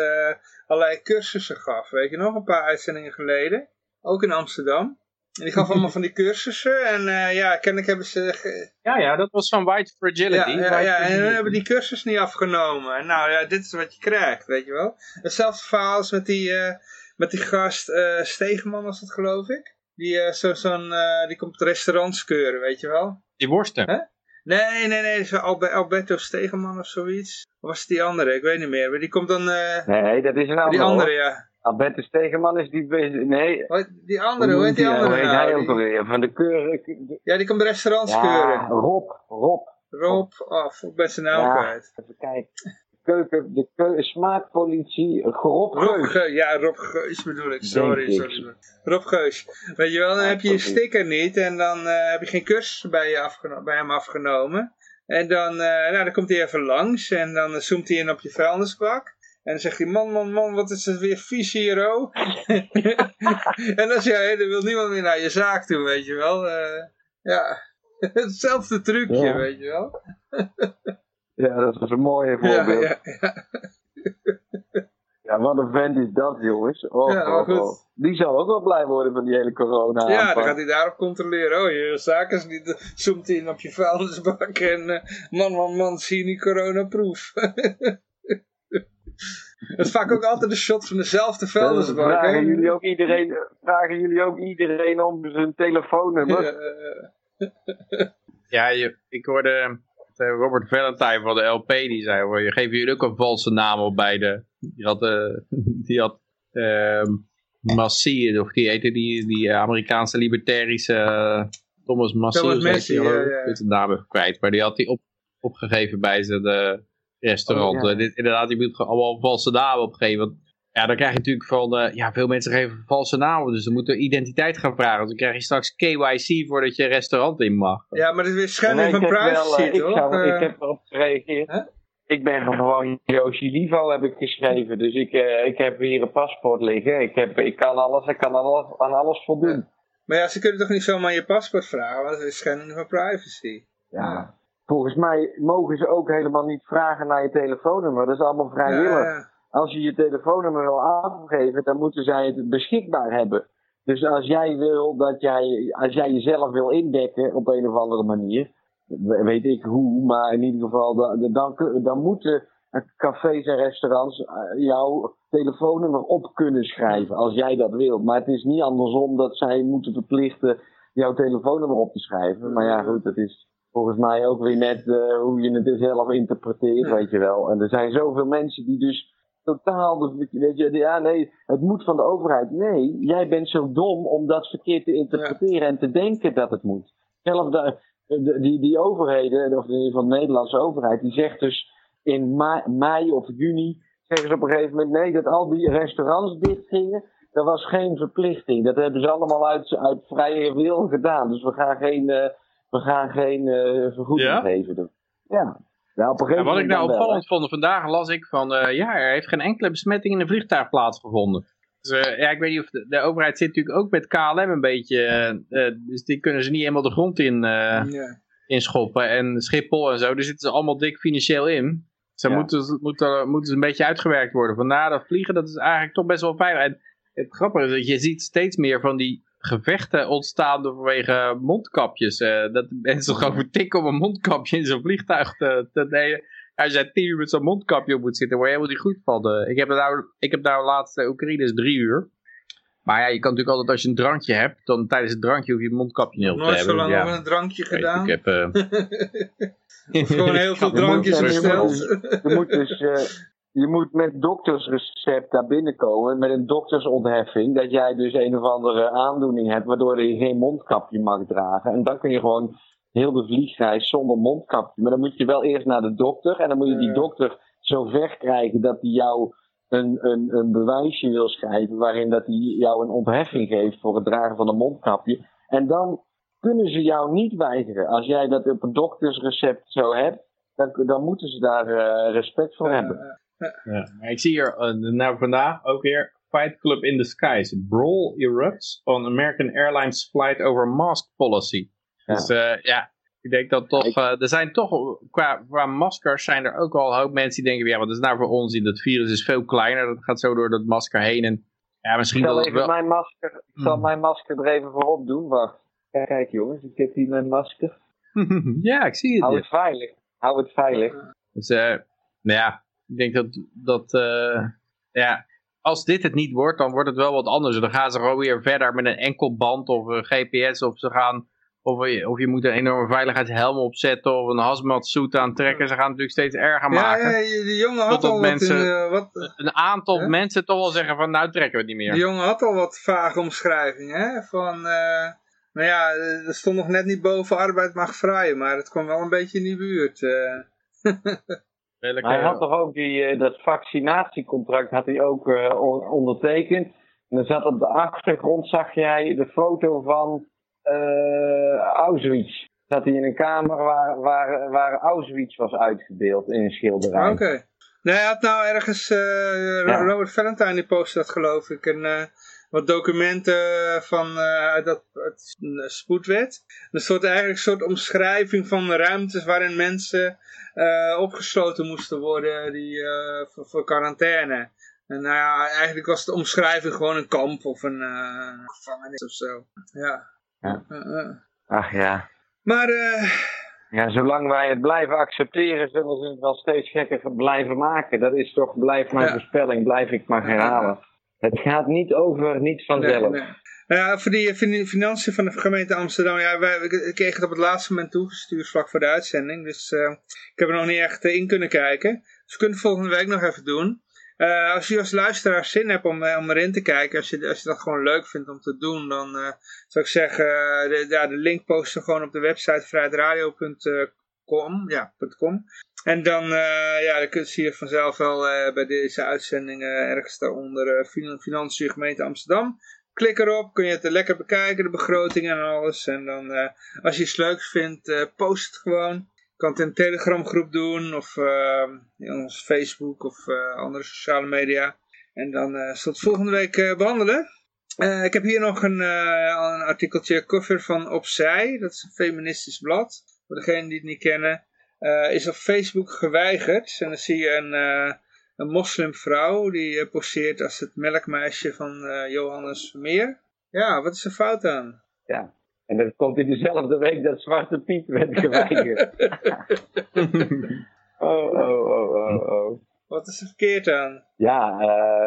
allerlei cursussen gaf. Weet je nog, een paar uitzendingen geleden. Ook in Amsterdam. En die gaf allemaal van die cursussen en uh, ja, kennelijk hebben ze... Ja, ja, dat was van White Fragility. Ja, ja, ja en we hebben die cursus niet afgenomen. En nou ja, dit is wat je krijgt, weet je wel. Hetzelfde verhaal als met die, uh, met die gast uh, Stegeman was dat geloof ik. Die, uh, zo, zo'n, uh, die komt restaurants keuren, weet je wel. Die worsten? Huh? Nee, nee, nee, zo Alberto Stegeman of zoiets. Of was het die andere? Ik weet niet meer. Maar die komt dan... nee, dat is een andere. Die andere, ja. Alberto Stegeman is die... Nee. Die andere, hoe heet die andere heet hij nou? ook alweer? Van de keuren... Ja, die komt restaurants ja, keuren. Rob, Rob. Rob, oh, ik ben zijn naam ja, kwijt. Even kijken keuken, de keuken, smaakpolitie, Rob Geus. Rob ja, Rob Geus bedoel ik, sorry, sorry. Rob Geus. Weet je wel, dan heb je je sticker niet en dan uh, heb je geen cursus bij, je bij hem afgenomen. En dan, uh, nou, dan komt hij even langs en dan zoomt hij in op je vuilnisbak. En dan zegt hij, man, man, man, wat is het weer vies hier, oh. en dan zeg je, er wil niemand meer naar je zaak toe, weet je wel. Uh, ja, hetzelfde trucje, ja. weet je wel. Ja, dat was een mooie voorbeeld. Ja, ja, ja. ja wat een vent is dat, jongens. Oh, ja, oh, oh. Die zal ook wel blij worden van die hele corona -aanpak. Ja, dan gaat hij daarop controleren. Oh, je zaak is niet... Zoomt hij in op je vuilnisbak en... Uh, man, man, man, zie je niet coronaproof. Dat is vaak ook altijd een shot van dezelfde vuilnisbak. Vragen jullie, ook iedereen, vragen jullie ook iedereen om zijn telefoonnummer? Ja, ja je, ik hoorde eh, Robert Valentine van de LP, die zei, je geeft jullie ook een valse naam op bij de, die had, uh, die had uh, Massie, of die heette die, die Amerikaanse libertarische uh, Thomas Massie, Thomas Massie, ja, ja. Ik de naam even kwijt, maar die had hij op, opgegeven bij zijn restaurant. Oh, ja. Dit, inderdaad, je moet gewoon allemaal valse namen opgeven, want ja, dan krijg je natuurlijk van, uh, ja, veel mensen geven valse namen, dus dan moeten identiteit gaan vragen. Dan krijg je straks KYC voordat je een restaurant in mag. Ja, maar dat is weer schending van privacy, uh, ik, zou, ik heb erop gereageerd. Huh? Ik ben gewoon Yoshi Livo heb ik geschreven, dus ik, uh, ik heb hier een paspoort liggen. Ik, heb, ik kan alles, ik kan alles, aan alles voldoen. Ja. Maar ja, ze kunnen toch niet zomaar je paspoort vragen, want dat is schending van privacy. Ja, volgens mij mogen ze ook helemaal niet vragen naar je telefoonnummer. Dat is allemaal vrijwillig. Ja, als je je telefoonnummer wil aangeven, dan moeten zij het beschikbaar hebben. Dus als jij wil dat jij, als jij jezelf wil indekken op een of andere manier, weet ik hoe, maar in ieder geval, dan, dan, dan moeten cafés en restaurants jouw telefoonnummer op kunnen schrijven, als jij dat wilt. Maar het is niet andersom dat zij moeten verplichten jouw telefoonnummer op te schrijven. Maar ja, goed, dat is volgens mij ook weer net uh, hoe je het zelf interpreteert, weet je wel. En er zijn zoveel mensen die dus totaal, weet je, ja nee, het moet van de overheid. Nee, jij bent zo dom om dat verkeerd te interpreteren en te denken dat het moet. Zelf de, die, die overheden, of in ieder geval de Nederlandse overheid, die zegt dus in mei, of juni, zeggen ze op een gegeven moment, nee, dat al die restaurants dicht gingen, dat was geen verplichting. Dat hebben ze allemaal uit, uit vrije wil gedaan. Dus we gaan geen, uh, we gaan geen uh, vergoeding ja? geven. Ja, Ja, op een Ja, gegeven wat ik nou opvallend vond, vandaag las ik van, eh, ja, er heeft geen enkele besmetting in een vliegtuig plaatsgevonden. Dus eh, ja, ik weet niet of de, de overheid zit natuurlijk ook met KLM een beetje, eh, dus die kunnen ze niet helemaal de grond in, eh Ja. in schoppen. En Schiphol en zo, daar zitten ze allemaal dik financieel in. Ze Ja. moeten, moeten, moeten ze een beetje uitgewerkt worden. Vandaar dat vliegen, dat is eigenlijk toch best wel veilig. En het grappige is dat je ziet steeds meer van die gevechten ontstaan vanwege mondkapjes. eh, dat mensen gewoon vertikken om een mondkapje in zo'n vliegtuig te, te nemen. Als jij tien uur met zo'n mondkapje op moet zitten, word je helemaal niet goed van. De, ik heb het nou, ik heb nou laatst uh, Oekraïne is drie uur. Maar ja, je kan natuurlijk altijd als je een drankje hebt, dan tijdens het drankje hoef je een mondkapje niet op te Nooit hebben. zo lang Ja, over een drankje gedaan. Ik heb, eh, Gewoon heel veel drankjes je besteld. Je moet dus eh, je moet met doktersrecept daar binnenkomen, met een doktersontheffing, dat jij dus een of andere aandoening hebt, waardoor je geen mondkapje mag dragen. En dan kun je gewoon heel de vliegreis zonder mondkapje. Maar dan moet je wel eerst naar de dokter en dan moet je die dokter zo ver krijgen dat hij jou een, een, een bewijsje wil schrijven waarin dat hij jou een ontheffing geeft voor het dragen van een mondkapje. En dan kunnen ze jou niet weigeren. Als jij dat op een doktersrecept zo hebt, dan, dan moeten ze daar eh, respect voor hebben. Ja, maar ik zie hier uh, nou vandaag ook weer Fight Club in the Skies. Brawl erupts on American Airlines flight over mask policy. Ja. Dus uh, ja, ik denk dat toch, uh, er zijn toch, qua, qua maskers zijn er ook al een hoop mensen die denken, ja wat is nou voor onzin, dat virus is veel kleiner, dat gaat zo door dat masker heen en ja, Ik misschien zal dat het even wel... mijn masker, ik zal Hmm. mijn masker er even voor op doen. Wacht. Kijk, kijk jongens, ik heb hier mijn masker. ja, ik zie het. Hou het veilig. Hou het veilig. Dus nou ja, ik denk dat, dat uh, ja, als dit het niet wordt, dan wordt het wel wat anders. Dan gaan ze gewoon weer verder met een enkelband of een GPS of ze gaan, of je, of je moet een enorme veiligheidshelm opzetten of een hazmat suit aantrekken. Ze gaan het natuurlijk steeds erger Ja, maken. ja, die jongen had al mensen- wat, in, eh, wat... Een aantal Hè? mensen toch wel zeggen van nou trekken we het niet meer. Die jongen had al wat vage omschrijvingen, hè? Van, eh, nou ja, er stond nog net niet boven arbeid mag vrij, maar het kwam wel een beetje in die buurt. Welke- Maar hij had toch ook die, eh, dat vaccinatiecontract had hij ook eh, on- ondertekend. En dan zat op de achtergrond, zag jij de foto van eh, Auschwitz. Zat hij in een kamer waar, waar, waar Auschwitz was uitgebeeld in een schilderij. Oké. Nee, hij had nou ergens, eh, Ja. Robert Valentine die postte dat geloof ik, en, eh, wat documenten van uit dat uit een spoedwet. Er stond eigenlijk een soort omschrijving van ruimtes waarin mensen eh, opgesloten moesten worden die, eh, voor, voor quarantaine. En nou ja, eigenlijk was de omschrijving gewoon een kamp of een gevangenis of zo. Ja. Ja. Ach ja. Maar eh, Ja, zolang wij het blijven accepteren, zullen ze het wel steeds gekker blijven maken. Dat is toch, blijf mijn Ja. voorspelling, blijf ik maar herhalen. Het gaat niet over, niet vanzelf. Nee. Nou ja, voor die fin- financiën van de gemeente Amsterdam, ja, wij, ik kreeg het op het laatste moment toegestuurd vlak voor de uitzending. Dus eh, ik heb er nog niet echt eh, in kunnen kijken. Dus we kunnen het volgende week nog even doen. Eh, als je als luisteraar zin hebt om, om erin te kijken, als je, als je dat gewoon leuk vindt om te doen, dan zou ik zeggen, de, ja, de link posten gewoon op de website vrijheidradio.com. Ja. En dan, eh, ja, dan zie je vanzelf wel eh, bij deze uitzending eh, ergens daaronder eh, fin- Financiën Gemeente Amsterdam. Klik erop, kun je het lekker bekijken, de begroting en alles. En dan, als je iets leuks vindt, post het gewoon. Je kan het in een Telegram groep doen of in ons Facebook of andere sociale media. En dan eh zal het volgende week eh, behandelen. Eh, ik heb hier nog een, eh, een artikeltje cover van Opzij. Dat is een feministisch blad. Voor degenen die het niet kennen. Eh, is op Facebook geweigerd. En dan zie je een, eh, een moslimvrouw die eh, poseert als het melkmeisje van Johannes Vermeer. Ja, wat is er fout aan? En dat komt in dezelfde week dat Zwarte Piet werd geweigerd. oh, oh, oh, oh, oh. Wat is er verkeerd aan? Ja,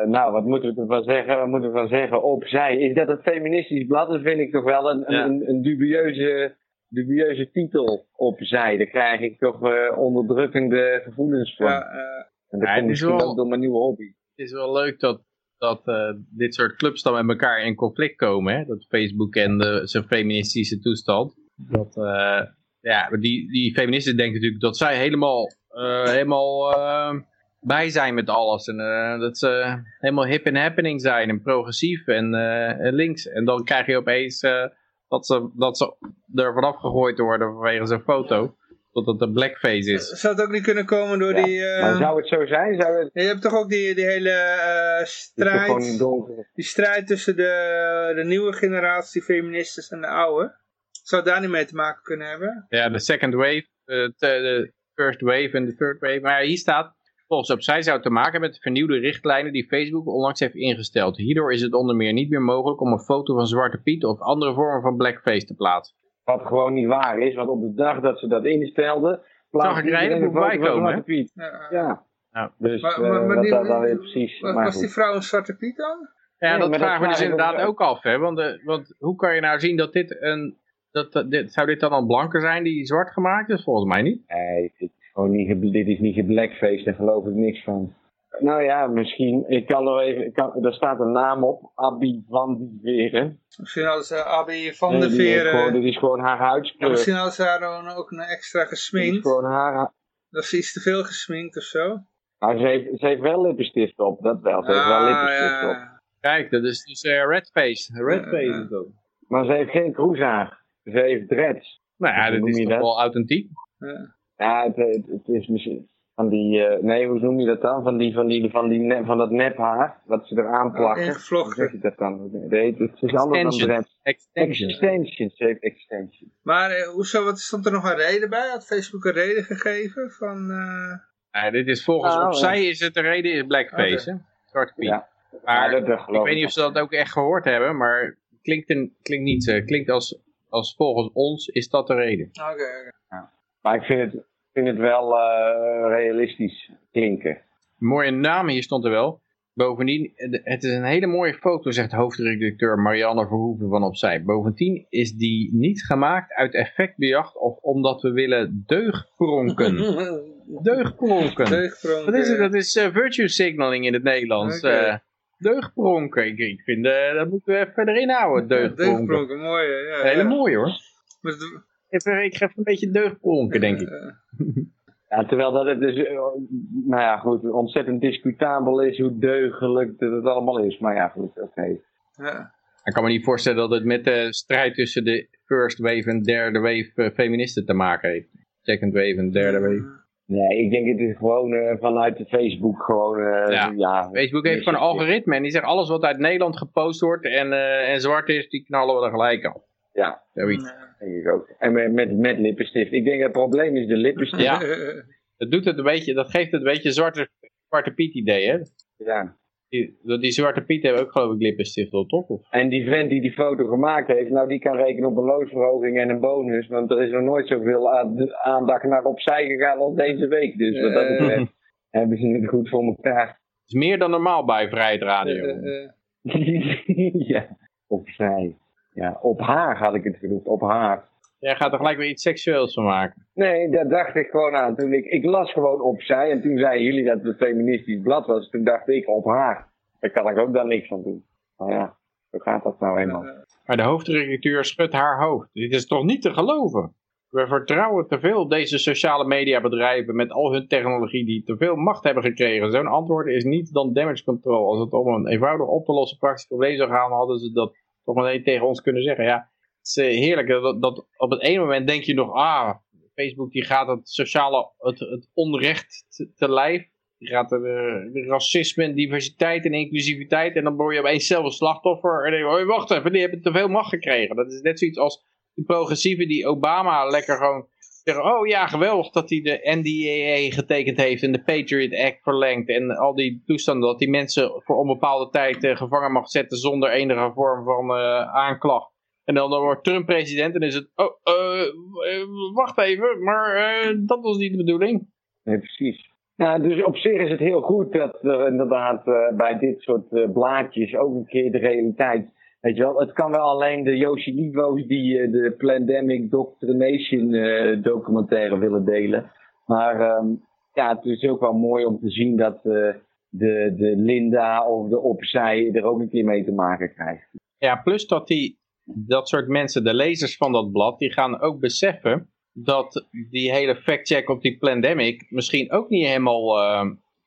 nou, wat moeten we ervan zeggen? Wat moeten we ervan zeggen? Opzij. Is dat een feministisch blad? Dat vind ik toch wel een, Ja. een, een dubieuze, dubieuze titel. Opzij. Daar krijg ik toch eh, onderdrukkende gevoelens van. Ja, eh, en dat Ja, komt het is misschien wel- ook door mijn nieuwe hobby. Het is wel leuk dat, dat eh, dit soort clubs dan met elkaar in conflict komen. Hè? Dat Facebook en de, zijn feministische toestand. Dat, eh, ja, die, die feministen denken natuurlijk dat zij helemaal, eh, helemaal eh, bij zijn met alles. En dat ze helemaal hip en happening zijn en progressief en, eh, en links. En dan krijg je opeens eh, dat, ze, dat ze er vanaf gegooid worden vanwege zo'n foto. tot het een blackface is. Zou het ook niet kunnen komen door Ja, die... eh, Maar zou het zo zijn? Zou het Je hebt toch ook die, die hele eh, strijd, die strijd tussen de, de nieuwe generatie feministen en de oude. Zou het daar niet mee te maken kunnen hebben? Ja, de second wave, eh, de first wave en de third wave. Maar hier staat, volgens opzij zou het te maken hebben met de vernieuwde richtlijnen die Facebook onlangs heeft ingesteld. Hierdoor is het onder meer niet meer mogelijk om een foto van Zwarte Piet of andere vormen van blackface te plaatsen. Wat gewoon niet waar is, want op de dag dat ze dat instelden, plaatste ik er iedereen een foto voorbij van komen, Zwarte Piet. Ja. Ja. Ja. Dus Maar- eh, maar- maar die- dat dan weer precies... Was, maar was goed. die vrouw een zwarte piet dan? Ja, Nee, dat vragen we dus inderdaad ook af. Hè? Want, de, want hoe kan je nou zien dat dit een... Dat, dat- dit, zou dit dan een blanke zijn die zwart gemaakt is? Volgens mij niet. Nee, gewoon niet, dit is niet geblackfaced, daar geloof ik niks van. Nou ja, misschien. Ik kan nog even. Ik kan, er staat een naam op. Abby van die Veren. Misschien hadden ze Abby van Nee, de Veren... Dit is gewoon haar Ja, huidskleur. misschien hadden ze haar dan ook een extra is gesminkt. gewoon haar. Dat ze iets te veel gesminkt of zo. Maar ze heeft, ze heeft wel lippenstift op, dat wel. Ze heeft wel Ah, lippenstift op. Kijk, dat is dus redface. Redface Ja, ja. is dat. Maar ze heeft geen kroeshaar. Ze heeft dreads. Nou ja, noem is toch dat? wel authentiek. Ja. Ja, het, het, het is misschien. Van die, eh, nee, hoe noem je dat dan? Van, die, van, die, van, die, ne- van dat nephaar, wat ze eraan plakken. Hoe ingevlochten. zeg je dat dan? Nee, het is anders dan. Extension. Extensions, ze heeft extension. Maar eh, hoezo, wat stond er nog een reden bij? Had Facebook een reden gegeven van... eh, Ja, dit is volgens Nou, opzij is het de reden is blackface, hè? Zwarte Piet. Ja. Maar Ja, dat- dat ik weet niet of ze dat ook echt gehoord hebben, maar het klinkt, een, klinkt niet zo. Klinkt als, als volgens ons is dat de reden. Oké, oké. Maar ik vind het, vind het wel eh, realistisch klinken. Een mooie naam hier stond er wel. Bovendien, het is een hele mooie foto, zegt hoofdredacteur Marianne Verhoeven van Opzij. Bovendien is die niet gemaakt uit effectbejacht of omdat we willen deugdpronken. Deugdpronken. Deugdpronk, Wat is het? eh, Dat is eh, virtue signaling in het Nederlands. Oké. eh deugdpronken. Ik, ik vind, eh, dat moeten we even erin houden, deugdpronken. Deugdpronken, mooi. Ja, hele mooie hoor. Maar het- Even, ik ga even een beetje deugdpronken, denk ik. eh, Ja, terwijl dat het dus, eh, nou ja, goed, ontzettend discutabel is hoe deugelijk dat het allemaal is. Maar ja, goed, oké. ja. Ik kan me niet voorstellen dat het met de strijd tussen de first wave en derde wave eh, feministen te maken heeft. Second wave en derde wave. Nee, ik denk het is gewoon eh, vanuit de Facebook gewoon, eh, Ja. ja. Facebook heeft gewoon een algoritme en die zegt alles wat uit Nederland gepost wordt en, eh, en zwart is, die knallen we er gelijk af. Ja, Zoiets. Denk ik ook. En met, met, met lippenstift. Ik denk het probleem is de lippenstift. Ja. Dat, doet het een beetje, dat geeft het een beetje zwarte, zwarte Piet idee, hè? Ja. Die, dat die zwarte Piet hebben ook geloof ik lippenstift op, toch? Of- En die vent die die foto gemaakt heeft, nou die kan rekenen op een loonsverhoging en een bonus. Want er is nog nooit zoveel aandacht naar opzij gegaan als deze week. Dus wat dat betreft hebben ze het goed voor elkaar. Het is meer dan normaal bij Vrijheid Radio. Ja, opzij. Ja, op haar had ik het genoemd, op haar. Jij gaat er gelijk weer iets seksueels van maken. Nee, daar dacht ik gewoon aan. Toen ik, ik las gewoon opzij en toen zeiden jullie dat het een feministisch blad was. Toen dacht ik op haar. Daar kan ik ook dan niks van doen. Nou ja, zo gaat dat nou eenmaal. Maar de hoofdredacteur schudt haar hoofd. Dit is toch niet te geloven? We vertrouwen te veel op deze sociale mediabedrijven met al hun technologie die te veel macht hebben gekregen. Zo'n antwoord is niet dan damage control. Als het om een eenvoudig op te lossen praktisch probleem zou gaan, hadden ze dat toch meteen tegen ons kunnen zeggen. Ja, het is eh, heerlijk dat, op het ene moment denk je nog, ah, Facebook die gaat het sociale, het, het onrecht te, lijf. Die gaat er eh, de racisme en diversiteit en inclusiviteit. En dan word je opeens zelf een slachtoffer. En denk je, oh, wacht even, die hebben te veel macht gekregen. Dat is net zoiets als die progressieven die Obama lekker gewoon zeggen... Oh ja, geweldig dat hij de NDAA getekend heeft en de Patriot Act verlengd. En al die toestanden dat die mensen voor onbepaalde tijd eh, gevangen mag zetten zonder enige vorm van eh, aanklacht. En dan, wordt Trump president en is het... Oh, eh, wacht even, maar dat was niet de bedoeling. Nee, precies. Dus op zich is het heel goed dat er inderdaad bij dit soort blaadjes ook een keer de realiteit. Weet je wel, het kan wel alleen de Yoshi Livo's die eh, de Plandemic Doctrination eh, documentaire willen delen. Maar ehm, ja, het is ook wel mooi om te zien dat eh, de, de Linda of de Opzij er ook een keer mee te maken krijgt. Ja, plus dat die, dat soort mensen, de lezers van dat blad, die gaan ook beseffen dat die hele fact-check op die pandemic misschien ook niet helemaal,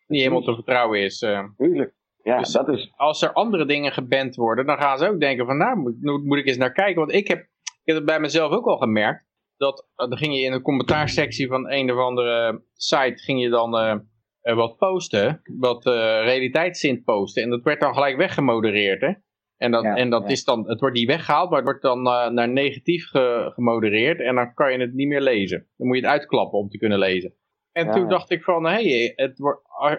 niet helemaal te vertrouwen is. Tuurlijk. Ja, Dus- dat is. als er andere dingen geband worden, dan gaan ze ook denken van, nou, moet, moet ik eens naar kijken. Want ik heb, ik heb het bij mezelf ook al gemerkt. dat, dan ging je in de commentaarsectie van een of andere site, ging je dan wat posten, wat realiteitszin posten. En dat werd dan gelijk weggemodereerd, hè. En dat, en dat is dan, het wordt niet weggehaald, maar het wordt dan naar negatief gemodereerd. En dan kan je het niet meer lezen. Dan moet je het uitklappen om te kunnen lezen. En toen dacht ik van, hé, hey, het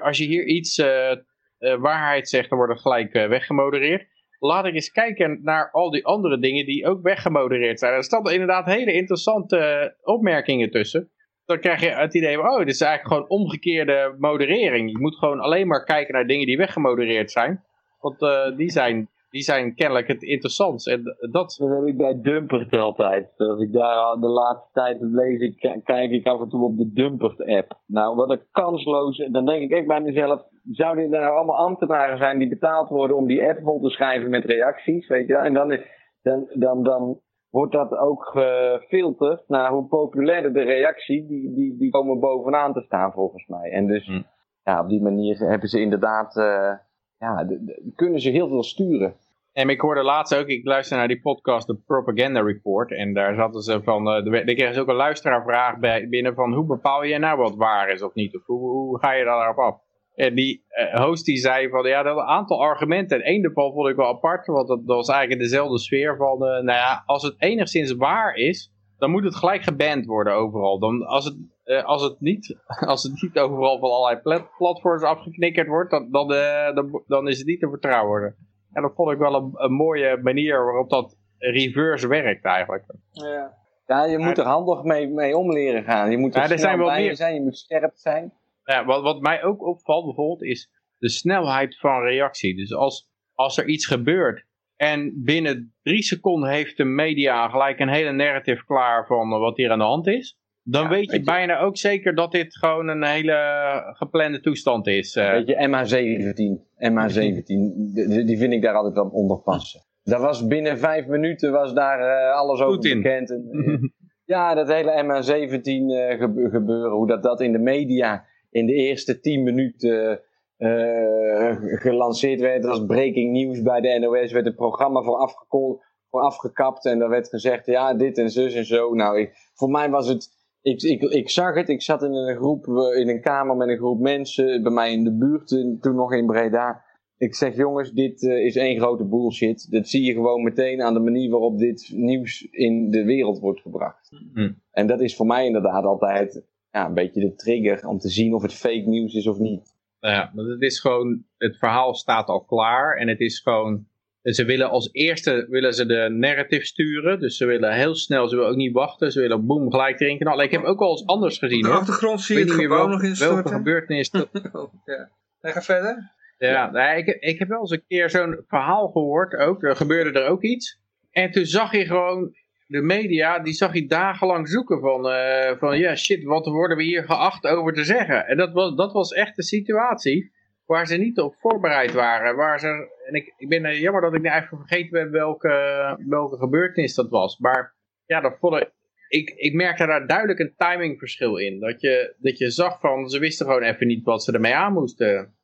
als je hier iets uh, waarheid zegt, dan wordt het gelijk uh, weggemodereerd. Laat ik eens kijken naar al die andere dingen die ook weggemodereerd zijn. Er staan inderdaad hele interessante opmerkingen tussen. Dan krijg je het idee van, oh, dit is eigenlijk gewoon omgekeerde moderering. Je moet gewoon alleen maar kijken naar dingen die weggemodereerd zijn. Want die zijn die zijn kennelijk het interessantst. En dat... dat heb ik bij Dumpert altijd. Als ik daar de laatste tijd lees, ik, kijk ik af en toe op de Dumpert-app. Nou, wat een kansloze... Dan denk ik echt bij mezelf, zouden er nou allemaal ambtenaren zijn die betaald worden om die app vol te schrijven met reacties, weet je En dan, dan, dan, dan wordt dat ook gefilterd naar hoe populairder de reactie, die, die, die komen bovenaan te staan volgens mij. En dus hm. ja, op die manier hebben ze inderdaad... Uh, ja, de, kunnen ze heel veel sturen. En ik hoorde laatst ook, ik luister naar die podcast, de Propaganda Report. En daar zaten ze van, uh, de, kregen ze ook een luisteraarvraag bij, binnen van hoe bepaal je nou wat waar is of niet? Of hoe, ga je daarop af? En die uh, host die zei van, ja, dat een aantal argumenten. En één daarvan vond ik wel apart, want dat, dat was eigenlijk dezelfde sfeer van, uh, nou ja, als het enigszins waar is, dan moet het gelijk geband worden overal. Dan, als, het, uh, als, het niet, als het niet overal van allerlei platforms afgeknikkerd wordt, dan, dan, dan, dan is het niet te vertrouwen. En dat vond ik wel een, een mooie manier waarop dat reverse werkt eigenlijk. Ja, ja je moet er handig mee, mee om leren gaan. Je moet er, ja, er zijn wel meer... zijn, je moet scherp zijn. Ja, wat, wat mij ook opvalt bijvoorbeeld is de snelheid van reactie. Dus als, als er iets gebeurt en binnen drie seconden heeft de media gelijk een hele narrative klaar van wat hier aan de hand is. Dan weet je, bijna ook zeker dat dit gewoon een hele geplande toestand is. Eh. Weet je, MH17, MH17, die, vind ik daar altijd op onder passen. Dat was binnen vijf minuten was daar uh, alles over bekend. En, uh, ja, dat hele MH17 uh, gebeuren, hoe dat, dat in de media in de eerste tien minuten gelanceerd werd als breaking news bij de NOS, werd het programma voor, voor afgekapt en er werd gezegd, ja, dit en zus en zo. Nou, ik, voor mij was het ik, ik, ik zag het, ik zat in een groep, in een kamer met een groep mensen, bij mij in de buurt, toen nog in Breda. Ik zeg jongens, dit uh, is één grote bullshit. Dat zie je gewoon meteen aan de manier waarop dit nieuws in de wereld wordt gebracht. Hm. En dat is voor mij inderdaad altijd ja, een beetje de trigger om te zien of het fake nieuws is of niet. Nou ja, het is gewoon, het verhaal staat al klaar en het is gewoon ze willen als eerste willen ze de narrative sturen. Dus ze willen heel snel, ze willen ook niet wachten. Ze willen boem gelijk erin knallen. Ik heb ook al eens anders gezien. Op de achtergrond zie je het gewoon nog in Welke gebeurtenis dat... oh, ja. En ga verder. Ja, nou, ik, ik heb wel eens een keer zo'n verhaal gehoord ook. Er gebeurde er ook iets. En toen zag je gewoon de media, die zag je dagenlang zoeken van, uh, van ja shit, wat worden we hier geacht over te zeggen. En dat was, dat was echt de situatie waar ze niet op voorbereid waren. Waar ze, en ik, ik ben uh, jammer dat ik nu eigenlijk vergeten ben welke, welke gebeurtenis dat was. Maar ja, dat vond ik, ik, ik merkte daar duidelijk een timingverschil in. Dat je, dat je zag van, ze wisten gewoon even niet wat ze ermee aan moesten.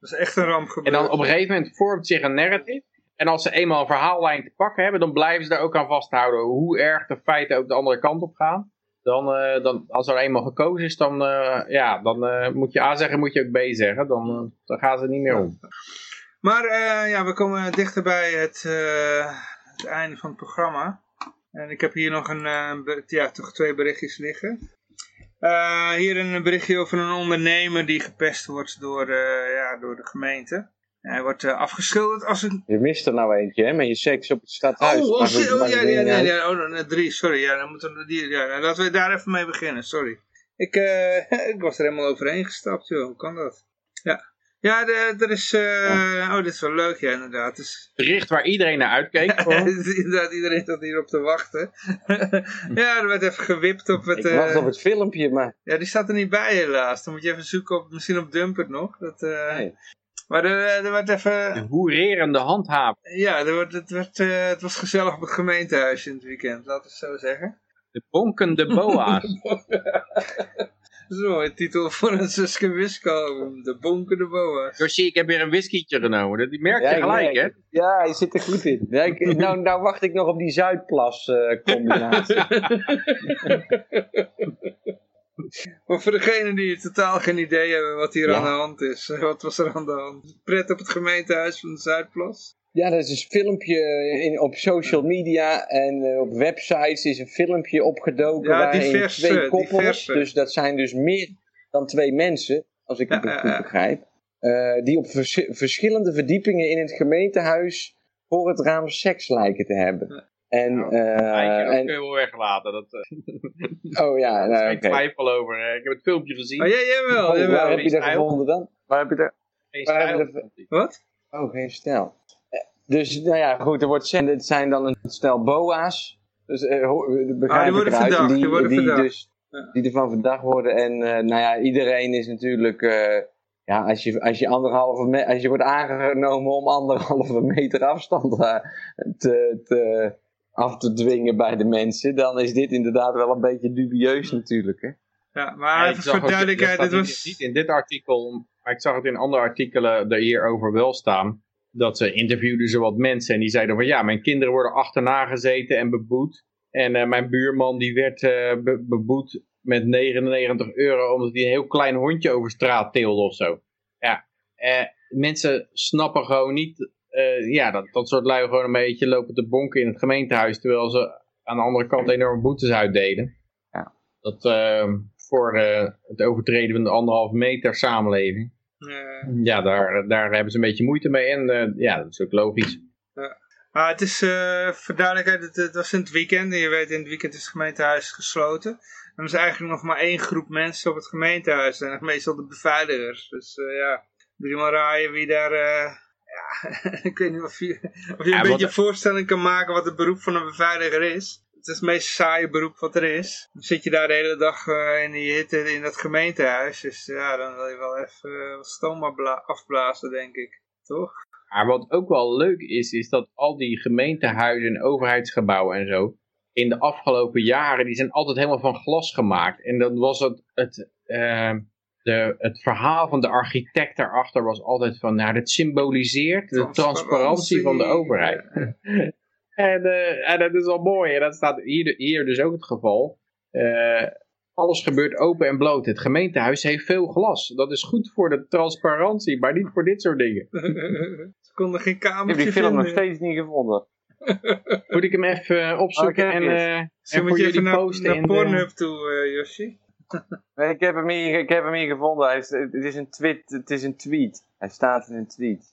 Dat is echt een ramp gebeurd. En dan op een gegeven moment vormt zich een narrative. En als ze eenmaal een verhaallijn te pakken hebben, dan blijven ze daar ook aan vasthouden. Hoe erg de feiten ook de andere kant op gaan dan, uh, dan als er eenmaal gekozen is, dan, uh, ja, dan uh, moet je A zeggen, moet je ook B zeggen. Dan, dan gaan ze niet meer om. Maar ja, we komen dichter bij het, het einde van het programma. En ik heb hier nog een, ja, toch twee berichtjes liggen. hier een berichtje over een ondernemer die gepest wordt door, ja, door de gemeente. Hij wordt uh, afgeschilderd als een... Je mist er nou eentje, hè, met je seks op het stadhuis. Oh, oh, oh ja, ja, ja, ja, oh, drie, sorry. Ja, dan moeten we die, ja, nou, laten we daar even mee beginnen, sorry. Ik, uh, ik was er helemaal overheen gestapt, joh. Hoe kan dat? Ja. Ja, er is... Uh, oh, dit is wel leuk, ja, inderdaad. Dus... Bericht waar iedereen naar uitkeek. inderdaad, iedereen zat hierop te wachten. ja, er werd even gewipt op het... Ik wacht op het filmpje, maar... Ja, die staat er niet bij helaas. Dan moet je even zoeken op, misschien op Dumpert nog. Dat, nee. Maar er, er werd even... De hoererende handhaven. Ja, er werd, het, werd, uh, het was gezellig op het gemeentehuis in het weekend, laten we het zo zeggen. De bonkende boa's. Dat is een mooie titel voor een Suske album. De bonkende boa's. Josie, ik heb weer een whiskietje genomen. Dat- Die merk je Ja, gelijk, hè? Ja, hij zit er goed in. Ja, ik- nou, nou wacht ik nog op die Zuidplas eh, combinatie. Maar voor degenen die totaal geen idee hebben wat hier Ja. aan de hand is. Wat was er aan de hand? Pret op het gemeentehuis van de Zuidplas. Ja, dat is een filmpje in, op social media en eh, op websites is een filmpje opgedoken Ja, waarin diverse, twee koppels, diverse. dus dat zijn dus meer dan twee mensen, als ik het Ja, goed begrijp, eh, die op vers- verschillende verdiepingen in het gemeentehuis voor het raam seks lijken te hebben. En, Nou, eh, ik heb en wel weggelaten. Dat, eh, oh ja, daar is nou, twijfel over. Ik heb het filmpje gezien. Oh, ja, jawel, Oh, jawel. waar heb je dat gevonden dan? Waar heb je dat? Geen waar stijl. Wat? Oh, geen stijl. Eh, Dus, nou ja, goed, er wordt, het zijn dan een stel boa's. Dus, eh, eh, begrijp Ah, die ik worden eruit. verdacht, die worden verdacht. Dus, Ja. die ervan verdacht worden. En, eh, nou ja, iedereen is natuurlijk... eh, ja, als je, als, je anderhalve me- als je wordt aangenomen om anderhalve meter afstand eh, te, te, af te dwingen bij de mensen, dan is dit inderdaad wel een beetje dubieus natuurlijk. Hè? Ja, maar even voor duidelijkheid, dit was... niet, in dit artikel, maar ik zag het in andere artikelen er hierover wel staan. Dat ze interviewden ze wat mensen en die zeiden van ja, mijn kinderen worden achterna gezeten en beboet. En eh, mijn buurman die werd eh, be- beboet met 99 euro omdat hij een heel klein hondje over straat teelde of zo. Ja, eh, mensen snappen gewoon niet eh, ja, dat, dat soort lui gewoon een beetje lopen te bonken in het gemeentehuis terwijl ze aan de andere kant enorme boetes uitdelen. Ja. Dat eh, voor eh, het overtreden van de anderhalve meter samenleving. eh, Ja, daar, daar hebben ze een beetje moeite mee. En eh, ja, dat is ook logisch. Maar het is eh voor duidelijkheid, het, het was in het weekend. En je weet, in het weekend is het gemeentehuis gesloten. En er is eigenlijk nog maar één groep mensen op het gemeentehuis. En meestal de beveiligers. Dus eh, ja, drie maar raaien wie daar... ja, ik weet niet of je, of je Ja, een beetje een voorstelling kan maken wat het beroep van een beveiliger is. Het is het meest saaie beroep wat er is. Dan zit je daar de hele dag eh, in die hitte in dat gemeentehuis. Dus ja, dan wil je wel even eh, wat stoom afbla- afblazen, denk ik. Toch? Maar wat ook wel leuk is, is dat al die gemeentehuizen en overheidsgebouwen en zo, in de afgelopen jaren, die zijn altijd helemaal van glas gemaakt. En dan was het, het, eh, de, het verhaal van de architect daarachter was altijd van, nou, dat symboliseert de transparantie van de overheid. En, eh, en dat is wel mooi. En dat staat hier, hier dus ook het geval. Eh, alles gebeurt open en bloot. Het gemeentehuis heeft veel glas. Dat is goed voor de transparantie, maar niet voor dit soort dingen. Ze konden geen Ik heb kamertje die film nog steeds niet gevonden. Moet ik hem even opzoeken Oh, en, eh Zo en moet voor jullie even naar, posten naar in de- Pornhub toe, eh Yoshi. Ik heb hem hier, ik heb hem hier gevonden. Hij is, het, is een tweet, het is een tweet. Hij staat in een tweet.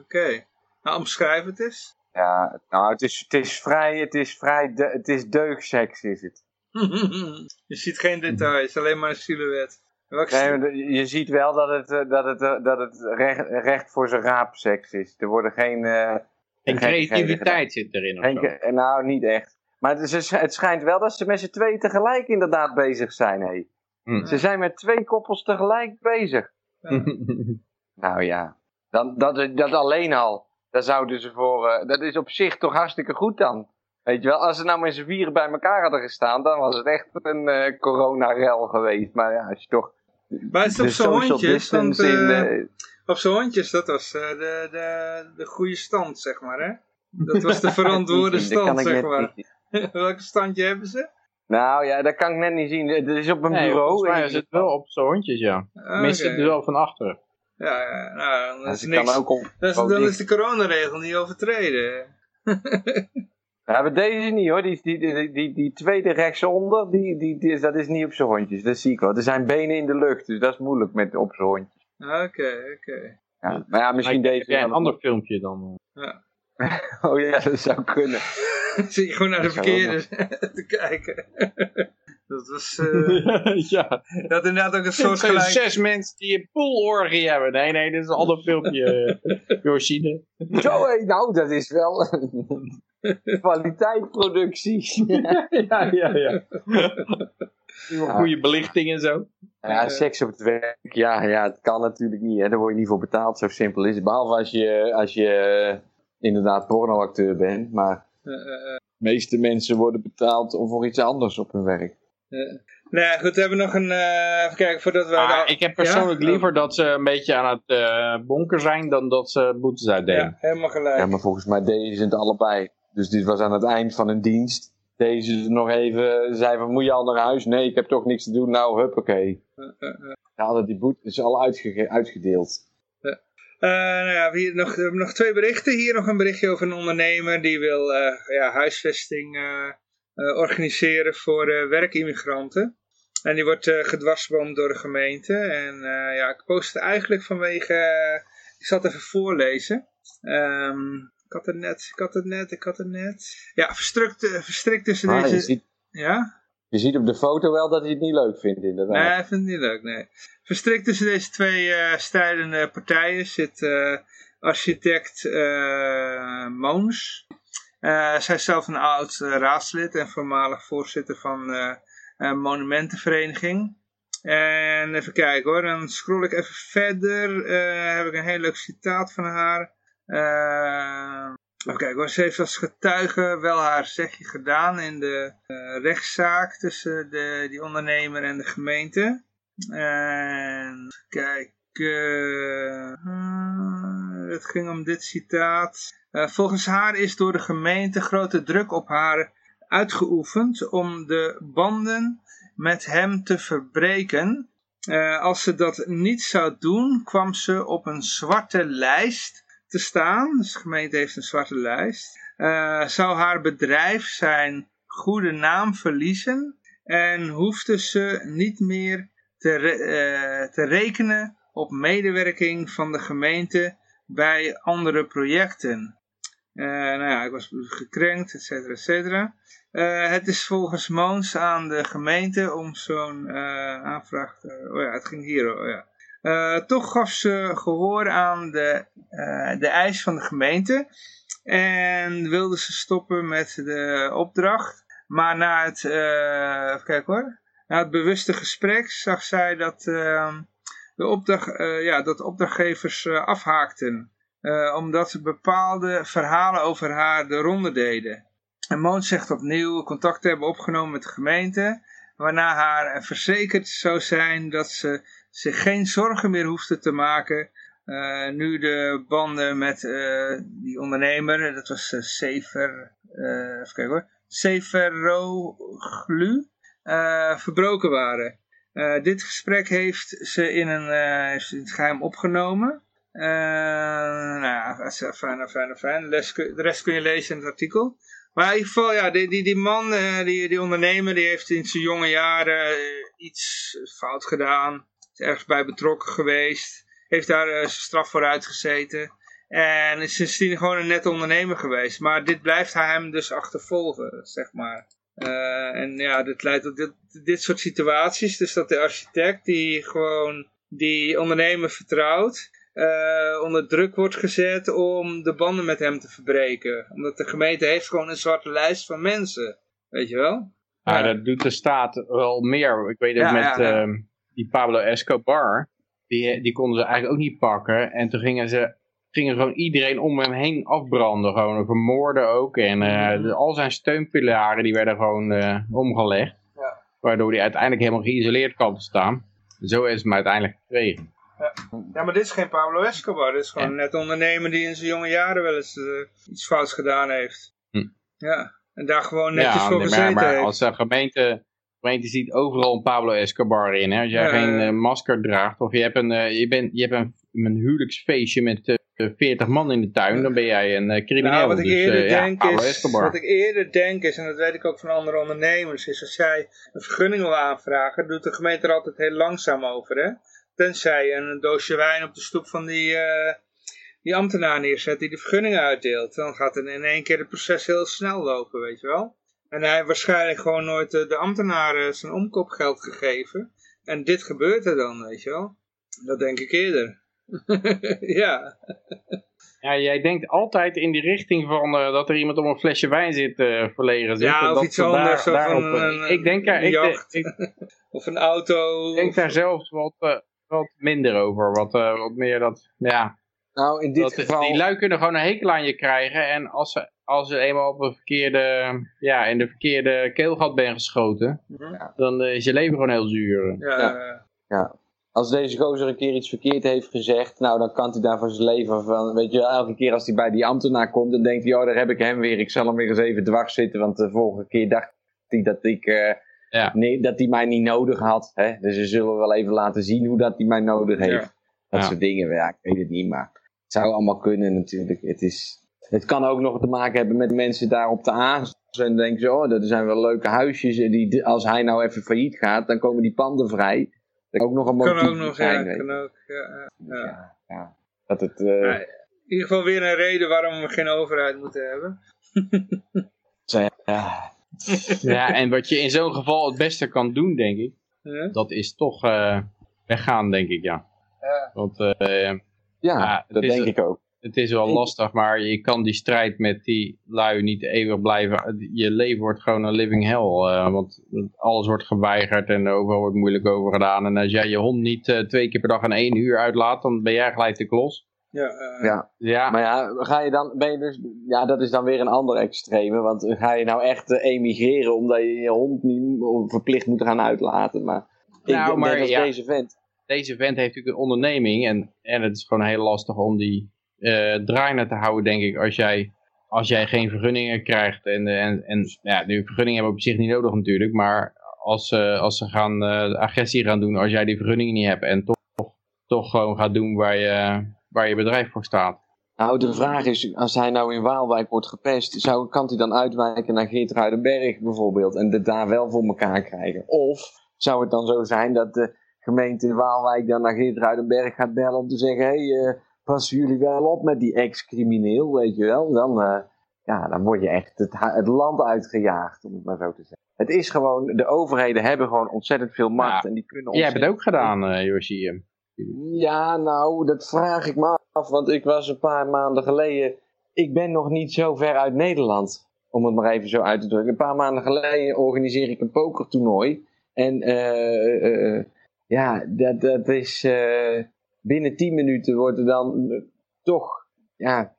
Oké. Nou, omschrijf het eens. Ja, nou, het is, het is vrij, het is vrij, de, het is deugdseks is het. je ziet geen details, alleen maar een silhouet. Nee, je ziet wel dat het, eh, dat het, eh, dat het recht, recht voor zijn raapseks is. Er worden geen... eh, creativiteit zit erin of geen zo. nou, niet echt. Maar het, is, het schijnt wel dat ze met z'n tweeën tegelijk inderdaad bezig zijn. Hé. Hm. Ze zijn met twee koppels tegelijk bezig. Nou ja, dan, dat, dat alleen al. Daar zouden ze voor. eh, dat is op zich toch hartstikke goed dan. Weet je wel, als ze nou met z'n vieren bij elkaar hadden gestaan, dan was het echt een eh corona-rel geweest. Maar ja, als je toch. Maar het is op zo'n in eh, de- op zo'n hondjes, dat was eh, de, de, de goede stand, zeg maar, hè? Dat was de verantwoorde stand, zeg maar. niet. Welke standje hebben ze? Nou ja, dat kan ik net niet zien. Het is op een Nee, bureau. volgens mij het wel op zo'n hondjes, ja. Tenminste, oké. het is wel van achteren. Ja, ja, nou, dan Ja, is, niks, kan ook op. dan is, dan is de coronaregel niet overtreden. Ja, maar deze niet hoor. Die, die, die, die, die tweede rechtsonder, die, die, die, is- dat is niet op zijn hondjes. Dat zie ik wel. Er zijn benen in de lucht, dus dat is moeilijk met op zijn hondjes. Oké, oké. Ja. Maar ja, misschien deze. jij een ander filmpje dan? Oh ja, dat zou kunnen. Zit je gewoon naar de verkeerde te kijken. dat was... eh ja. dat inderdaad ook een soort zes mensen die een poolorgie hebben. Nee, nee, dit is een ander filmpje. eh, Yoshide. Zo, hé, nou, dat is wel een kwaliteitproductie. ja, ja, ja. Goede belichting en zo. ja, seks op het werk, ja, ja, het kan natuurlijk niet. Hè. Daar word je niet voor betaald, zo simpel is het. Behalve als je, als je eh, inderdaad pornoacteur bent. Maar Eh, eh, de meeste mensen worden betaald voor iets anders op hun werk. Nee, goed, we hebben nog een... Uh, even kijken, voordat we... Ah, ik heb persoonlijk liever dat ze een beetje aan het uh, bonken zijn dan dat ze boetes uitdelen. Ja, helemaal gelijk. Ja, maar volgens mij deden ze het allebei. Dus dit was aan het eind van een dienst. Deze nog even, zei van, moet je al naar huis? Nee, ik heb toch niks te doen. Nou, huppakee. Uh, uh, uh. Ja, hadden die boete is al uitge uitgedeeld. Uh, nou ja, hier nog, we hebben nog twee berichten. Hier nog een berichtje over een ondernemer die wil uh, ja, huisvesting uh, organiseren voor werkimmigranten. En die wordt gedwarsboomd door de gemeente. En ja, ik post het eigenlijk vanwege... ik zal het even voorlezen. Um, ik had het net, ik had het net, ik had het net. Ja, verstrikt, verstrikt tussen ah, deze... Ziet... Ja? Je ziet op de foto wel dat hij het niet leuk vindt, inderdaad. Nee, hij vindt het niet leuk, nee. Verstrikt tussen deze twee uh, strijdende partijen zit uh, architect uh, Moons. zij is zelf een oud raadslid en voormalig voorzitter van monumentenvereniging. En even kijken hoor, dan scroll ik even verder. heb ik een heel leuk citaat van haar. Kijken hoor, ze heeft als getuige wel haar zegje gedaan in de uh, rechtszaak tussen de, die ondernemer en de gemeente. En kijk, uh, het ging om dit citaat. Uh, volgens haar is door de gemeente grote druk op haar uitgeoefend om de banden met hem te verbreken. Als ze dat niet zou doen, kwam ze op een zwarte lijst te staan. Dus de gemeente heeft een zwarte lijst. Uh, zou haar bedrijf zijn goede naam verliezen en hoefde ze niet meer te, uh, te rekenen op medewerking van de gemeente bij andere projecten. Uh, nou ja, ik was gekrenkt, et cetera, et cetera. Het is volgens Moons aan de gemeente om zo'n aanvraag. Oh ja, het ging hier, oh ja. Uh, toch gaf ze gehoor aan de, uh, de eis van de gemeente en wilde ze stoppen met de opdracht. Maar na het, uh, hoor, na het bewuste gesprek zag zij dat, ehm, de, opdracht, ja, dat opdrachtgevers afhaakten. omdat bepaalde verhalen over haar de ronde deden. En Moon zegt opnieuw contact hebben opgenomen met de gemeente. Waarna haar verzekerd zou zijn dat ze zich geen zorgen meer hoefde te maken. Uh, nu de banden met uh, die ondernemer, dat was uh, Sefer, even kijken hoor, Seferoglu, verbroken waren. dit gesprek heeft ze in, een, heeft het geheim opgenomen. nou ja, fijn, fijn, fijn. De rest kun je lezen in het artikel. Maar in ieder geval, ja, die, die, die man, die, die ondernemer, die heeft in zijn jonge jaren iets fout gedaan ergens bij betrokken geweest. Heeft daar uh, zijn straf voor uitgezeten. En is sindsdien gewoon een net ondernemer geweest. Maar dit blijft hem dus achtervolgen, zeg maar. Uh, en ja, dit leidt tot dit, dit soort situaties. Dus dat de architect die gewoon die ondernemer vertrouwt, uh, onder druk wordt gezet om de banden met hem te verbreken. Omdat de gemeente heeft gewoon een zwarte lijst van mensen. Weet je wel? Ja, dat doet de staat wel meer. Ik weet het met... Ja, ehm, die Pablo Escobar, die, die konden ze eigenlijk ook niet pakken. En toen gingen ze gingen gewoon iedereen om hem heen afbranden. Gewoon vermoorden ook. En uh, al zijn steunpilaren die werden gewoon uh, omgelegd. Ja. Waardoor hij uiteindelijk helemaal geïsoleerd kan te staan. Zo is hem uiteindelijk gekregen. Ja. ja, maar dit is geen Pablo Escobar. Dit is gewoon net ondernemer die in zijn jonge jaren wel eens uh, iets fouts gedaan heeft. Hm. Ja, en daar gewoon netjes voor gezeten maar, maar als de gemeente gemeente ziet overal een Pablo Escobar in. Hè? Als jij geen uh, masker draagt of je hebt een, uh, je bent, je hebt een, een huwelijksfeestje met uh, eh, 40 man in de tuin, dan ben jij een crimineel. Nou, wat, ik dus, eerder denk ja, is, wat ik eerder denk is, en dat weet ik ook van andere ondernemers, is als jij een vergunning wil aanvragen, doet de gemeente er altijd heel langzaam over. Hè? Tenzij je een doosje wijn op de stoep van die, die ambtenaar neerzet die de vergunning uitdeelt. Dan gaat het in één keer het proces heel snel lopen, weet je wel. En hij heeft waarschijnlijk gewoon nooit de ambtenaren zijn omkoopgeld gegeven. En dit gebeurt er dan, weet je wel. Dat denk ik eerder. ja. Ja, jij denkt altijd in die richting van uh, dat er iemand om een flesje wijn zit uh, verlegen zit. Ja, of dat iets anders. Daar, een, een, ik denk daar, ik, ik, of een auto. Ik denk daar zelfs wat, uh, wat minder over. Wat, wat meer dat, ja, Nou, in dit Dat, geval... Die lui kunnen gewoon een hekel aan je krijgen. En als ze, als ze eenmaal op een verkeerde, ja, in de verkeerde keelgat ben geschoten, Ja. dan is je leven gewoon heel zuur. Ja, Ja. eh, Als deze gozer een keer iets verkeerd heeft gezegd, nou dan kan hij daar voor zijn leven van. Weet je, elke keer als hij bij die ambtenaar komt, dan denkt hij, oh daar heb ik hem weer, ik zal hem weer eens even dwars zitten, want de vorige keer dacht hij dat ik, eh, Ja. nee, dat hij mij niet nodig had. Hè? Dus ze zullen wel even laten zien hoe dat hij mij nodig heeft. Ja. Dat Ja. soort dingen, ja, ik weet het niet, maar zou allemaal kunnen natuurlijk. Het, is, het kan ook nog te maken hebben met mensen daar op de aas. En denken ze, oh, dat zijn wel leuke huisjes. en Die, als hij nou even failliet gaat, dan komen die panden vrij. Dat kan ook nog een motief kan ook nog, zijn. ja, kan ook, ja, ja. Dus Ja. ja. Dat het, eh, Ja, in ieder geval weer een reden waarom we geen overheid moeten hebben. ja, Ja, en wat je in zo'n geval het beste kan doen, denk ik, Ja? dat is toch eh, weggaan, denk ik, ja. Ja. Want eh, ja, dat denk ik ook. het is wel lastig, maar je kan die strijd met die lui niet eeuwig blijven. Je leven wordt gewoon een living hell, eh, want alles wordt geweigerd en overal wordt moeilijk over gedaan. En als jij je hond niet eh, twee keer per dag en één uur uitlaat, dan ben jij gelijk de klos. Ja, eh, Ja. Ja, Maar ja, ga je dan, ben je dus, ja, dat is dan weer een ander extreme. Want ga je nou echt emigreren omdat je je hond niet verplicht moet gaan uitlaten. Maar, ik, Nou, net maar als ja. deze vent. Deze vent heeft natuurlijk een onderneming en, en het is gewoon heel lastig om die eh draaiende te houden, denk ik, als jij, als jij geen vergunningen krijgt. En, eh, en, en ja, nu vergunningen hebben we op zich niet nodig natuurlijk, maar als, eh, als ze gaan agressie gaan doen, als jij die vergunningen niet hebt en toch, toch, toch gewoon gaat doen waar je, waar je bedrijf voor staat. Nou, de vraag is, als hij nou in Waalwijk wordt gepest, zou, kan hij dan uitwijken naar Geertruidenberg bijvoorbeeld en het daar wel voor elkaar krijgen? Of zou het dan zo zijn dat de gemeente Waalwijk dan naar Geertruidenberg gaat bellen om te zeggen, hé, hey, eh, passen jullie wel op met die ex-crimineel, weet je wel? Dan, eh, ja, dan word je echt het, land uitgejaagd, om het maar zo te zeggen. Het is gewoon, de overheden hebben gewoon ontzettend veel macht Ja. en die kunnen Jij hebt het ook gedaan, Yoshi. eh. ja, nou, dat vraag ik me af, want ik was een paar maanden geleden. Ik ben nog niet zo ver uit Nederland, om het maar even zo uit te drukken. Een paar maanden geleden organiseer ik een pokertoernooi. En ja, dat, dat is. eh, binnen 10 minuten wordt er dan eh, toch. Ja,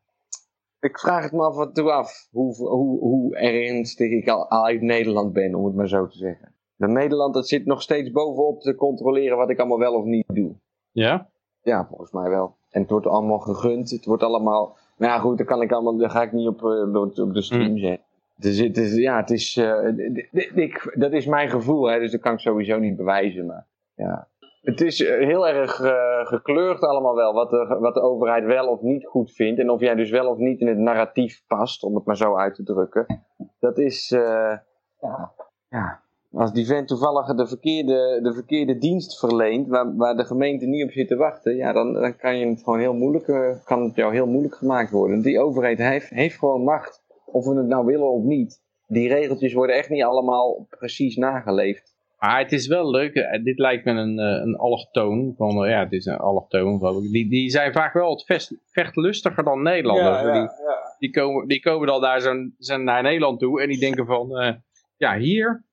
ik vraag het me af en toe af hoe, hoe, hoe ernstig ik al uit Nederland ben, om het maar zo te zeggen. Nederland dat zit nog steeds bovenop te controleren wat ik allemaal wel of niet doe. Ja? Ja, volgens mij wel. En het wordt allemaal gegund. Het wordt allemaal. Nou ja, goed, dan kan ik allemaal. Dan ga ik niet op, eh, op, de stream Hmm. zetten. Dus het is, ja, het is. ik, dat is mijn gevoel, hè, dus dat kan ik sowieso niet bewijzen. Maar ja. Het is eh, heel erg eh, gekleurd allemaal wel, wat de, wat de overheid wel of niet goed vindt. En of jij dus wel of niet in het narratief past, om het maar zo uit te drukken. Dat is. eh, ja, ja. Als die vent toevallig de verkeerde, de verkeerde dienst verleent, waar, waar de gemeente niet op zit te wachten, ja, dan, dan kan, je het gewoon heel moeilijk, kan het jou heel moeilijk gemaakt worden. Die overheid heeft, heeft gewoon macht, of we het nou willen of niet. Die regeltjes worden echt niet allemaal precies nageleefd. Maar het is wel leuk, eh, dit lijkt me een, eh, een allochtoon, van, eh, ja het is een allochtoon. Die, die zijn vaak wel wat vest, vechtlustiger dan Nederlanders. ja, ja, Die, die, komen, die komen dan daar zo, zo naar Nederland toe en die denken van, ja hier,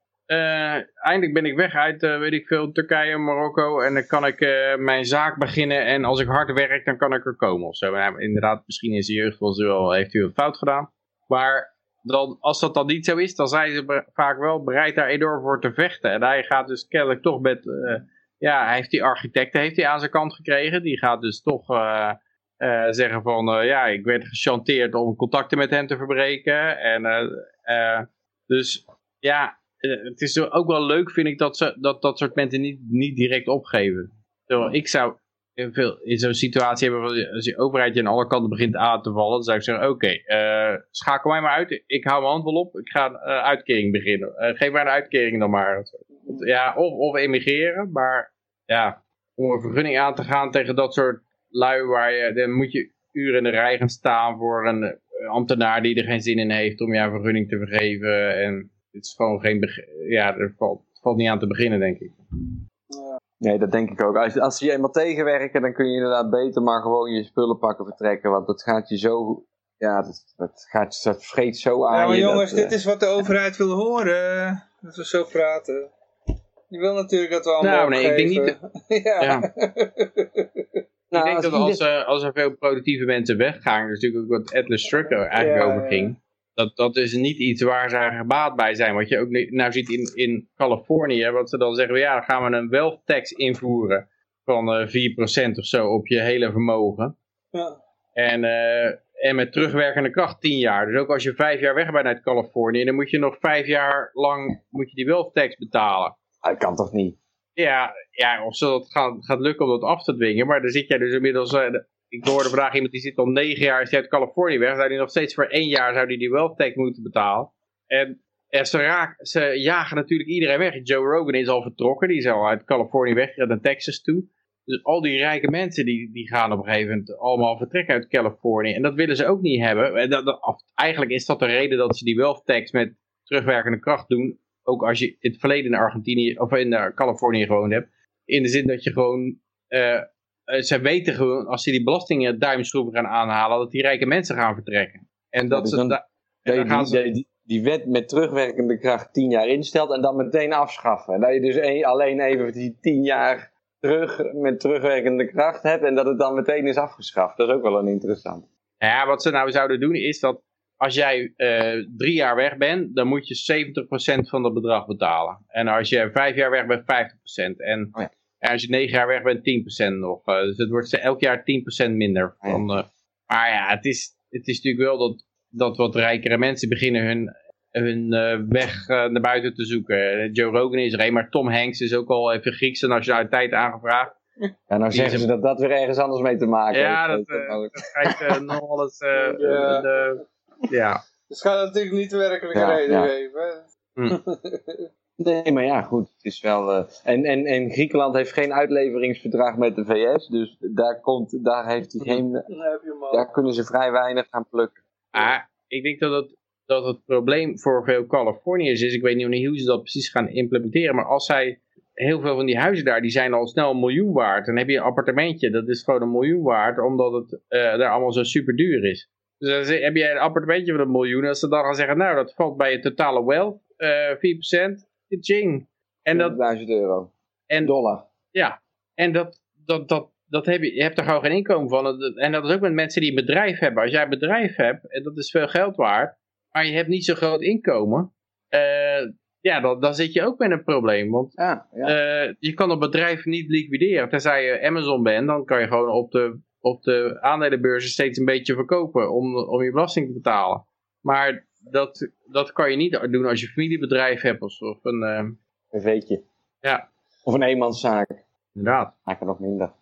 eindelijk ben ik weg uit, weet ik veel, Turkije, Marokko en dan kan ik mijn zaak beginnen en als ik hard werk dan kan ik er komen of zo. Maar inderdaad, misschien in zijn jeugd was hij wel, heeft hij wat fout gedaan. Maar dan, als dat dan niet zo is, dan zijn ze vaak wel bereid daar enorm voor te vechten. En hij gaat dus kennelijk toch met, eh, ja, hij heeft die architecten heeft hij aan zijn kant gekregen. Die gaat dus toch eh, eh, zeggen van, ja, ik werd gechanteerd om contacten met hem te verbreken. En dus, ja, het is ook wel leuk, vind ik, dat ze, dat, dat soort mensen niet, niet direct opgeven. Ik zou in zo'n situatie hebben, als je overheid je aan alle kanten begint aan te vallen, dan zou ik zeggen, oké, eh, schakel mij maar uit, ik hou mijn hand wel op, ik ga een eh, uitkering beginnen. Eh, geef mij een uitkering dan maar. Ja, of, of emigreren, maar ja, om een vergunning aan te gaan tegen dat soort lui, waar je, dan moet je uren in de rij gaan staan voor een ambtenaar die er geen zin in heeft om jou een vergunning te vergeven. En het is gewoon geen, ja, er valt niet aan te beginnen, denk ik. Nee, dat denk ik ook. Als, als ze je eenmaal tegenwerken, dan kun je inderdaad beter maar gewoon je spullen pakken, vertrekken. Want dat gaat je zo, ja, dat, dat, gaat, dat vreet zo aan Ja, maar je jongens, dat, dit is wat de overheid wil horen. Dat we zo praten. Je wil natuurlijk dat we allemaal Nou, nee, ik denk opgeven. ja. Ja. Nou, ik denk dat als, uh, als er veel productieve mensen weggaan, dat is natuurlijk ook wat Atlas Shrugged eigenlijk over ging, dat, dat is niet iets waar ze gebaat bij zijn. Wat je ook nou ziet in, in Californië, wat ze dan zeggen, ja, dan gaan we een wealth tax invoeren van uh, 4% of zo op je hele vermogen. Ja. En, uh, en met terugwerkende kracht 10 jaar. Dus ook als je vijf jaar weg bent uit Californië, dan moet je nog vijf jaar lang moet je die wealth tax betalen. Dat kan toch niet? Ja, ja of het gaat, gaat lukken om dat af te dwingen. Maar dan zit jij dus inmiddels... Uh, ik hoorde vandaag iemand die zit al negen jaar is uit Californië weg. Zou die nog steeds voor één jaar zou die, die wealth tax moeten betalen. En, ze, jagen natuurlijk iedereen weg. Joe Rogan is al vertrokken. Die is al uit Californië weg naar Texas toe. Dus al die rijke mensen die, die gaan op een gegeven moment allemaal vertrekken uit Californië. En dat willen ze ook niet hebben. En dat, eigenlijk is dat de reden dat ze die wealth tax met terugwerkende kracht doen. Ook als je in het verleden in Argentinië of in uh, Californië gewoond hebt. In de zin dat je gewoon... Uh, ze weten gewoon, als ze die belastingen duimschroeven gaan aanhalen, dat die rijke mensen gaan vertrekken. En dat, ja, dus ze... dan gaan ze... Die, die, wet met terugwerkende kracht tien jaar instelt en dan meteen afschaffen. En dat je dus een, alleen even die tien jaar terug, met terugwerkende kracht hebt en dat het dan meteen is afgeschaft. Dat is ook wel een interessant. Ja, wat ze nou zouden doen is dat als jij uh, drie jaar weg bent, dan moet je 70% van dat bedrag betalen. En als je vijf jaar weg bent, 50%. En, oh ja. En als je negen jaar weg bent, 10% nog. Uh, dus het wordt elk jaar 10% minder. Van, uh, maar ja, het is, het is natuurlijk wel dat, dat wat rijkere mensen beginnen hun hun uh, weg uh, naar buiten te zoeken. Joe Rogan is er een, maar Tom Hanks is ook al even Griekse nationaliteit aangevraagd. Ja, nou zeggen ze dat dat weer ergens anders mee te maken ja, heeft. Ja, dat, uh, dat nog alles... ja. De, ja. Dus gaat natuurlijk niet de werkelijke ja, reden ja. geven. Hm. Nee, maar ja, goed. Het is wel, uh, en, en, en Griekenland heeft geen uitleveringsverdrag met de VS. Dus daar, komt, daar, heeft hij geen, daar kunnen ze vrij weinig gaan plukken. Ah, ik denk dat het dat het probleem voor veel Californiërs is, ik weet niet hoe ze dat precies gaan implementeren, maar als zij, heel veel van die huizen daar, die zijn al snel een miljoen waard. Dan heb je een appartementje, dat is gewoon een miljoen waard, omdat het uh, daar allemaal zo super duur is. Dus dan heb je een appartementje van een miljoen, als ze dan gaan zeggen, nou dat valt bij je totale wealth, uh, 4%, ching. En dat, 1000 euro. En, Dollar. Ja, en dat, dat, dat, dat heb je, je hebt er gewoon geen inkomen van. En dat is ook met mensen die een bedrijf hebben. Als jij een bedrijf hebt, en dat is veel geld waard, maar je hebt niet zo'n groot inkomen, uh, ja, dan, dan zit je ook met een probleem. Want ja, ja. Uh, je kan een bedrijf niet liquideren. Tenzij je Amazon bent, dan kan je gewoon op de, op de aandelenbeurzen steeds een beetje verkopen om, om je belasting te betalen. Maar dat, dat kan je niet doen als je familiebedrijf hebt of, of een... Uh, een veetje. Ja. Of een eenmanszaak. Inderdaad. Maak nog minder.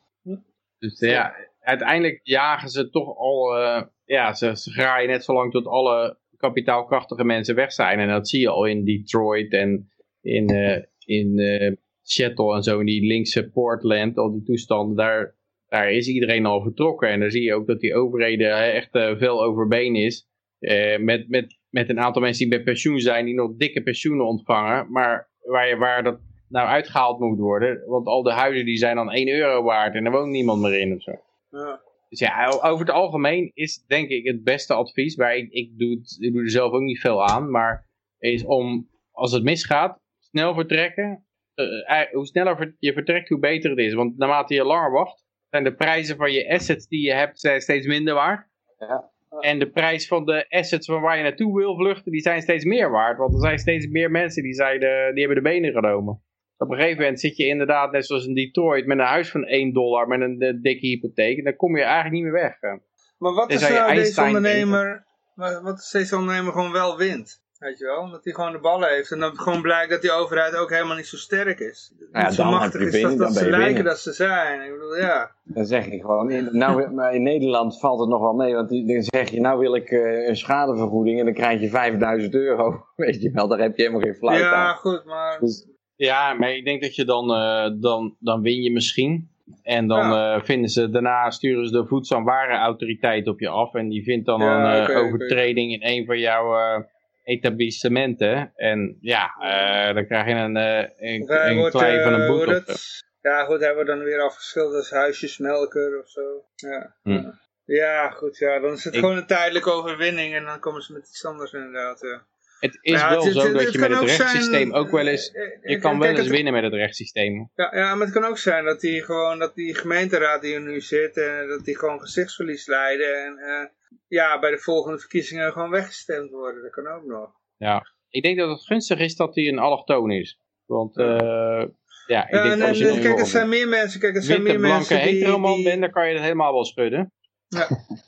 Dus ja, uiteindelijk jagen ze toch al... Uh, ja, ze, ze graaien net zo lang tot alle kapitaalkrachtige mensen weg zijn. En dat zie je al in Detroit en in, uh, in uh, Seattle en zo, in die linkse Portland, al die toestanden, daar, daar is iedereen al vertrokken. En dan zie je ook dat die overheden echt veel overbeen is. met, met, met een aantal mensen die bij pensioen zijn, die nog dikke pensioenen ontvangen. Maar waar, waar dat nou uitgehaald moet worden. Want al de huizen die zijn dan 1 euro waard en er woont niemand meer in of zo. Ja. Dus ja, over het algemeen is denk ik het beste advies, waar ik, ik, doe, het, ik doe er zelf ook niet veel aan, maar is om, als het misgaat, snel vertrekken. Uh, hoe sneller je vertrekt, hoe beter het is. Want naarmate je langer wacht, zijn de prijzen van je assets die je hebt steeds minder waard. Ja. En de prijs van de assets van waar je naartoe wil vluchten, die zijn steeds meer waard. Want er zijn steeds meer mensen die, zeiden, die hebben de benen genomen. Op een gegeven moment zit je inderdaad, net zoals in Detroit, met een huis van 1 dollar, met een, een dikke hypotheek. En dan kom je eigenlijk niet meer weg. Maar wat is nou deze ondernemer, wat is deze ondernemer gewoon wel wint? Weet je wel, dat hij gewoon de ballen heeft. En dan gewoon blijkt dat die overheid ook helemaal niet zo sterk is. Nou ja, niet zo machtig is dat, dat ze lijken dat ze zijn. Ik bedoel, ja. Dan zeg je gewoon, in, nou, maar in Nederland valt het nog wel mee. Want dan zeg je, nou wil ik uh, een schadevergoeding en dan krijg je 5000 euro. Weet je wel, daar heb je helemaal geen fluit ja, aan. Ja, goed, maar... Dus, ja, maar ik denk dat je dan, uh, dan, dan win je misschien. En dan ja. uh, vinden ze, daarna sturen ze de voedsel- en warenautoriteit op je af. En die vindt dan ja, een okay, overtreding okay. in een van jouw etablissementen. En ja, dan krijg je een, een, een wordt, klei van een boete. Ja goed, hij wordt dan weer afgeschilderd als huisjesmelker of zo. Ja. Hm. ja, goed, ja, dan is het ik... gewoon een tijdelijke overwinning. En dan komen ze met iets anders inderdaad. Ja. Het is Ja, wel het- zo het- dat het je met het zijn- rechtssysteem ook wel eens... Eh, Je eh, kan wel eens winnen met het rechtssysteem. Ja, ja, maar het kan ook zijn dat die gewoon, dat die gemeenteraad die er nu zit, eh, dat die gewoon gezichtsverlies leiden en eh, ja, bij de volgende verkiezingen gewoon weggestemd worden. Dat kan ook nog. Ja. Ik denk dat het gunstig is dat hij een allochtoon is. Want eh, ja, ik Ja, denk en, je een kijk, er zijn meer mensen, kijk, er zijn witte, meer blanke, mensen die, die- bent, dan kan je het helemaal wel schudden.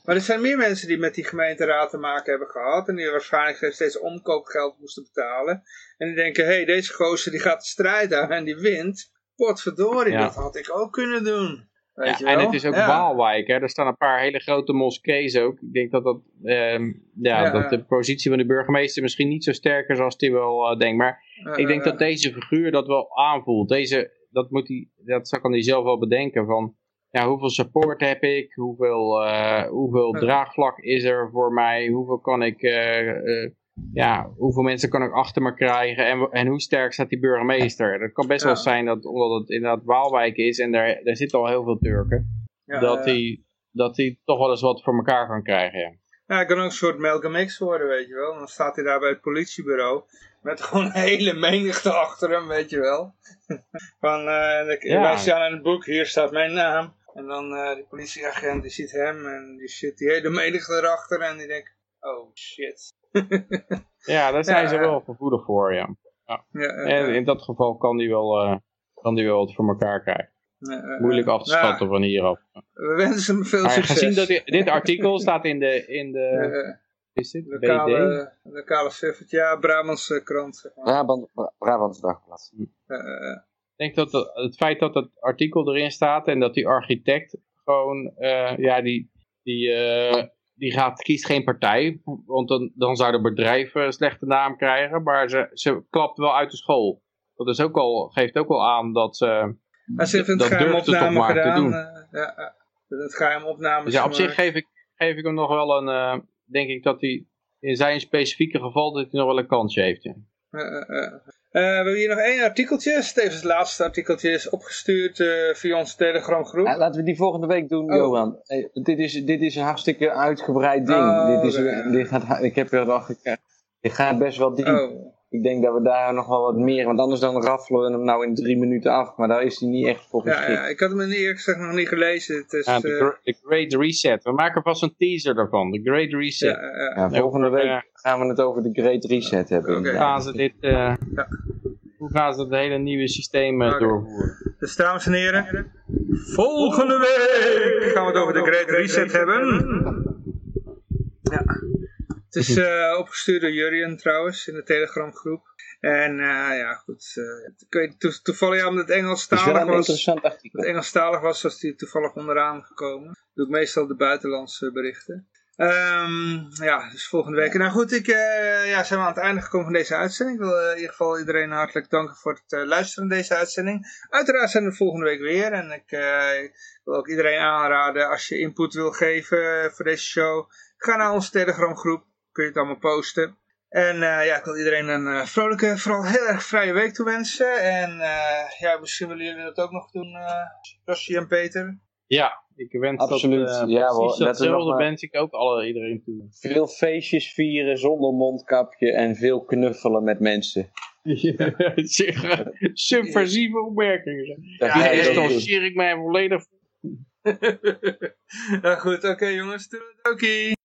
maar er zijn meer mensen die met die gemeenteraad te maken hebben gehad en die waarschijnlijk steeds omkoopgeld moesten betalen. En die denken, hé, hey, deze gozer die gaat de strijd aan en die wint. Potverdorie, Ja. dat had ik ook kunnen doen. Weet Ja, je en het is ook Ja. Waalwijk, hè. er staan een paar hele grote moskees ook. Ik denk dat, dat, ehm, ja, Ja, dat de positie van de burgemeester misschien niet zo sterk is als die wel eh, denkt. Maar Eh, ik denk eh, dat deze figuur dat wel aanvoelt. Deze, dat, moet hij, dat kan hij zelf wel bedenken van... Ja, hoeveel support heb ik? Hoeveel, eh, hoeveel draagvlak is er voor mij? Hoeveel kan ik... ja, hoeveel mensen kan ik achter me krijgen? En, en hoe sterk staat die burgemeester? Het kan best wel zijn dat, omdat het inderdaad Waalwijk is... en daar, daar zitten al heel veel Turken... ja, dat, hij, dat hij toch wel eens wat voor elkaar kan krijgen. Ja. Ja, hij kan ook een soort Malcolm X worden, weet je wel. Dan staat hij daar bij het politiebureau. Met gewoon een hele menigte achter hem, weet je wel. Van, eh de, Ja. wij staan in het boek, hier staat mijn naam. En dan eh de politieagent, die ziet hem en die zit die hele menigte erachter. En die denkt, oh shit. Ja, daar zijn Ja, ze ja. wel gevoelig voor, ja. Ja, En in dat geval kan hij wel, eh, kan die wel wat voor elkaar krijgen. Moeilijk af te nou, schatten van hieraf. we wensen hem veel Maar succes. gezien dat dit, artikel staat in de, in de is dit, BD? lokale, lokale Viffert, ja, Brabantse krant, zeg maar. Brabant, Bra- Brabants Dagblad. Eh, eh, Ik denk dat het, het feit dat het artikel erin staat en dat die architect gewoon, eh, ja, die, die, eh, die gaat, kiest geen partij, want dan, dan zou het bedrijf een slechte naam krijgen, maar ze, ze klapt wel uit de school. Dat is ook al, geeft ook wel aan dat ze, Hij heeft een dat opname maar gedaan. doen. eh, ja, geheim opnames Dus ja, op zich geef ik, geef ik hem nog wel een, eh, denk ik dat hij in zijn specifieke geval dat hij nog wel een kansje heeft. Ja. Eh, eh, eh. Eh, we hebben hier nog één artikeltje. Stevens het laatste artikeltje is opgestuurd eh, via onze Telegram groep. Ja, laten we die volgende week doen, Oh. Johan. Hey, dit, is, dit is een hartstikke uitgebreid ding. Oh, dit is, dit gaat, ik heb er al gekeken. Dit gaat best wel diep. Oh. Ik denk dat we daar nog wel wat meer, want anders dan raffelen we hem nou in drie minuten af. Maar daar is hij niet echt voor geschikt. ja, ik had hem eerlijk gezegd nog niet gelezen. Het is, Ja, de, eh, gr- de Great Reset. We maken vast een teaser daarvan. De Great Reset. ja, ja, ja. Ja, volgende week eh, gaan we het over de Great Reset hebben. Inderdaad. gaan ze dit, eh, Ja. hoe gaan ze het hele nieuwe systeem eh, doorvoeren? Dus dames en heren, volgende week gaan we het over de Great Reset hebben. Ja. Het is eh, opgestuurd door Jurien trouwens in de Telegram groep. En eh, ja, goed. eh, ik weet to toevallig ja, omdat het Het is wel Engelstalig een was. interessant artikel. het Engelstalig was, was die toevallig onderaan gekomen. Doe ik meestal de buitenlandse berichten. Ehm, ja, dus volgende week. Nou goed, ik, eh, ja, zijn we aan het einde gekomen van deze uitzending. Ik wil eh, in ieder geval iedereen hartelijk danken voor het eh, luisteren naar deze uitzending. Uiteraard zijn we volgende week weer. En ik, wil ook iedereen aanraden, als je input wil geven voor deze show, ga naar onze Telegram groep. Kun je het allemaal posten. En ja, ik wil iedereen een vrolijke, vooral heel erg vrije week toewensen. En ja, misschien willen jullie dat ook nog doen, Josje en Peter. Ja, ik wens Absoluut, dat, eh, ja, precies datzelfde wens ik ook alle, iedereen toe. Veel feestjes vieren zonder mondkapje en veel knuffelen met mensen. Zeg, Subversieve opmerkingen. Daar Ja, ja, ja, distancieer ik mij volledig nou goed, oké jongens, doei.